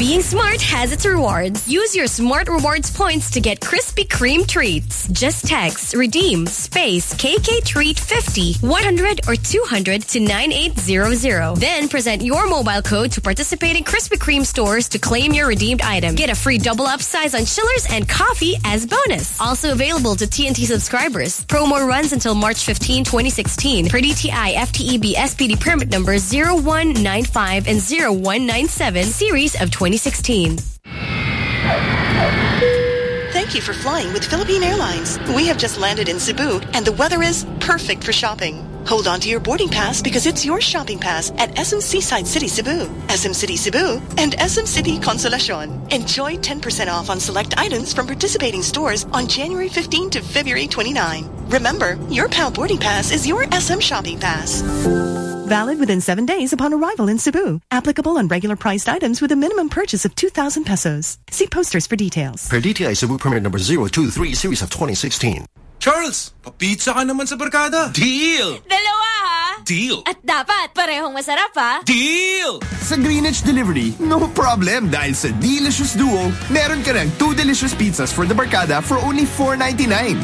Being smart has its rewards. Use your Smart Rewards points to get Krispy Kreme treats. Just text redeem space KK treat 50 100 or 200 to 9800. Then present your mobile code to participating Krispy Kreme stores to claim your redeemed item. Get a free double up size on chillers and coffee as bonus. Also available to TNT subscribers. Promo runs until March 15, 2016. Per DTI FTEB SPD permit number 0195 and 0197 series of 2016. Thank you for flying with Philippine Airlines. We have just landed in Cebu and the weather is perfect for shopping. Hold on to your boarding pass because it's your shopping pass at SM Seaside City Cebu, SM City Cebu, and SM City Consolacion. Enjoy 10% off on select items from participating stores on January 15 to February 29. Remember, your PAL boarding pass is your SM shopping pass. Valid within seven days upon arrival in Cebu. Applicable on regular priced items with a minimum purchase of 2,000 pesos. See posters for details. Per DTI Cebu Permit number 023 series of 2016. Charles, papizza ka naman sa barkada. Deal! Dalawa ha? Deal! At dapat parehong masarap ha? Deal! Sa Greenwich Delivery, no problem dahil sa Delicious Duo, meron ka ng two delicious pizzas for the barkada for only $4.99.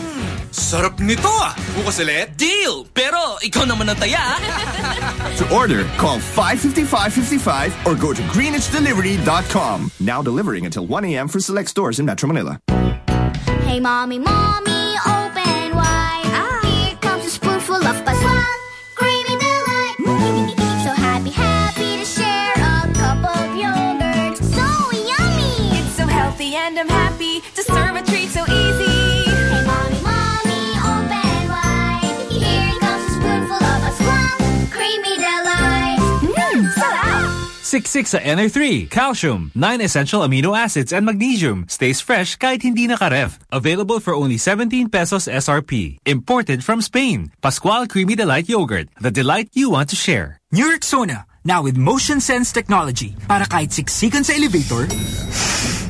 Sarap nito ah! Bukas ulit? Deal! Pero ikaw naman ang taya. To order, call 555-55 or go to greenwichdelivery.com. Now delivering until 1 a.m. for select stores in Metro Manila. Hey, mommy, mommy, and I'm happy to serve a treat so easy. Hey, mommy, mommy, open wide. Here comes a spoonful of Pascual. Creamy delight. Mmm, sarap. Siksik sa NR3, calcium, 9 essential amino acids, and magnesium. Stays fresh kahit hindi nakaref. Available for only 17 pesos SRP. Imported from Spain. Pascual Creamy Delight Yogurt. The delight you want to share. New York Rexona, now with motion sense technology. Para kahit siksikan sa elevator,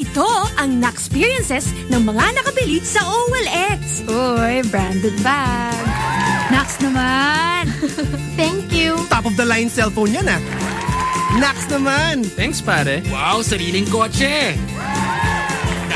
Ito ang na-experiences ng mga nakabili sa OLX. Uy, branded bag. Nax naman. Thank you. Top of the line cellphone yan ah. Nax naman. Thanks, pare. Wow, sariling kotse.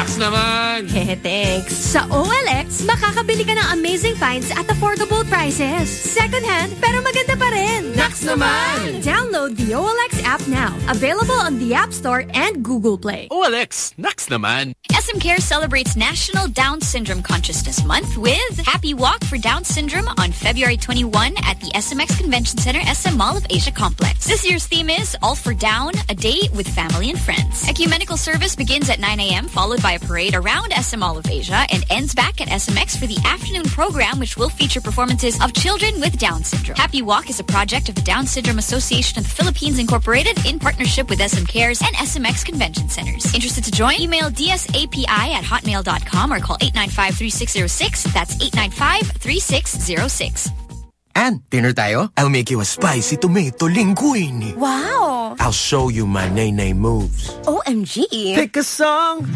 Nax naman. Hehe, thanks. Sa OLX, makakabili ka ng amazing finds at affordable prices. Second hand, pero maganda pa rin. Nax naman! Download the OLX app now. Available on the App Store and Google Play. OLX, nax naman. SM Care celebrates National Down Syndrome Consciousness Month with Happy Walk for Down Syndrome on February 21 at the SMX Convention Center SM Mall of Asia Complex. This year's theme is All for Down, a day with family and friends. Ecumenical service begins at 9 a.m., followed by a parade around SM Mall of Asia and ends back at SMX for the afternoon program, which will feature performances of children with Down syndrome. Happy Walk is a project of the Down Syndrome Association of the Philippines Incorporated in partnership with SM Cares and SMX Convention Centers. Interested to join? Email dsapi at hotmail.com or call 895-3606. That's 895-3606. And dinner tayo? I'll make you a spicy tomato linguine. Wow! I'll show you my nae nae moves. OMG! Pick a song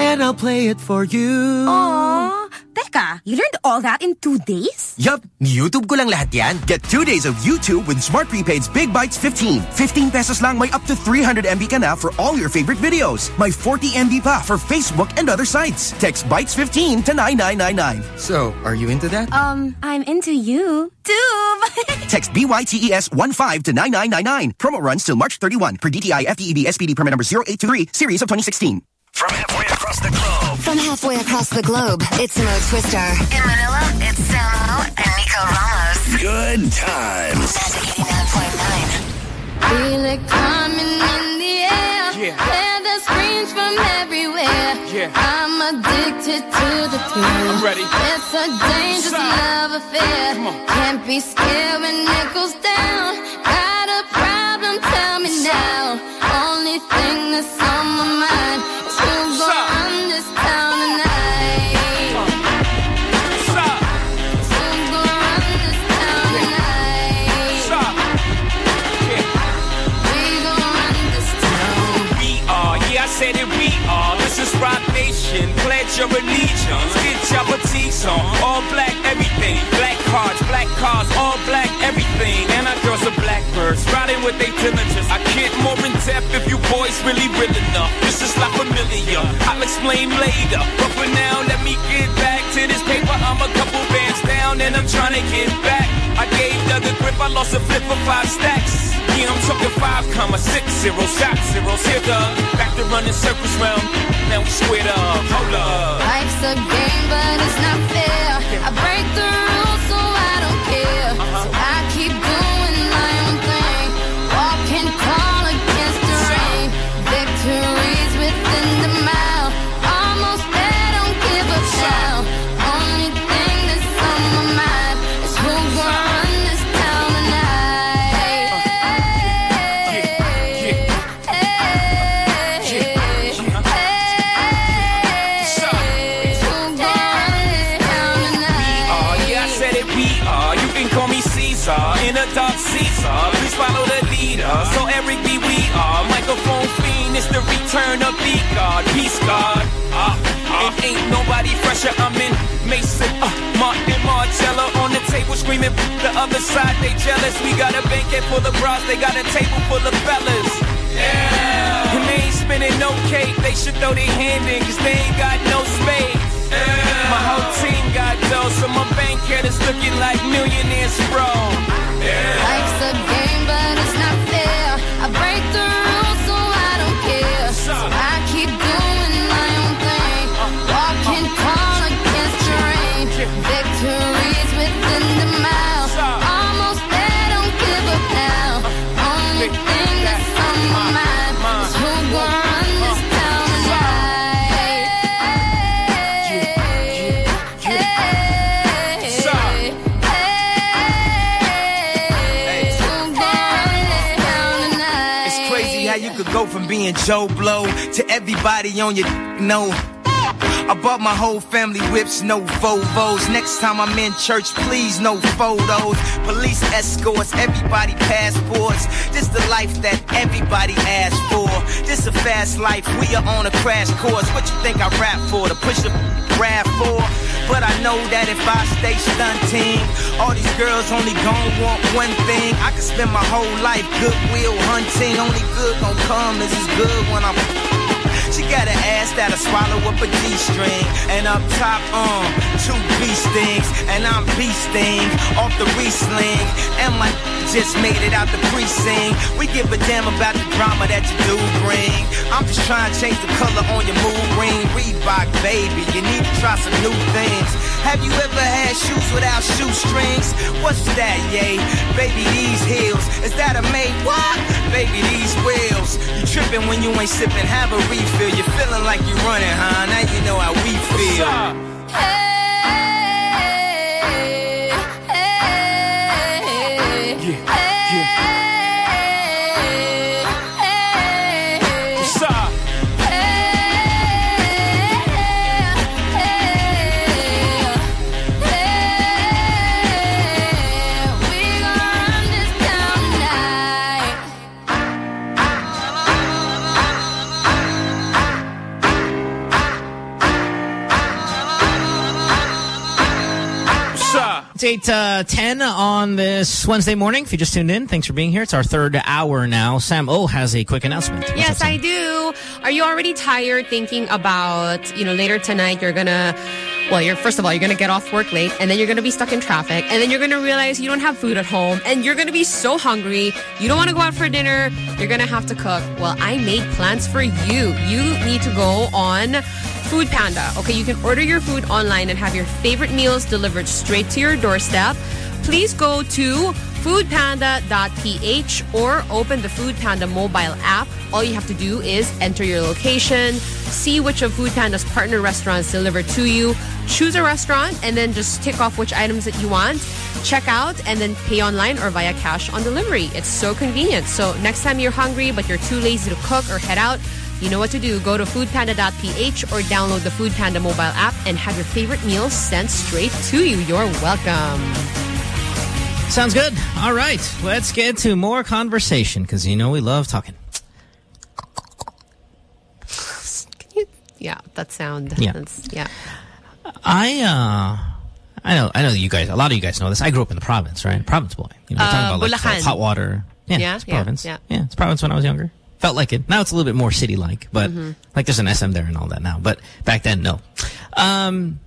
and I'll play it for you. Aww! Teka, you learned all that in two days? Yup, YouTube ko lang lahat yan. Get two days of YouTube with Smart Prepaid's Big Bites 15. 15 pesos lang may up to 300 MB ka na for all your favorite videos. May 40 MB pa for Facebook and other sites. Text Bites 15 to 9999. So, are you into that? Um, I'm into you. Too! Text BYTES 15 to 9999. Promo runs till March 31 per DTI FTEB SPD permit number 0823 series of 2016. From halfway across the globe. From halfway across the globe, it's Mo Twister. In Manila, it's Samo and Nico Ramos. Good times. Magic 89.9. Feel it coming in the air. Yeah. Hear the screams from everywhere. Yeah. I'm addicted to the thrill. I'm ready. It's a dangerous love affair. Can't be scared when it goes down. Got a problem? Tell me now. Only thing that's on Allegiance. Get your boutiques on. All black, everything. Black cards, black cars, all black, everything. And our girls are blackbirds, riding with their diligence. I get more in depth if you boys really real enough. This is like familiar. I'll explain later. But for now, let me get back to this paper. I'm a couple bands down and I'm trying to get back. I gave Doug a grip, I lost a flip for five stacks. Yeah, I'm talking five comma six zero shot zeros. Here the back to running circles round. Now we squared up. Hold up. Life's a game, but it's not fair. I break the it's the beat of God. Peace God. Uh, uh, and ain't nobody fresher. I'm in Maison, uh, Martin Margiela on the table screaming. The other side, they jealous. We got a banquet full of bras, they got a table full of fellas. Yeah. And they ain't spinning no cake. They should throw their hand in, cause they ain't got no space. My whole team got dough, so my bank account is looking like millionaires, bro. Life's a game, but it's not being Joe Blow to everybody on your know. I bought my whole family whips, no Volvos. Next time I'm in church, please no photos. Police escorts, everybody passports. This the life that everybody asks for. This a fast life, we are on a crash course. What you think I rap for? To push a rap for? But I know that if I stay stunting, all these girls only gon' want one thing. I could spend my whole life goodwill hunting. Only good gon' come is as good when I'm. She got an ass that'll swallow up a G-string. And up top, um, two B stings. And I'm B-sting off the re-sling. And my just made it out the precinct. We give a damn about the drama that you do bring. I'm just trying to change the color on your mood ring. Reebok, baby, you need to try some new things. Have you ever had shoes without shoestrings? What's that, yay? Baby, these heels. Is that a made what? Baby, these wheels. You tripping when you ain't sipping, have a refill. You're feeling like you're running, huh? Now you know how we feel. Hey, It's 8 uh, 10 on this Wednesday morning. If you just tuned in, thanks for being here. It's our third hour now. Sam O has a quick announcement. What's Yes, up, I do. Are you already tired thinking about, you know, later tonight you're gonna, well, you're first of all, you're gonna get off work late and then you're gonna be stuck in traffic and then you're gonna realize you don't have food at home and you're gonna be so hungry. You don't wanna go out for dinner. You're gonna have to cook. Well, I made plans for you. You need to go on Food Panda. Okay, you can order your food online and have your favorite meals delivered straight to your doorstep. Please go to foodpanda.ph or open the Food Panda mobile app. All you have to do is enter your location, see which of Food Panda's partner restaurants deliver to you, choose a restaurant, and then just tick off which items that you want, check out, and then pay online or via cash on delivery. It's so convenient. So next time you're hungry but you're too lazy to cook or head out, you know what to do. Go to foodpanda.ph or download the Food Panda mobile app and have your favorite meals sent straight to you. You're welcome. Sounds good. All right. Let's get to more conversation because you know we love talking. You, Yeah, that sound. Yeah. That's, yeah. I, uh, I know, I know you guys, a lot of you guys know this. I grew up in the province, right? Province boy. You know, we're talking Uh, about like hot water. Yeah, Yeah, it's yeah, province. yeah. it's province when I was younger. Felt like it. Now it's a little bit more city-like, but Mhm. like there's an SM there and all that now. But back then, no. Um,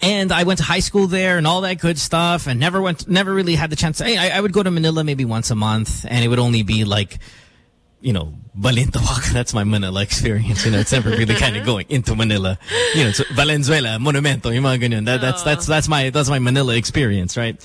and I went to high school there and all that good stuff and never went, never really had the chance. I, I would go to Manila maybe once a month and it would only be like, you know, Balintawak. That's my Manila experience. You know, it's never really kind of going into Manila. You know, it's Valenzuela, Monumento, yung mga ganyan. That, that's, that's, that's my, that's my Manila experience, right?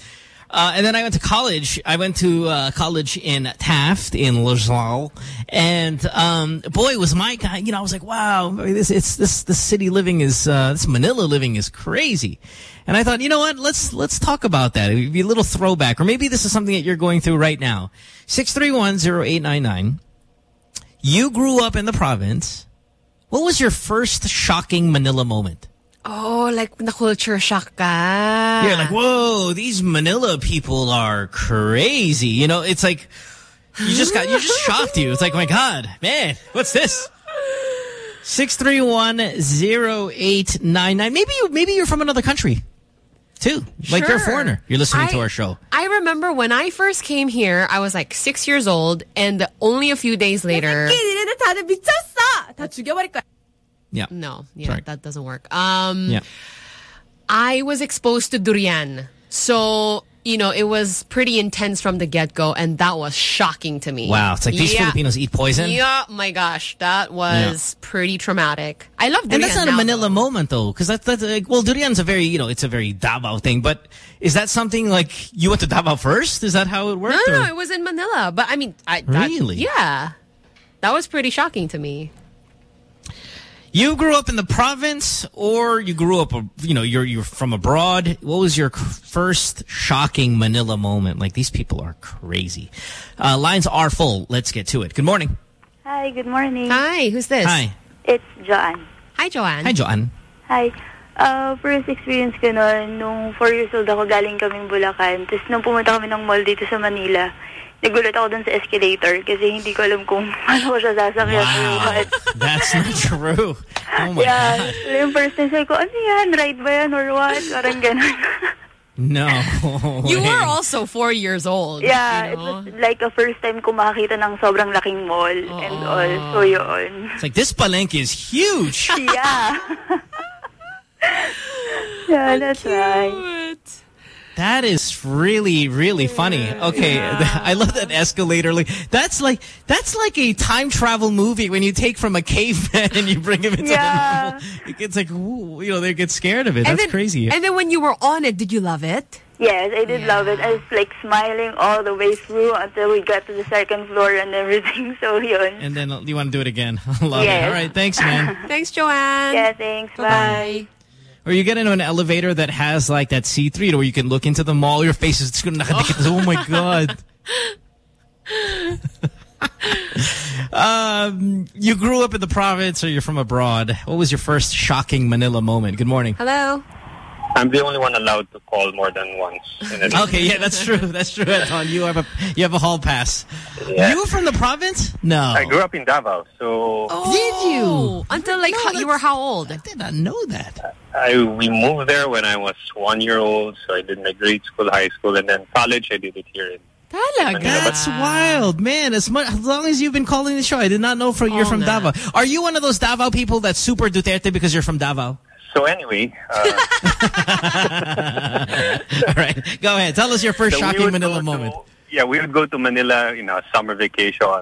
Uh, and then I went to college. I went to uh, college in Taft in LaSalle, and um, boy, was my guy. You know, I was like, wow, this it's this this city living is uh, this Manila living is crazy. And I thought, you know what? Let's let's talk about that. It would be a little throwback, or maybe this is something that you're going through right now. Six three one zero eight nine nine. You grew up in the province. What was your first shocking Manila moment? Oh, like the culture shock ka. You're like, whoa, these Manila people are crazy. You know, it's like, you just got, you just shocked you. It's like, oh my God, man, what's this? 6310899. Maybe you, maybe you're from another country too. Like you're a foreigner. You're listening to our show. I remember when I first came here, I was like six years old, and only a few days later. Yeah. No, yeah, Sorry. that doesn't work. Um, Yeah. I was exposed to durian. So, you know, it was pretty intense from the get-go, and that was shocking to me. Wow. It's like these Yeah. Filipinos eat poison. Yeah, my gosh, that was pretty traumatic. I love durian And that's not a now, Manila moment though, because that's, that's like, well, durian's a very, you know, it's a very Davao thing, but is that something like you went to Davao first? Is that how it worked? No, no, no, it was in Manila. But I mean, I, that, Really? Yeah. That was pretty shocking to me. You grew up in the province, or you grew up, you know, you're you're from abroad. What was your first shocking Manila moment? Like these people are crazy. Uh, lines are full. Let's get to it. Good morning. Hi, good morning. Hi, who's this? Hi. It's Joanne. Hi, Joanne. Hi, Joanne. Hi. Uh, first experience ko noon, nung 4 years old ako, galing kaming Bulacan. Tapos nung pumunta kami ng mall dito sa Manila, nagulat ako dun sa escalator kasi hindi ko alam kung paano ko siya sasakyan or what. That's not true. Oh my yeah. God. Yung first time, sabi ko, ano yan? Ride ba yan or what? Parang ganun. No. You way. were also four years old. yeah, you it was like a first time ko makakita ng sobrang laking mall and oh. all. So yun. It's like this palenque is huge. yeah. yeah, that's right. That is really, really funny. Okay, I love that escalator. Like that's like that's like a time travel movie when you take from a caveman and you bring him into Yeah. the normal. It's like ooh, you know they get scared of it. And That's then- crazy. And then when you were on it, did you love it? Yes, I did love it. I was like smiling all the way through until we got to the second floor and everything. So yun. And then you want to do it again. I love it. All right, thanks, man. Thanks, Joanne. Yeah, thanks. Bye. Or you get into an elevator that has like that C3 where you can look into the mall. Your face is gonna oh my god. um, you grew up in the province or you're from abroad. What was your first shocking Manila moment? Good morning. Hello. I'm the only one allowed to call more than once. In a. Okay, yeah, that's true. That's true, Anton. You have a you have a hall pass. Yeah. You from the province? No. I grew up in Davao, so oh, Did you? Until like how, you were how old? I did not know that. I we moved there when I was one year old. So I did my grade school, high school, and then college. I did it here in Talaga? That's wild, man. As much as long as you've been calling the show, I did not know oh, from you're from Davao. Are you one of those Davao people that's super Duterte because you're from Davao? So anyway, uh, All right, go ahead. Tell us your first So we shocking Manila go to- moment. yeah, we would go to Manila, you know, summer vacation. Uh,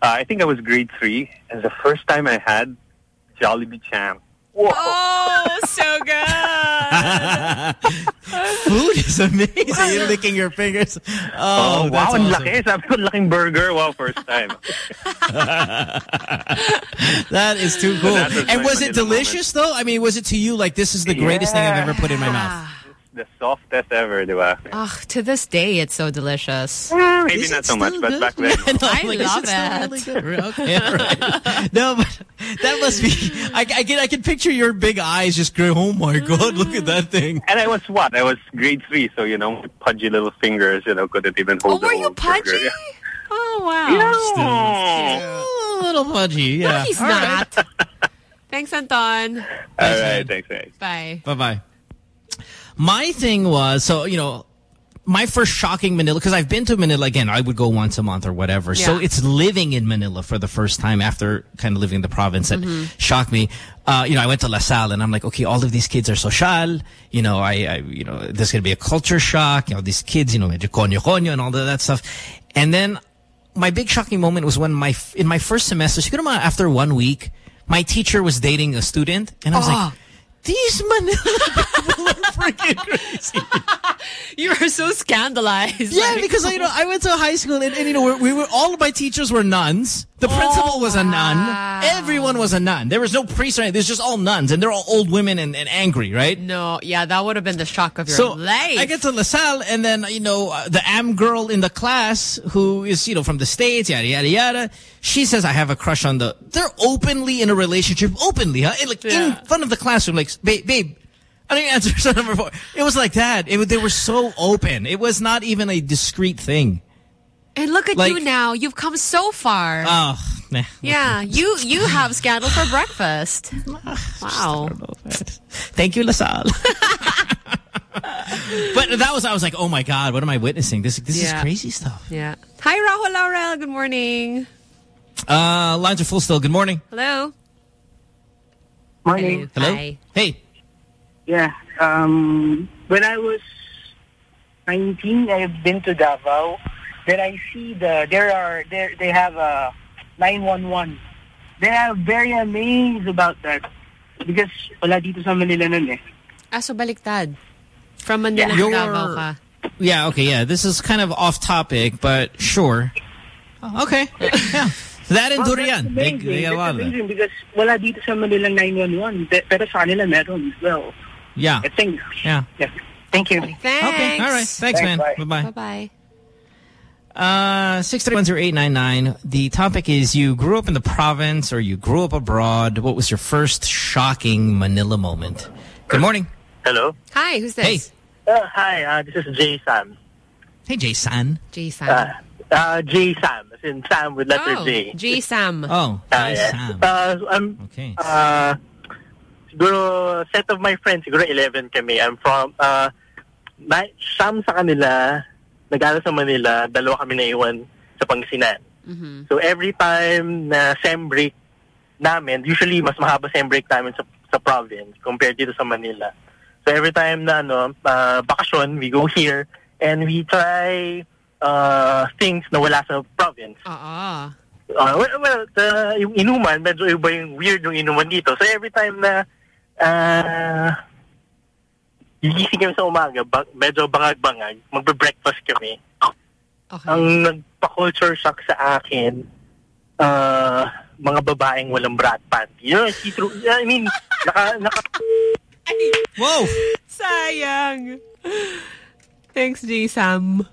I think I was grade three, and the first time I had Jollibee Champ. Oh, so good. Food is amazing. You're licking your fingers. Oh, oh wow, that's ang awesome. laki. Sabi ko, laking burger. Wow, first time. That is too cool. was and was it delicious though? I mean, was it to you like this is the greatest thing I've ever put in my mouth? The softest ever, di ba? Ugh, to this day, it's so delicious. Maybe not so much, but back then. I like, love it really good? Okay, all right. No, but that must be. I, I can I can picture your big eyes just going. Oh my god, look at that thing. And I was what? I was grade three, so, you know, pudgy little fingers, you know, couldn't even oh, hold Oh, the were whole you pudgy? burger. Oh, wow. Yeah. A little pudgy, yeah. No, he's All right. not. Thanks, Anton. All right, thanks, guys. Bye. Bye bye. My thing was so you know. My first shocking Manila, because I've been to Manila again, I would go once a month or whatever. So it's living in Manila for the first time after kind of living in the province that Mm-hmm. shocked me. Uh, you know, I went to La Salle and I'm like, okay, all of these kids are social. You know, I, I you know, there's going to be a culture shock. You know, these kids, you know, medyo konyo-konyo and all of that stuff. And then my big shocking moment was when my, in my first semester, siguro after one week, my teacher was dating a student and I was Oh. like, these Manila people are freaking crazy. You were so scandalized. Yeah, Like- because you know I went to high school and, and you know we, we were all of my teachers were nuns. The principal was a nun. Everyone was a nun. There was no priest or anything. There's just all nuns, and they're all old women and, and angry, right? No, yeah, that would have been the shock of your So life. I get to LaSalle, and then you know uh, the am girl in the class who is you know from the states, yada yada yada. She says I have a crush on the. They're openly in a relationship, openly, huh? Like in front of the classroom, like babe, babe. I didn't answer number four. It was like that. It, they were so open. It was not even a discreet thing. And look at like- you now. You've come so far. Oh, nah. yeah, you you have scandal for breakfast. Wow. Thank you, LaSalle. but that was, I was like, oh my God, what am I witnessing? This, this Yeah. is crazy stuff. Yeah. Hi, Rahul Laurel. Good morning. Uh, lines are full still. Good morning. Hello. Morning. Hello. Hi. Hey. Yeah. Um, when I was 19, I've been to Davao. Then I see the there are there they have a 911. Then I'm very amazed about that because wala dito sa Manila nun eh. Ah, so baliktad. From Manila Your- to Davao ka. Yeah, okay, yeah. This is kind of off topic, but sure. Oh, okay. Yeah. That and Well, durian. that's They, they got a lot of that. because wala dito sa Manila 911. Pero sa kanila meron as well. Yeah. I think. Yeah. Yeah. Thank you. Thanks. Okay. All right. Thanks, man. Bye-bye. Bye-bye. Uh, 6310899. The topic is you grew up in the province or you grew up abroad. What was your first shocking Manila moment? Good morning. Hello. Hi, who's this? Uh, hi, uh, this is Jay Sam. Hey, Jason. J Sam. Uh, uh, Jay Sam, as in Sam with letter oh, J. J Sam. Oh, Ah, yeah. Sam. Uh, I'm, Okay. uh, siguro, set of my friends, siguro 11 kami. I'm from, uh, na, Sam sa kanila, nag-aral sa Manila, dalawa kami naiwan sa Pangasinan. Mm-hmm. So every time na sem break namin, usually mas mahaba sem break namin sa, sa province compared dito sa Manila. So every time na ano, uh, bakasyon, we go here and we try uh, things na wala sa province. Ah. Uh, well, well the, yung inuman, medyo iba yung weird yung inuman dito. So every time na uh, gigising kami sa umaga, ba, medyo bangag-bangag, magbe-breakfast kami. Ang nagpa-culture shock sa akin, uh, mga babaeng walang bra at panty. You know, see through, I mean, naka, naka, Whoa! Sayang. Thanks, J Sam.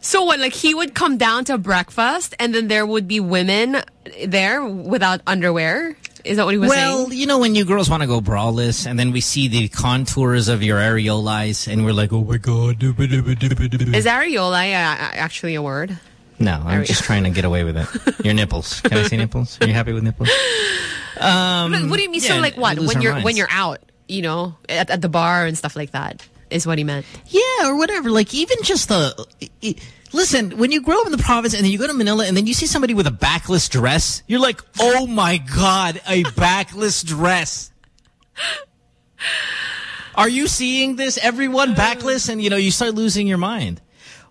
So what, like he would come down to breakfast and then there would be women there without underwear? Is that what he was well, saying? Well, you know when you girls want to go braless and then we see the contours of your areolas and we're like, oh my God. Is areola uh, actually a word? No, I'm just trying to get away with it. Your nipples. Can I say nipples? Are you happy with nipples? Um, What- what do you mean? yeah, so like what? When you're minds. when you're out, you know, at, at the bar and stuff like that, is what he meant. Yeah, or whatever. Like even just the. Listen, when you grow up in the province and then you go to Manila and then you see somebody with a backless dress, you're like, oh my God, a backless dress. Are you seeing this? Everyone backless and, you know, you start losing your mind.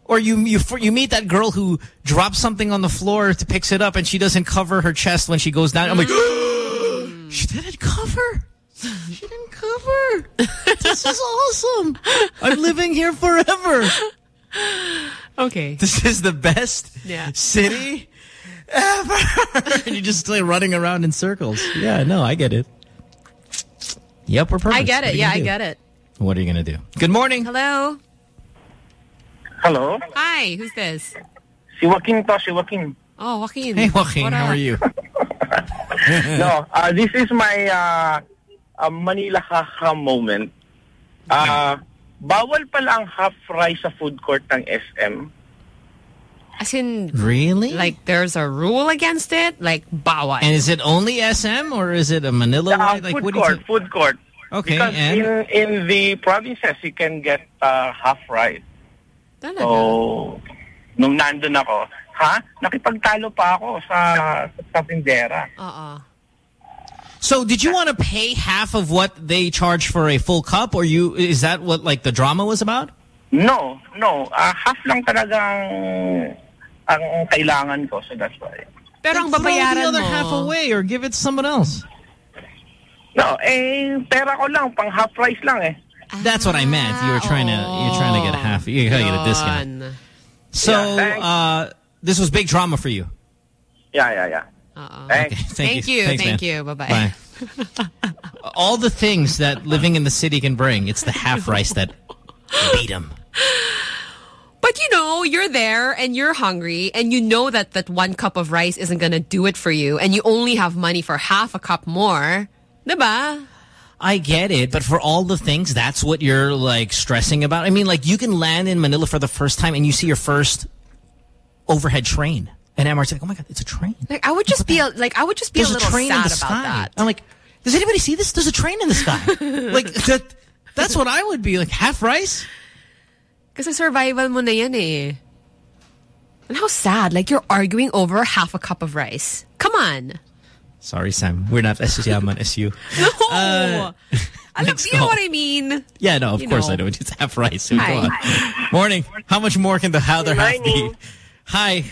Or you, you, you meet that girl who drops something on the floor to picks it up and she doesn't cover her chest when she goes down. I'm like, she didn't cover. She didn't cover. This is awesome. I'm living here forever. Okay. This is the best Yeah. city ever. and you just like running around in circles. Yeah, no, I get it. Yep, we're perfect. I get it. Yeah, gonna I do? get it. What are you going to do? Good morning. Hello. Hello? Hi. Who's this? Si Joaquin to, si Joaquin. Oh, Joaquin. Hey, Joaquin, What how up? are you? no, uh, this is my uh, uh, Manila haha moment. Uh, bawal pala ang half rice sa food court ng SM. As in, Really? like, there's a rule against it? Like, bawal. And is it only SM or is it a Manila Uh. Like, food what do you court, food court. Okay, Because and? in, in the provinces, you can get uh, half rice. So, nung nandun ako, ha? Nakipagtalo pa ako sa, sa tindera. Uh-uh. So did you want to pay half of what they charge for a full cup or you is that what like the drama was about? No, no. Uh, half lang talagang ang kailangan ko. So that's why. Pero ang Throw babayaran the other mo. half away or give it to someone else. No, eh, pera ko lang. Pang half price lang eh. That's what I meant. You were trying to you're trying to get a half. You gotta get a discount. So Yeah, uh, this was big drama for you. Yeah, yeah, yeah. Thanks. Thank, Thank you. Thanks, Thank man. you. Bye-bye. Bye. All the things that living in the city can bring. It's the half rice that beat them. But you know, you're there and you're hungry and you know that that one cup of rice isn't going to do it for you and you only have money for half a cup more. Diba? I get it, but for all the things, that's what you're like stressing about. I mean, like you can land in Manila for the first time and you see your first overhead train. And MRT's like, oh my God, it's a train. Like I would just be a, like I would just be There's a a, little train sad in the about sky. that. I'm like, does anybody see this? There's a train in the sky. like that. That's what I would be like. Half rice. Kasi survival mo na yan eh. And how sad. Like you're arguing over half a cup of rice. Come on. Sorry, Sam. We're not as yaman as you. No. Uh, Alam, next you know what I mean? Yeah, no, of You course know. I do. It's half rice. Go Hi. on. Morning. How much more can the how their half be? Hi.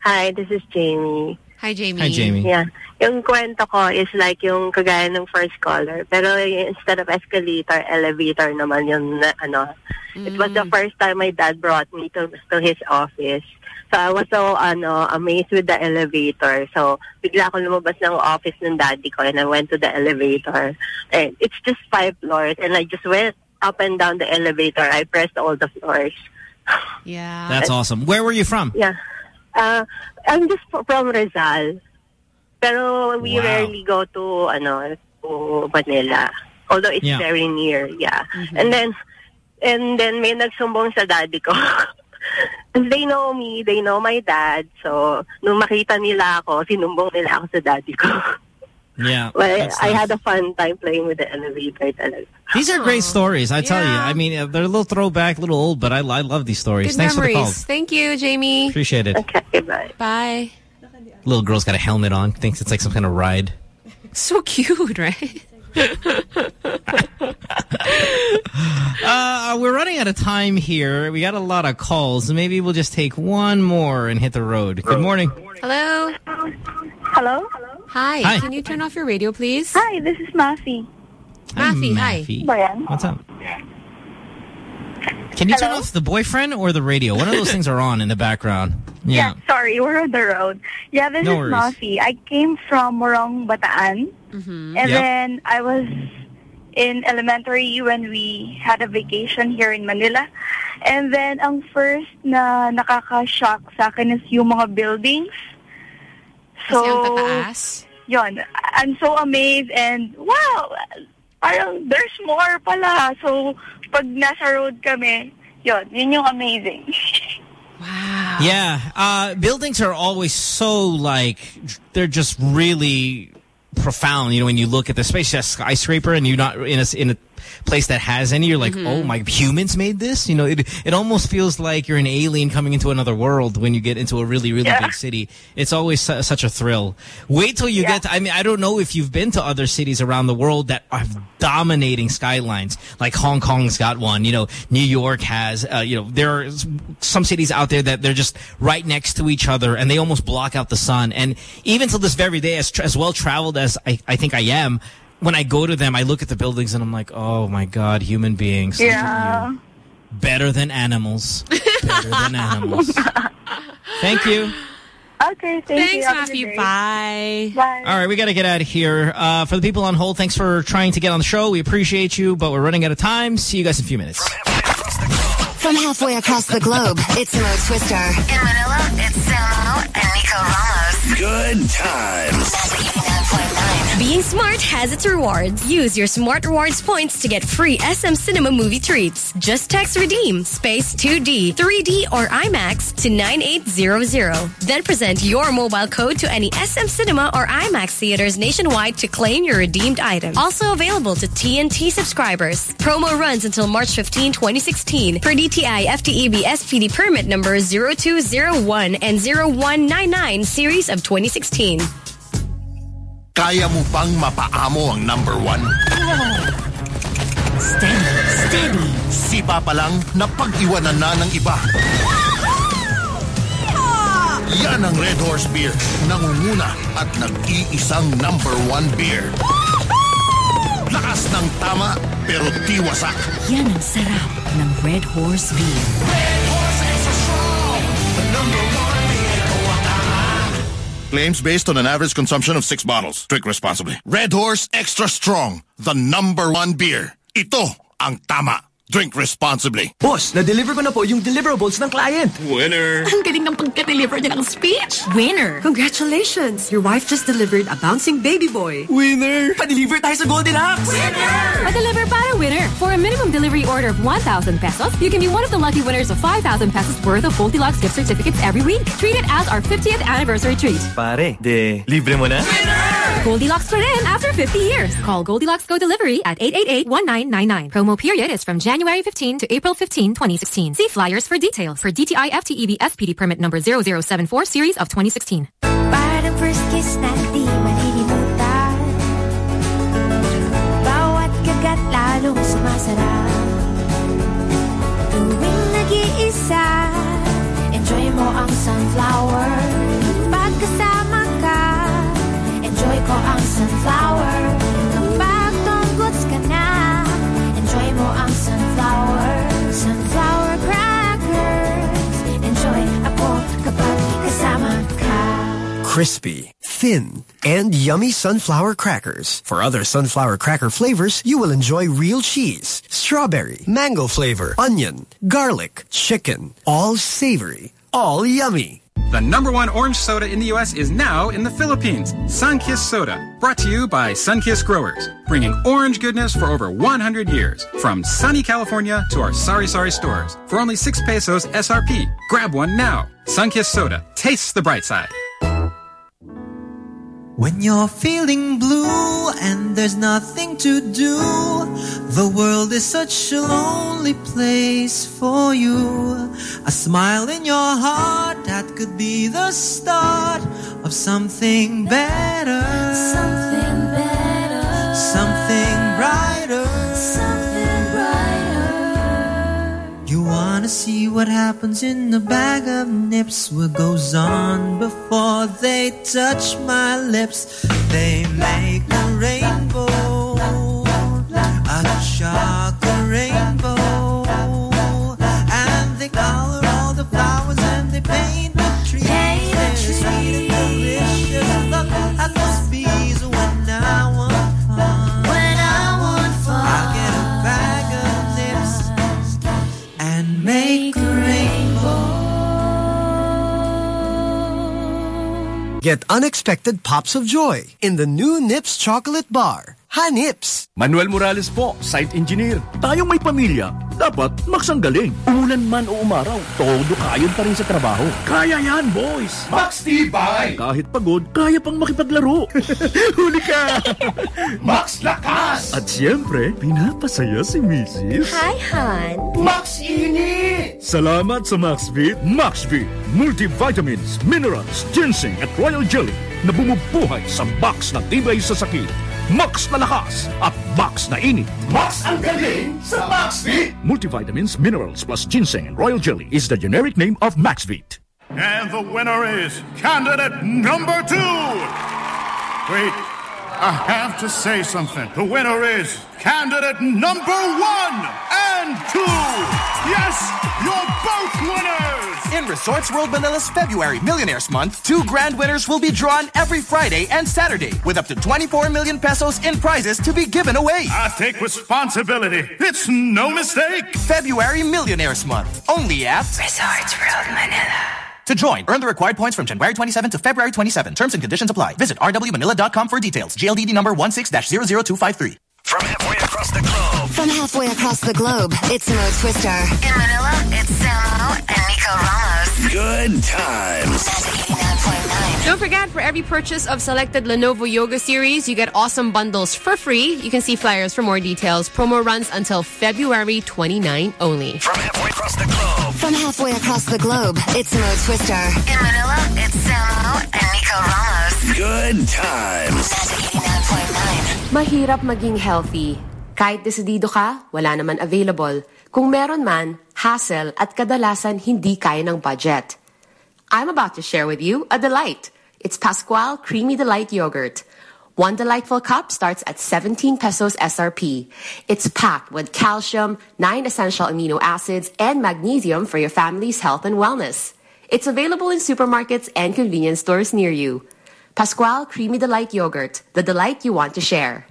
Hi, this is Jamie. Hi, Jamie. Hi, Jamie. Yeah. Yung kwento ko is like yung kagaya ng first caller. Pero instead of escalator, elevator naman yung na- ano. It was the mm. first time my dad brought me to, to his office. So I was so ano, amazed with the elevator. So bigla ako lumabas ng office ng daddy ko and I went to the elevator. And it's just five floors and I just went up and down the elevator. I pressed all the floors. Yeah. That's awesome. Where were you from? Yeah. Uh, I'm just from Rizal. Pero we Wow. rarely go to, ano, to Manila. Although it's Yeah. very near, yeah. And then, and then may nagsumbong sa daddy ko. And they know me, they know my dad. So, nung makita nila ako, sinumbong nila ako sa daddy ko. Yeah. Well, I tough. had a fun time playing with the elevator talaga. These are great stories. I tell you. I mean, uh, they're a little throwback, a little old, but I, I love these stories. Good Thanks memories. for the call. Thank you, Jamie. Appreciate it. Okay, bye. Bye. Little girl's got a helmet on. Thinks it's like some kind of ride. So cute, right? Uh, we're running out of time here. We got a lot of calls. Maybe we'll just take one more and hit the road. Good morning. Hello. Hello? Hi. Hi. Can you turn off your radio, please? Hi, this is Mafi. Mafi, hi. Mafi. What's up? Can you turn off the boyfriend or the radio? One of those things are on in the background. Yeah. sorry, we're on the road. Yeah, this No is worries. Mafi. I came from Morong, Bataan. Mm-hmm. And Yep. then I was in elementary when we had a vacation here in Manila. And then ang first na nakaka-shock sa akin is yung mga buildings. Kasi ang So, tataas. yon, I'm so amazed and wow, parang there's more pala. So, pag nasa road kami, yon, yun yung amazing. Yeah, uh, buildings are always so like they're just really profound. You know, when you look at the space, a skyscraper, and you're not in a in a place that has any, you're like, Mm-hmm. oh my, humans made this. You know, it it almost feels like you're an alien coming into another world when you get into a really really Yeah. big city. It's always su such a thrill. Wait till you get. to, I mean, I don't know if you've been to other cities around the world that have dominating skylines. Like Hong Kong's got one. You know, New York has. Uh, you know, there are some cities out there that they're just right next to each other and they almost block out the sun. And even till this very day, as, as well traveled as I, I think I am, when I go to them, I look at the buildings and I'm like, oh my god, human beings. Yeah. you. Better than animals. Better than animals. Thank you. Okay, thank you. Thanks, Have Matthew. Bye. Bye. All right, we got to get out of here. Uh, for the people on hold, thanks for trying to get on the show. We appreciate you, but we're running out of time. See you guys in a few minutes. From halfway across the globe, it's Mo Twister. In Manila, it's Samo and Nico Ramos. Good times. Being smart has its rewards. Use your Smart Rewards points to get free SM Cinema movie treats. Just text REDEEM space 2D, 3D, or IMAX to 9800. Then present your mobile code to any SM Cinema or IMAX theaters nationwide to claim your redeemed item. Also available to TNT subscribers. Promo runs until March 15, 2016 per DTI FTEB SPD permit number 0201 and 0199 series of 2016. Kaya mo bang mapaamo ang number one? Steady, steady. Sipa pa lang, napag-iwanan na ng iba. Yan ang Red Horse Beer. Nangunguna at nag-iisang number one beer. Lakas ng tama, pero di wasak. Yan ang sarap ng Red Horse Beer. Claims based on an average consumption of six bottles. Drink responsibly. Red Horse Extra Strong. The number one beer. Ito ang tama. Drink responsibly. Boss, na-deliver ko na po yung deliverables ng client. Winner. Ang galing ng pagka-deliver niya ng speech. Winner! Congratulations! Your wife just delivered a bouncing baby boy. Winner! Pa-deliver tayo sa Goldilocks! Winner! Pa-deliver para winner. For a minimum delivery order of 1,000 pesos, you can be one of the lucky winners of 5,000 pesos worth of Goldilocks gift certificates every week. Treat it as our 50th anniversary treat. Pare, de, libre mo na? Goldilocks for in after 50 years. Call Goldilocks Go Delivery at 888-1999. Promo period is from January 15 to April 15, 2016. See flyers for details for DTI FTEB permit number 0074 series of 2016. Parang first kiss na di malilimutan Bawat kagat lalong sumasarap Tuwing nag-iisa Enjoy mo ang sunflower Pagkasama ka Enjoy ko ang sunflower Crispy, thin, and yummy sunflower crackers. For other sunflower cracker flavors, you will enjoy real cheese, strawberry, mango flavor, onion, garlic, chicken. All savory, all yummy. The number one orange soda in the U.S. is now in the Philippines. Sunkist Soda. Brought to you by Sunkist Growers. Bringing orange goodness for over 100 years. From sunny California to our Sari Sari stores. For only 6 pesos SRP. Grab one now. Sunkist Soda. Tastes the bright side. When you're feeling blue and there's nothing to do, the world is such a lonely place for you. A smile in your heart that could be the start of something better. Something better. Something brighter. Wanna see what happens in the bag of nips? What goes on before they touch my lips? They make a rainbow, Get unexpected pops of joy in the new Nips chocolate bar. Ha-Nips! Manuel Morales po, site engineer. Tayong may pamilya, dapat magsanggaling. Umulan man o umaraw, todo kayon pa rin sa trabaho. Kaya yan, boys! Max Tibay! Kahit pagod, kaya pang makipaglaro. Huli ka! Max Lakas! At siyempre, pinapasaya si Mrs. Hi, Han. Max Init! Salamat sa MaxVit. MaxVit, multivitamins, minerals, ginseng at royal jelly na bumubuhay sa box na tibay sa sakit. Max na lakas at Max na init. Max ang galing sa MaxVit! Multivitamins, minerals plus ginseng and royal jelly is the generic name of MaxVit. And the winner is candidate number two. Wait, I have to say something. The winner is candidate number one and two. Yes, you're both winners. In Resorts World Manila's February Millionaires Month, two grand winners will be drawn every Friday and Saturday with up to 24 million pesos in prizes to be given away. I take responsibility. It's no mistake. February Millionaires Month, only at Resorts World Manila. To join, earn the required points from January 27 to February 27. Terms and conditions apply. Visit rwmanila.com for details. GLDD number 16-00253. From halfway across the globe. From halfway across the globe, it's Mo Twister. In Manila, it's Samo and Nico Ramos. Good times. Don't forget, for every purchase of selected Lenovo Yoga series, you get awesome bundles for free. You can see flyers for more details. Promo runs until February 29 only. From halfway across the globe. From halfway across the globe, it's Mo Twister. In Manila, it's Samo and Nico Ramos. Good times. Mahirap maging healthy. Kahit desidido ka, wala naman available. Kung meron man, hassle at kadalasan hindi kaya ng budget. I'm about to share with you a delight. It's Pascual Creamy Delight Yogurt. One delightful cup starts at 17 pesos SRP. It's packed with calcium, 9 essential amino acids, and magnesium for your family's health and wellness. It's available in supermarkets and convenience stores near you. Pascual Creamy Delight Yogurt, the delight you want to share.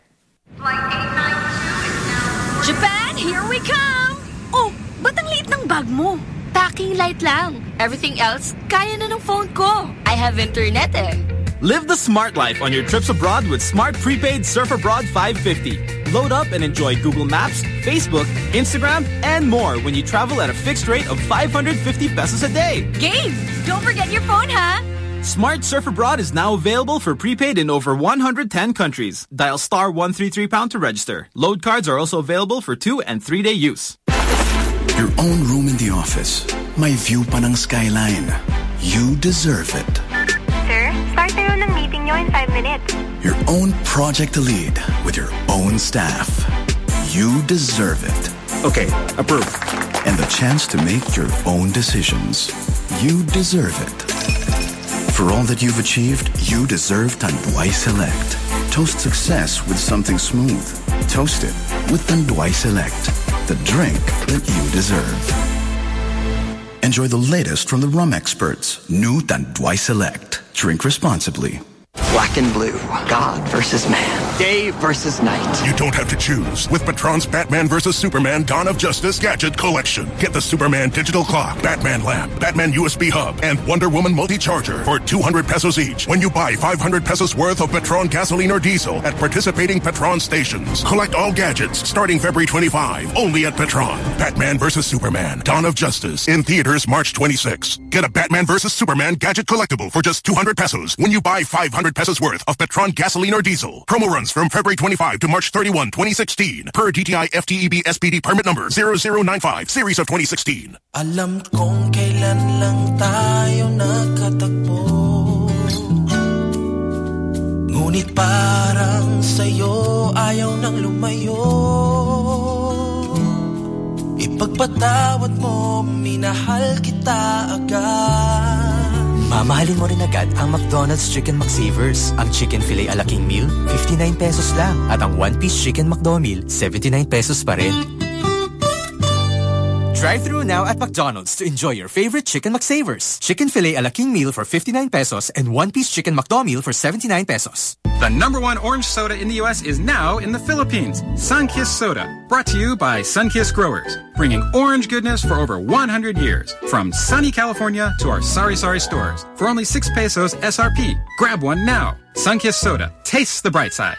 Japan, here we come! Oh, ba't ng bag mo? Packing light lang. Everything else, kaya na ng phone ko. I have internet eh. Live the smart life on your trips abroad with Smart Prepaid Surf Abroad 550. Load up and enjoy Google Maps, Facebook, Instagram, and more when you travel at a fixed rate of 550 pesos a day. Game! Don't forget your phone, huh? Smart Surf Abroad is now available for prepaid in over 110 countries. Dial star 133 pound to register. Load cards are also available for two and three day use. Your own room in the office. May view pa ng skyline. You deserve it. Sir, start tayo ng meeting nyo in 5 minutes. Your own project to lead with your own staff. You deserve it. Okay, approved. And the chance to make your own decisions. You deserve it. For all that you've achieved, you deserve Tanduay Select. Toast success with something smooth. Toast it with Tanduay Select, the drink that you deserve. Enjoy the latest from the rum experts. New Tanduay Select. Drink responsibly. Black and blue. God versus man. Day versus night. You don't have to choose with Petron's Batman vs. Superman Dawn of Justice Gadget Collection. Get the Superman digital clock, Batman lamp, Batman USB hub, and Wonder Woman multi-charger for 200 pesos each when you buy 500 pesos worth of Petron gasoline or diesel at participating Petron stations. Collect all gadgets starting February 25 only at Petron. Batman vs. Superman Dawn of Justice in theaters March 26. Get a Batman vs. Superman gadget collectible for just 200 pesos when you buy 500 pesos worth of Petron gasoline or diesel. Promo runs from February 25 to March 31, 2016 per DTI FTEB SPD permit number 0095 series of 2016. Alam kong kailan lang tayo nakatagpo Ngunit parang sa'yo ayaw nang lumayo Ipagpatawad mo, minahal kita agad Mamahalin mo rin agad ang McDonald's Chicken McSavers. Ang Chicken Filet a la King Meal, 59 pesos lang. At ang One Piece Chicken McDo Meal, 79 pesos pa rin. Drive-thru now at McDonald's to enjoy your favorite Chicken McSavers. Chicken filet a la king meal for 59 pesos and one-piece chicken McDo meal for 79 pesos. The number one orange soda in the U.S. is now in the Philippines. Sunkist Soda. Brought to you by Sunkist Growers. Bringing orange goodness for over 100 years. From sunny California to our Sari Sari stores. For only 6 pesos SRP. Grab one now. Sunkist Soda. Tastes the bright side.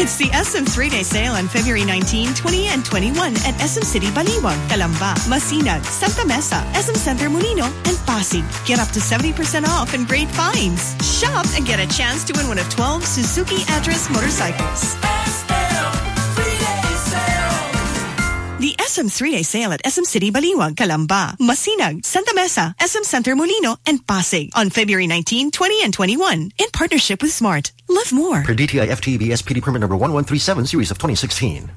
It's the SM three-day sale on February 19, 20, and 21 at SM City Baliwag, Calamba, Masinag, Santa Mesa, SM Center Molino, and Pasig. Get up to 70% off and great finds. Shop and get a chance to win one of 12 Suzuki Address motorcycles. The SM three-day sale at SM City Baliwag, Calamba, Masinag, Santa Mesa, SM Center Molino, and Pasig on February 19, 20, and 21 in partnership with Smart. Live more. Per DTI FTEB SPD permit number 1137 series of 2016.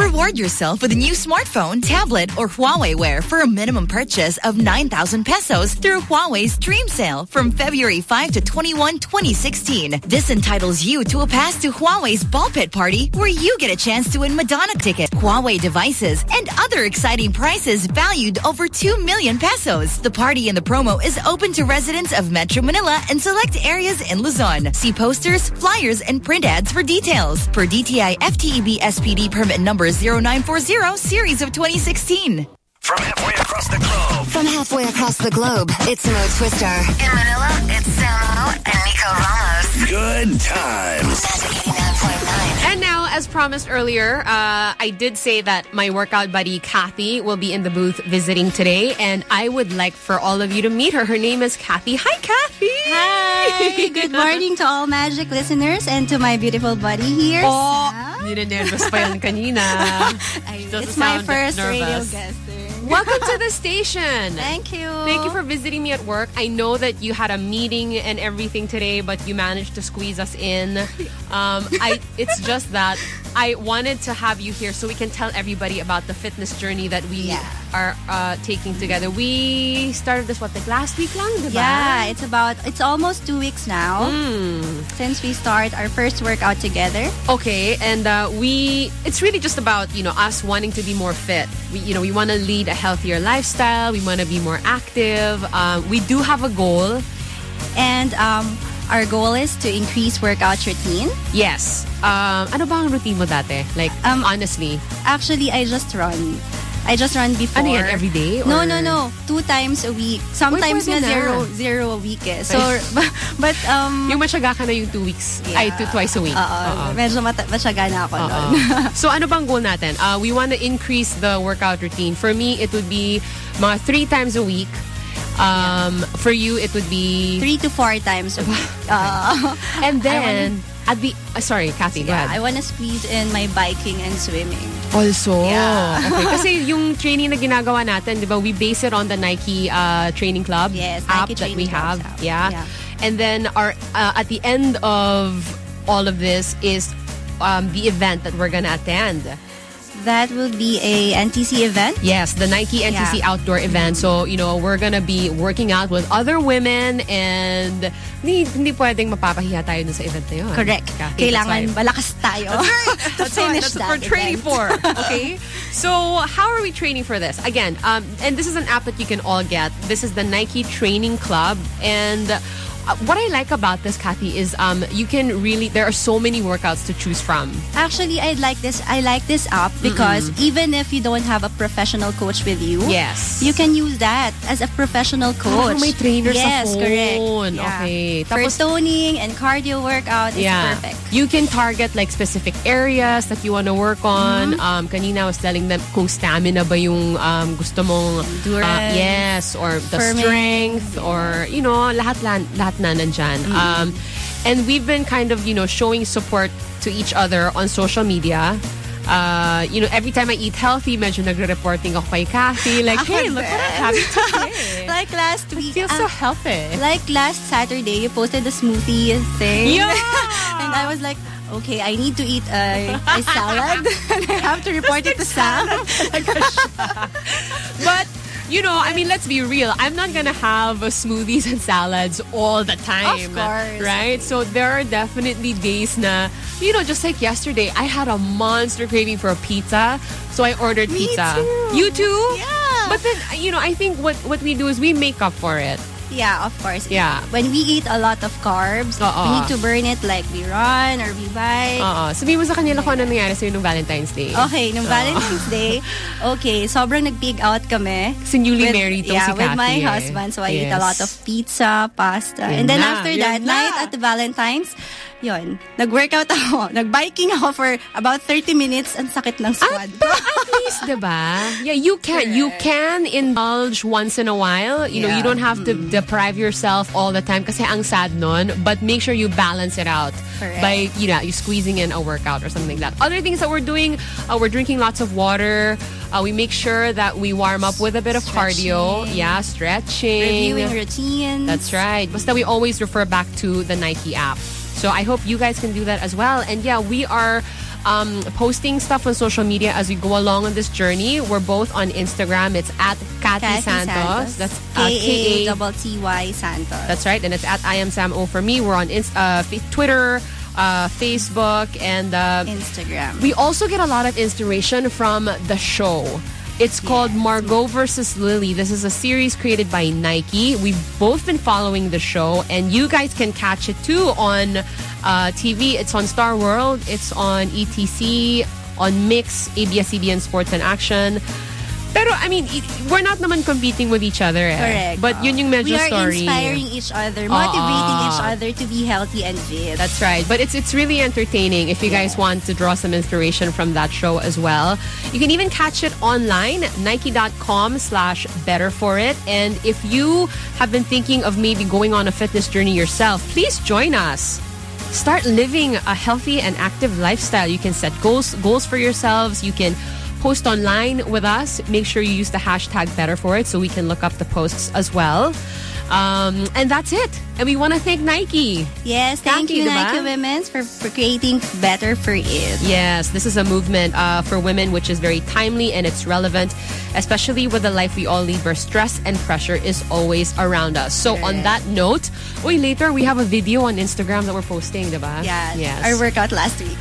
Reward yourself with a new smartphone, tablet, or Huawei Wear for a minimum purchase of 9,000 pesos through Huawei's Dream Sale from February 5 to 21, 2016. This entitles you to a pass to Huawei's Ball Pit Party where you get a chance to win Madonna tickets, Huawei devices, and other exciting prizes valued over 2 million pesos. The party and the promo is open to residents of Metro Manila and select areas in Luzon. See posters, flyers, and print ads for details. For DTI FTEB SPD permit number 0940 series of 2016. From halfway across the globe. From halfway across the globe, it's Mo Twister. In Manila, it's Samo and Nico Ramos. Good times. And now, as promised earlier, uh, I did say that my workout buddy Katty will be in the booth visiting today, and I would like for all of you to meet her. Her name is Katty. Hi, Katty. Hi. Good morning to all Magic listeners and to my beautiful buddy here. Oh, ninenervous pa yan kanina. it's my first radio guest. Welcome to the station. Thank you. Thank you for visiting me at work. I know that you had a meeting and everything today, but you managed to squeeze us in. Um, I it's just that I wanted to have you here so we can tell everybody about the fitness journey that we are uh, taking together. We started this what like last week lang, diba? Yeah, it's about it's almost two weeks now since we start our first workout together. Okay, and uh, we it's really just about you know us wanting to be more fit. We you know we want to lead a healthier lifestyle. We want to be more active. Um, we do have a goal, and um, our goal is to increase workout routine. Yes. Um, ano ba ang routine mo dati? Like honestly, Actually, I just run. I just run before. Ano yan, every day, No, or- no, no. Two times a week. Sometimes na. zero, zero a week eh. So, but, um... yung matyaga ka na yung two weeks, ay two, twice a week. Oo. Oo. Medyo mata- matyaga na ako Oo. nun. so ano bang goal natin? Uh, we want to increase the workout routine. For me, it would be mga three times a week. Um, For you, it would be... Three to four times a week. Uh, and then, I'd be... uh, sorry, Katty, go yeah, ahead. I want to squeeze in my biking and swimming. Also, Yeah. okay. Kasi yung training na ginagawa natin, di ba, we base it on the Nike uh, Training Club Yes, app Nike that we have. Yeah. Yeah. And then our uh, at the end of all of this is um, the event that we're gonna attend. That will be a NTC event. Yes, the Nike NTC Yeah. outdoor event. So, you know, we're gonna be working out with other women and hindi, hindi pwedeng mapapahiya tayo dun sa event na yun. Correct. Kailangan malakas tayo to That's what- finish that's that what we're training for. Okay. so how are we training for this? Again, um, and this is an app that you can all get. This is the Nike Training Club, and. Uh, what I like about this, Katty, is um, you can really there are so many workouts to choose from. Actually, I like this. I like this app because even if you don't have a professional coach with you, Yes. you can use that as a professional coach. Ah, may trainer yes, correct. phone. Yeah. Okay. For Tapos- toning and cardio workout, it's yeah. perfect. You can target like specific areas that you want to work on. Mm-hmm. Um, kanina I was telling them kung stamina ba yung um, gusto mong uh, yes or the Firming. strength or you know lahat lan, lahat na nandyan. Mm-hmm. Um, and we've been kind of you know showing support to each other on social media. Uh, you know, every time I eat healthy, medyo nagre-reporting ako kay Katty. Like, hey, look what I'm having today. like last week, feels so ah, healthy. Like last Saturday, you posted the smoothie thing. Yeah! and I was like, okay, I need to eat a, a salad. and I have to report it to Sam. but you know, I mean, let's be real. I'm not gonna have smoothies and salads all the time. Of course. Right? So there are definitely days na, you know, just like yesterday, I had a monster craving for a pizza. So I ordered Me pizza. too. You too? Yeah. But then, you know, I think what, what we do is we make up for it. Yeah, of course. Yeah. When we eat a lot of carbs, Oo. we need to burn it like we run or we bike. Oo. Sabihin mo sa kanila kung ano nangyari sa'yo nung Valentine's Day. Okay, nung Oo. Valentine's Day, okay, sobrang nag-pig out kami. Kasi newly With- married tong yeah, si with my eh. husband. So I eat a lot of pizza, pasta. Yan and then na, after that, na. night at the Valentine's, yon nag-workout ako. Nag-biking ako for about 30 minutes. Ang sakit ng squad ko. At least, diba? Yeah, you can. You can indulge once in a while. You know, you don't have to deprive yourself all the time kasi ang sad nun. But make sure you balance it out Correct. by, you know, you squeezing in a workout or something like that. Other things that we're doing, uh, we're drinking lots of water. Uh, we make sure that we warm up with a bit of cardio. Yeah, stretching. Reviewing routines. That's right. Basta we always refer back to the Nike app. So I hope you guys can do that as well. And yeah, we are um, posting stuff on social media as we go along on this journey. We're both on Instagram. It's at Katty, Katty Santos. That's uh, K-A- K-A-T-T-Y Santos. That's right. And it's at I am Sam O for me. We're on uh, Twitter, uh, Facebook, and uh, Instagram. we also get a lot of inspiration from the show. It's called Margot versus Lily. This is a series created by Nike. We've both been following the show, and you guys can catch it too on uh, TV. It's on Star World. It's on ETC, on Mix, ABS-CBN Sports and Action. Pero, I mean, we're not naman competing with each other. Eh. Correct. But yun yung medyo we are story. inspiring each other, motivating Oo. each other to be healthy and fit. That's right. But it's it's really entertaining if you guys want to draw some inspiration from that show as well. You can even catch it online, nike.com slash better for it. And if you have been thinking of maybe going on a fitness journey yourself, please join us. Start living a healthy and active lifestyle. You can set goals goals for yourselves. You can post online with us. Make sure you use the hashtag better for it so we can look up the posts as well. Um, and that's it. And we want to thank Nike. Yes, thank you, diba? Nike Women's, for, for creating Better for It. Yes, this is a movement uh, for women which is very timely and it's relevant, especially with the life we all lead where stress and pressure is always around us. So on that note, uy, later we have a video on Instagram that we're posting, diba? Yeah, Yes. our workout last week.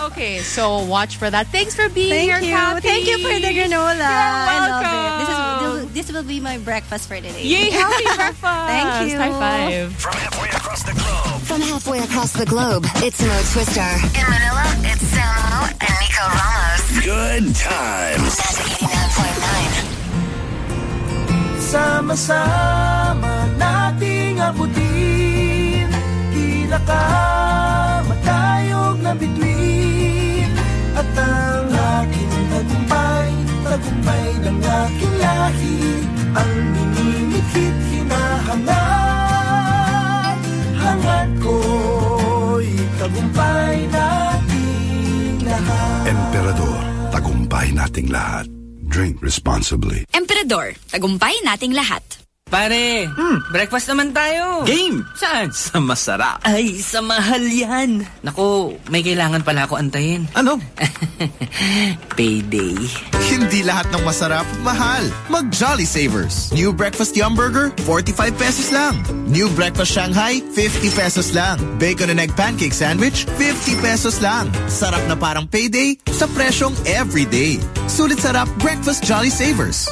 Okay, so watch for that. Thanks for being Thank here, you. Katty. Thank you for the granola. I love welcome. it. This is this will be my breakfast for today. Yay, healthy breakfast. Thank you. High five. From halfway across the globe. From halfway across the globe, it's Mo Twister. In Manila, it's Samo and Nico Ramos. Good times. Sama-sama nating abutin Tila ka matayog na bituin At ang aking tagumpay Tagumpay ng aking lahi Ang minimikit hinahangad Hangad ko'y tagumpay nating lahat Emperador, tagumpay nating lahat. Drink responsibly. Emperador, tagumpay nating lahat. Pare, breakfast naman tayo. Game! Saan? Sa masarap. Ay, sa mahal yan. Naku, may kailangan pala ako antayin. Ano? Payday. Hindi lahat ng masarap, mahal. Mag Jolly Savers. New Breakfast Yum Burger, 45 pesos lang. New Breakfast Shanghai, 50 pesos lang. Bacon and Egg Pancake Sandwich, 50 pesos lang. Sarap na parang payday sa presyong everyday. Sulit sarap Breakfast Jolly Savers.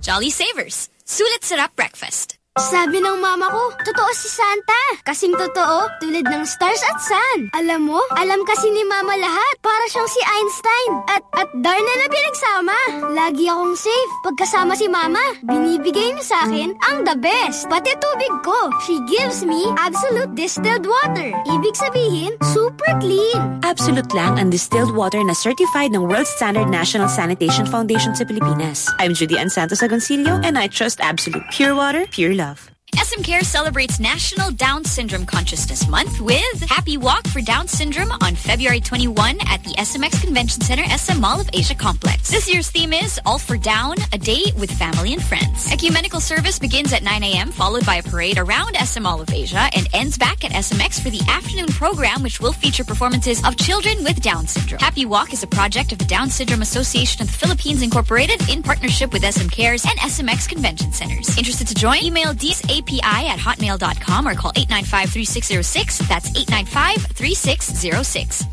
Jolly Savers, sulit sarap breakfast. Sabi ng mama ko, totoo si Santa. Kasing totoo, tulad ng stars at sun. Alam mo, alam kasi ni mama lahat. Para siyang si Einstein. At, at Darna na pinagsama. Lagi akong safe. Pagkasama si mama, binibigay niya sa akin ang the best. Pati tubig ko. She gives me absolute distilled water. Ibig sabihin, super clean. Absolute lang ang distilled water na certified ng World Standard National Sanitation Foundation sa Pilipinas. I'm Judy Ann Santos Agoncillo and I trust Absolute Pure Water, Pure Love. stuff. SM Care celebrates National Down Syndrome Consciousness Month with Happy Walk for Down Syndrome on February 21 at the SMX Convention Center SM Mall of Asia Complex. This year's theme is All for Down, a day with family and friends. Ecumenical service begins at 9 a.m. followed by a parade around SM Mall of Asia and ends back at SMX for the afternoon program which will feature performances of children with Down syndrome. Happy Walk is a project of the Down Syndrome Association of the Philippines Incorporated in partnership with SM Cares and SMX Convention Centers. Interested to join? Email DSAPI at hotmail.com or call 895-3606. That's 895-3606.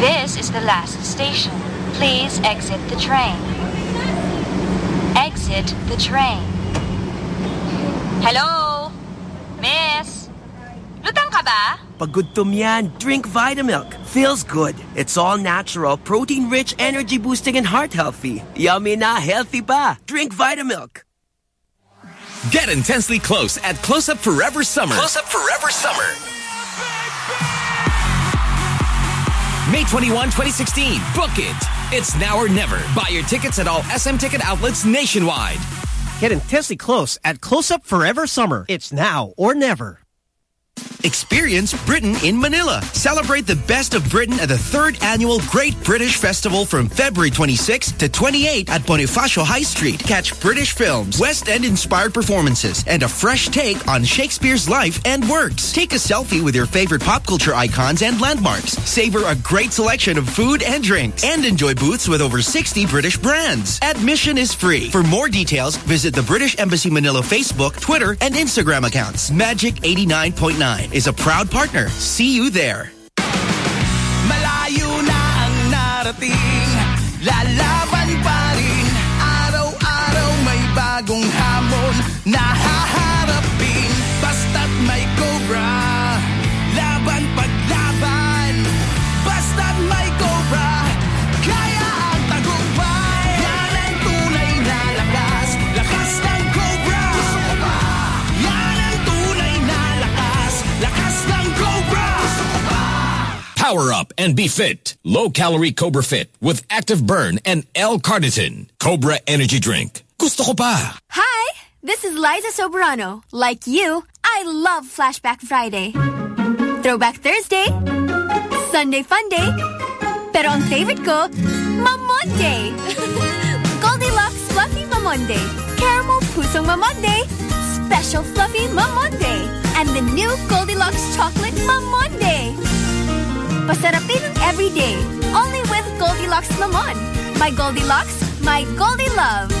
This is the last station. Please exit the train. Exit the train. Hello? Miss? Lutang ka ba? Pag gutom yan, drink Vitamilk. Feels good. It's all natural, protein-rich, energy-boosting, and heart-healthy. Yummy na, healthy pa. Drink Vitamilk. Get intensely close at Close Up Forever Summer. Close Up Forever Summer. May 21, 2016. Book it. It's now or never. Buy your tickets at all SM ticket outlets nationwide. Get intensely close at Close Up Forever Summer. It's now or never. Experience Britain in Manila. Celebrate the best of Britain at the third annual Great British Festival from February 26 to 28 at Bonifacio High Street. Catch British films, West End inspired performances, and a fresh take on Shakespeare's life and works. Take a selfie with your favorite pop culture icons and landmarks. Savor a great selection of food and drinks, and enjoy booths with over 60 British brands. Admission is free. For more details, visit the British Embassy Manila Facebook, Twitter, and Instagram accounts. Magic 89.9 is a proud partner. See you there. Malayo na ang narating Lalaban pa rin Araw-araw may bagong hamon Power up and be fit. Low calorie Cobra Fit with active burn and L-carnitine. Cobra Energy Drink. Gusto ko pa. Hi, this is Liza Soberano. Like you, I love Flashback Friday. Throwback Thursday. Sunday Funday. Pero ang favorite ko, Mamonday. Goldilocks Fluffy Mamonday. Caramel Pusong Mamonday. Special Fluffy Mamonday. And the new Goldilocks Chocolate Mamonday. Pasarapin ang everyday. Only with Goldilocks Mamon. My Goldilocks, my Goldie Love.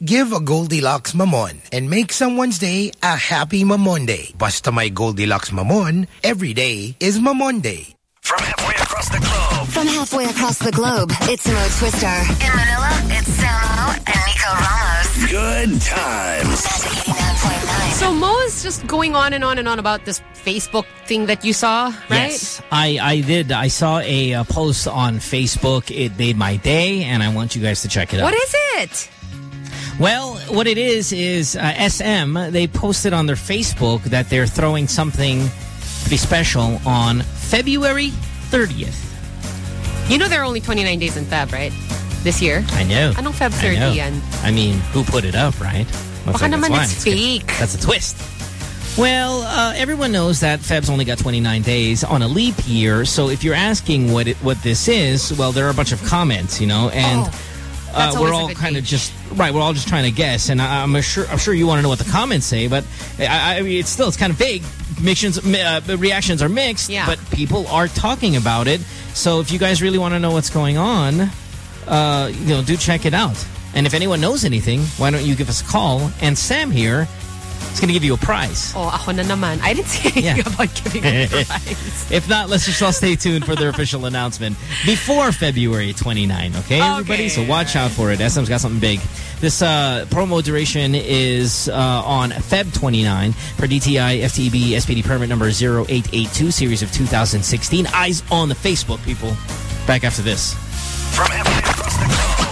Give a Goldilocks Mamon and make someone's day a happy Mamon Day. Basta may Goldilocks Mamon, every day is Mamonday. From halfway across the globe. From halfway across the globe, it's Mo Twister. In Manila, it's Samo and Nico Ramos. Good times. So Mo is just going on and on and on about this Facebook thing that you saw, right? Yes, I, I did. I saw a, uh post on Facebook. It made my day, and I want you guys to check it out. What is it? Well, what it is is uh, SM. They posted on their Facebook that they're throwing something pretty special on February 30th. You know there are only 29 days in Feb, right? This year. I know. Anong Feb I 30 know. yan? I mean, who put it up, right? Looks Baka like naman mine. it's good. That's a twist. Well, uh, everyone knows that Feb's only got 29 days on a leap year. So if you're asking what it, what this is, well, there are a bunch of comments, you know, and Oh, uh, we're all kind of just right. We're all just trying to guess, and I, I'm sure I'm sure you want to know what the comments say, but I, I mean, it's still it's kind of vague. Mixtions, uh, reactions are mixed, Yeah. but people are talking about it. So if you guys really want to know what's going on, uh, you know, do check it out. And if anyone knows anything, why don't you give us a call? And Sam here is going to give you a prize. Oh, ako na naman. I didn't say anything Yeah. about giving a prize. If not, let's just all stay tuned for their official announcement before February 29, okay, everybody? So watch out for it. SM's got something big. This uh, promo duration is uh, on Feb 29 for DTI FTB SPD permit number 0882, series of 2016. Eyes on the Facebook, people. Back after this. From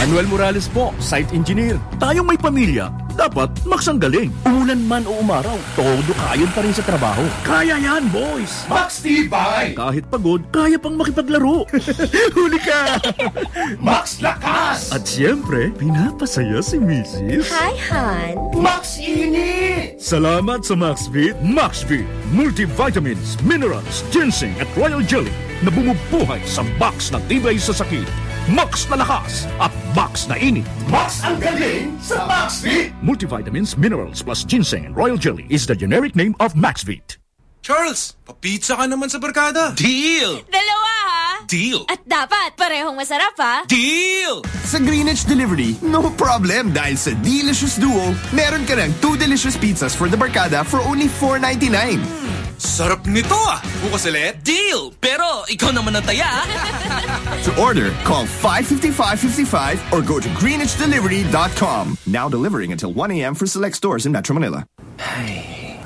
Manuel Morales po, site engineer. Tayong may pamilya, dapat maksang galing. Umulan man o umaraw, todo kayon pa rin sa trabaho. Kaya yan, boys! Max Tibay! Kahit pagod, kaya pang makipaglaro. Huli ka! Max Lakas! At siyempre, pinapasaya si Mrs. Hi, Han. Max Init! Salamat sa MaxVit. MaxVit, multivitamins, minerals, ginseng at royal jelly na bumubuhay sa box na tibay sa sakit. Max na lakas at Max na init. Max ang galing sa MaxVit! Multivitamins, minerals plus ginseng and royal jelly is the generic name of MaxVit. Charles, papizza ka naman sa barkada. Deal! Dalawa, ha? Deal! At dapat parehong masarap, ha? Deal! Sa Greenwich Delivery, no problem dahil sa Delicious Duo, meron ka ng two delicious pizzas for the barkada for only $4.99. Sarap nito ah! Bukas ulit? Deal! Pero ikaw naman ang taya. To order, call 555-55 or go to greenwichdelivery.com. Now delivering until 1 a.m. for select stores in Metro Manila.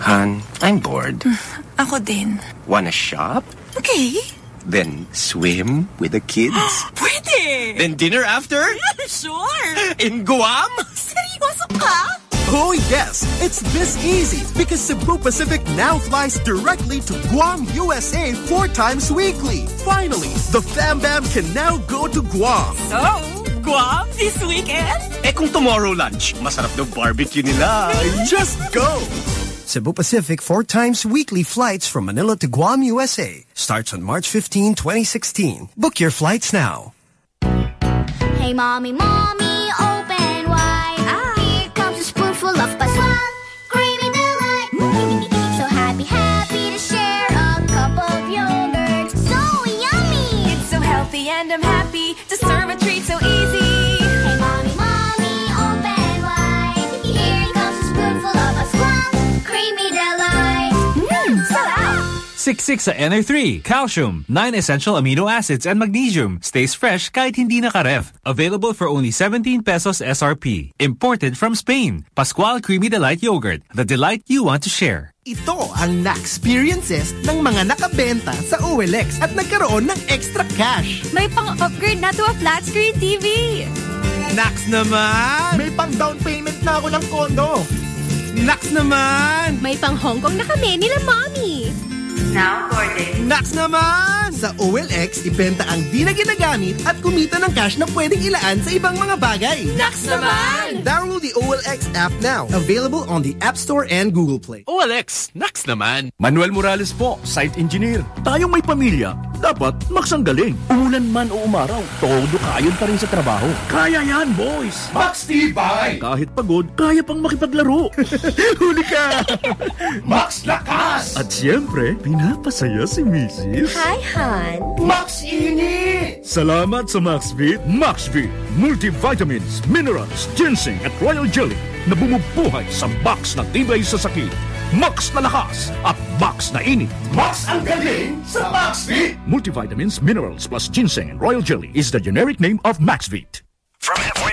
Han, I'm bored. Ako din. Wanna shop? Okay. Then swim with the kids? Pwede! then dinner after? sure! In Guam? Seryoso ka? Oh yes, it's this easy because Cebu Pacific now flies directly to Guam, USA four times weekly. Finally, the Fam Bam can now go to Guam. So, Guam this weekend? Eh kung tomorrow lunch, masarap daw barbecue nila. Just go! Cebu Pacific four times weekly flights from Manila to Guam, USA starts on March 15, 2016. Book your flights now. Hey, mommy, mommy, so happy, happy to share a cup of yogurt. So yummy! It's so healthy and I'm happy Siksik sa NR3, calcium, 9 essential amino acids and magnesium. Stays fresh kahit hindi nakaref. Available for only 17 pesos SRP. Imported from Spain. Pascual Creamy Delight Yogurt. The delight you want to share. Ito ang na-experiences ng mga nakabenta sa OLX at nagkaroon ng extra cash. May pang-upgrade na to a flat screen TV. Nax naman! May pang down payment na ako ng kondo. Nax naman! May pang Hong Kong na kami nila mommy. Now boarding. Nax naman! Sa OLX, ibenta ang di na ginagamit at kumita ng cash na pwedeng ilaan sa ibang mga bagay. Nax naman! Download the OLX app now. Available on the App Store and Google Play. OLX, Nax naman. Manuel Morales po, site engineer. Tayong may pamilya, dapat maksang galing. Umulan man o umaraw, todo kayon pa rin sa trabaho. Kaya yan, boys! Max Tibay! Kahit pagod, kaya pang makipaglaro. Huli ka! Max Lakas! At siyempre, pinapasaya si Mrs. Hi, Han. Max Init! Salamat sa MaxVit. MaxVit, multivitamins, minerals, ginseng at royal jelly na bumubuhay sa box na tibay sa sakit. Max na lakas at Max na init. Max ang galing sa MaxVit! Multivitamins, minerals plus ginseng and royal jelly is the generic name of MaxVit. From halfway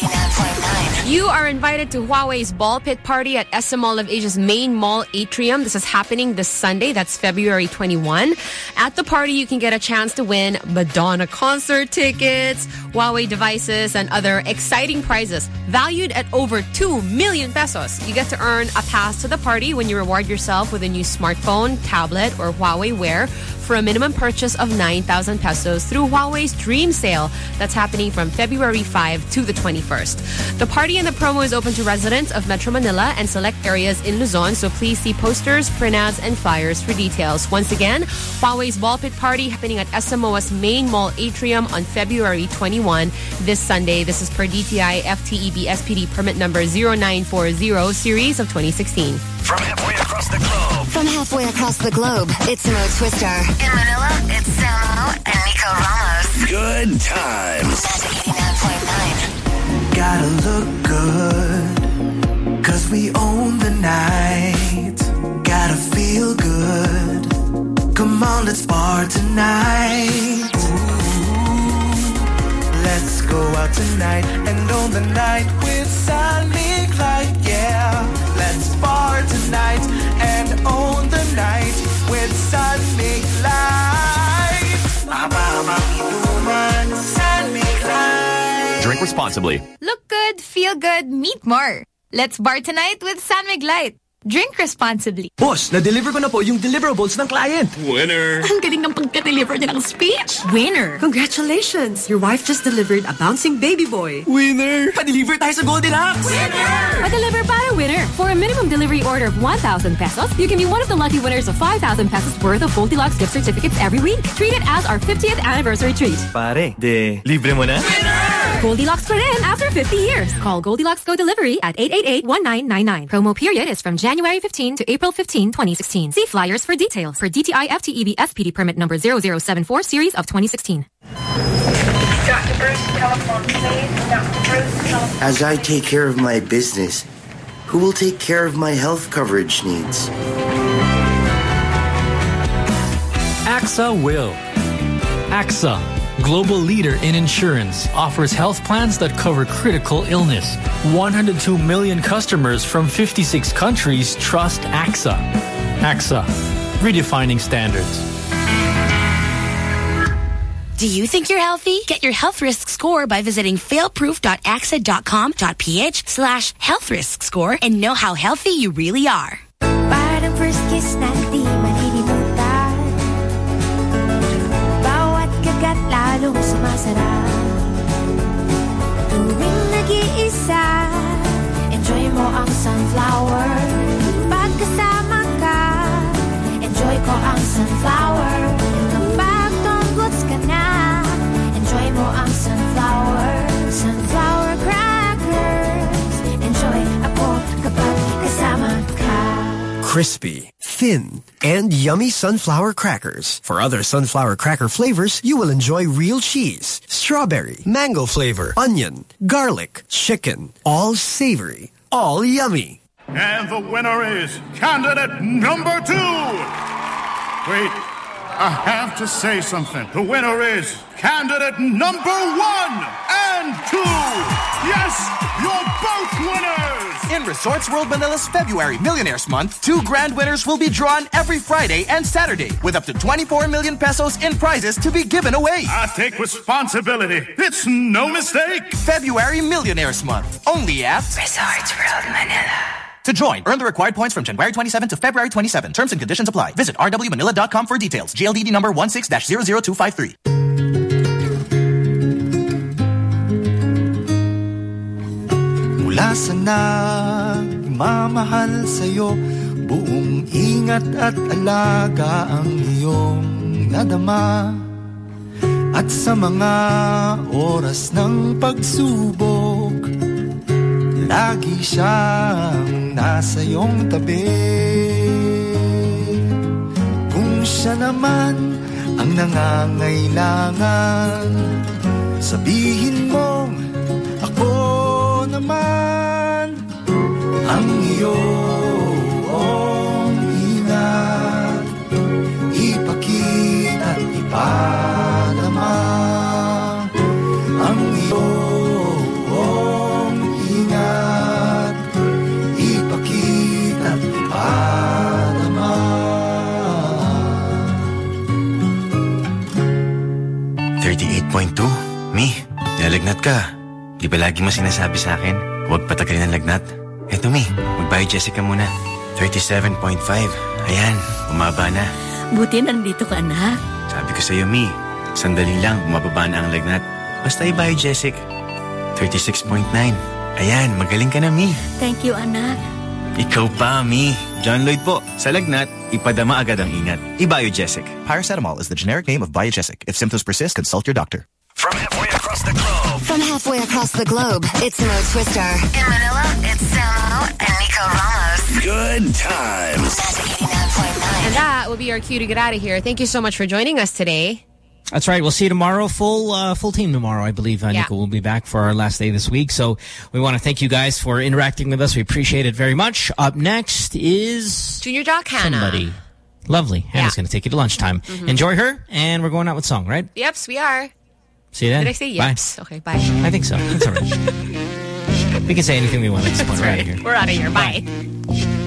You are invited to Huawei's Ball Pit Party at SM Mall of Asia's main mall atrium. This is happening this Sunday. That's February 21. At the party, you can get a chance to win Madonna concert tickets, Huawei devices, and other exciting prizes valued at over 2 million pesos. You get to earn a pass to the party when you reward yourself with a new smartphone, tablet, or Huawei Wear for a minimum purchase of 9,000 pesos through Huawei's Dream Sale. That's happening from February 5 to the 21st. The party and the promo is open to residents of Metro Manila and select areas in Luzon, so please see posters, printouts, and flyers for details. Once again, Huawei's Ball Pit Party happening at SMO's main mall atrium on February 21 this Sunday. This is per DTI FTEB SPD permit number 0940 series of 2016. From halfway across the globe. From halfway across the globe, it's Mo Twister. In Manila, it's Samo and Nico Ramos. Good times. Gotta look good, cause we own the night. Gotta feel good. Come on, let's bar tonight. Ooh, let's go out tonight and own the night with Sonic responsibly. Look good, feel good, meet more. Let's bar tonight with San Light. Drink responsibly. Boss, na-deliver ko na po yung deliverables ng client. Winner. Ang galing ng pagka-deliver niya ng speech. Winner. Congratulations! Your wife just delivered a bouncing baby boy. Winner! Pa-deliver tayo sa Goldilocks! A deliver para winner. For a minimum delivery order of 1,000 pesos, you can be one of the lucky winners of 5,000 pesos worth of Goldilocks gift certificates every week. Treat it as our 50th anniversary treat. Pare, de, libre mo na? Goldilocks for in after 50 years. Call Goldilocks Go Delivery at 888-1999. Promo period is from January 15 to April 15, 2016. See flyers for details for DTI FTEB SPD permit number 0074 series of 2016. As I take care of my business, who will take care of my health coverage needs? AXA will. AXA, global leader in insurance, offers health plans that cover critical illness. 102 million customers from 56 countries trust AXA. AXA, redefining standards. Do you think you're healthy? Get your health risk score by visiting failproof.axa.com.ph slash health risk score and know how healthy you really are. Sumasarap Tuwing nag-iisa Enjoy mo ang sunflower. Pagkasama ka Enjoy ko ang sunflower Crispy, thin, and yummy sunflower crackers. For other sunflower cracker flavors, you will enjoy real cheese, strawberry, mango flavor, onion, garlic, chicken. All savory, all yummy. And the winner is candidate number two. Wait, I have to say something. The winner is candidate number one and two. Yes, you're both winners. In Resorts World Manila's February Millionaires Month, two grand winners will be drawn every Friday and Saturday with up to 24 million pesos in prizes to be given away. I take responsibility. It's no mistake. February Millionaires Month, only at Resorts World Manila. To join, earn the required points from January 27 to February 27. Terms and conditions apply. Visit rwmanila.com for details. GLDD number 16-00253. Mula sa nagmamahal sa'yo Buong ingat at alaga ang iyong nadama At sa mga oras ng pagsubok Lagi siyang nasa iyong tabi. Kung siya naman ang nangangailangan Sabihin mong ako naman ang iyong ingat. Ipakita at ipadama 38.2? Mi, nalagnat ka. Di ba lagi mo sinasabi sa akin, huwag patagalin ang lagnat? Eto Mi, mag-biogesic ka muna. 37.5. Ayan, umaba na. Buti nandito ka, anak. Sabi ko sa'yo, Mi, sandali lang, bumababa na ang lagnat. Basta i-biogesic. 36.9. Ayan, magaling ka na, Mi. Thank you, anak. Ikaw pa, Mi. John Lloyd po. Sa lagnat, ipadama agad ang ingat. I-biogesic. Paracetamol is the generic name of Biogesic. If symptoms persist, consult your doctor. From halfway across the globe. From halfway across the globe, it's Mo Twister. In Manila, it's Samo and Nico Ramos. Good times. And that will be our cue to get out of here. Thank you so much for joining us today. That's right. We'll see you tomorrow. Full uh, full team tomorrow, I believe. Uh, yeah. Nico will be back for our last day this week. So we want to thank you guys for interacting with us. We appreciate it very much. Up next is Junior Doc Hannah. Somebody. Lovely. Yeah. Hannah's going to take you to lunchtime. Mm -hmm. Enjoy her, and we're going out with song, right? Yep, we are. See you then. Did I say yes? Okay, bye. I think so. That's all right. we can say anything we want at this point. Right. We're out of here. We're out of here. bye. bye.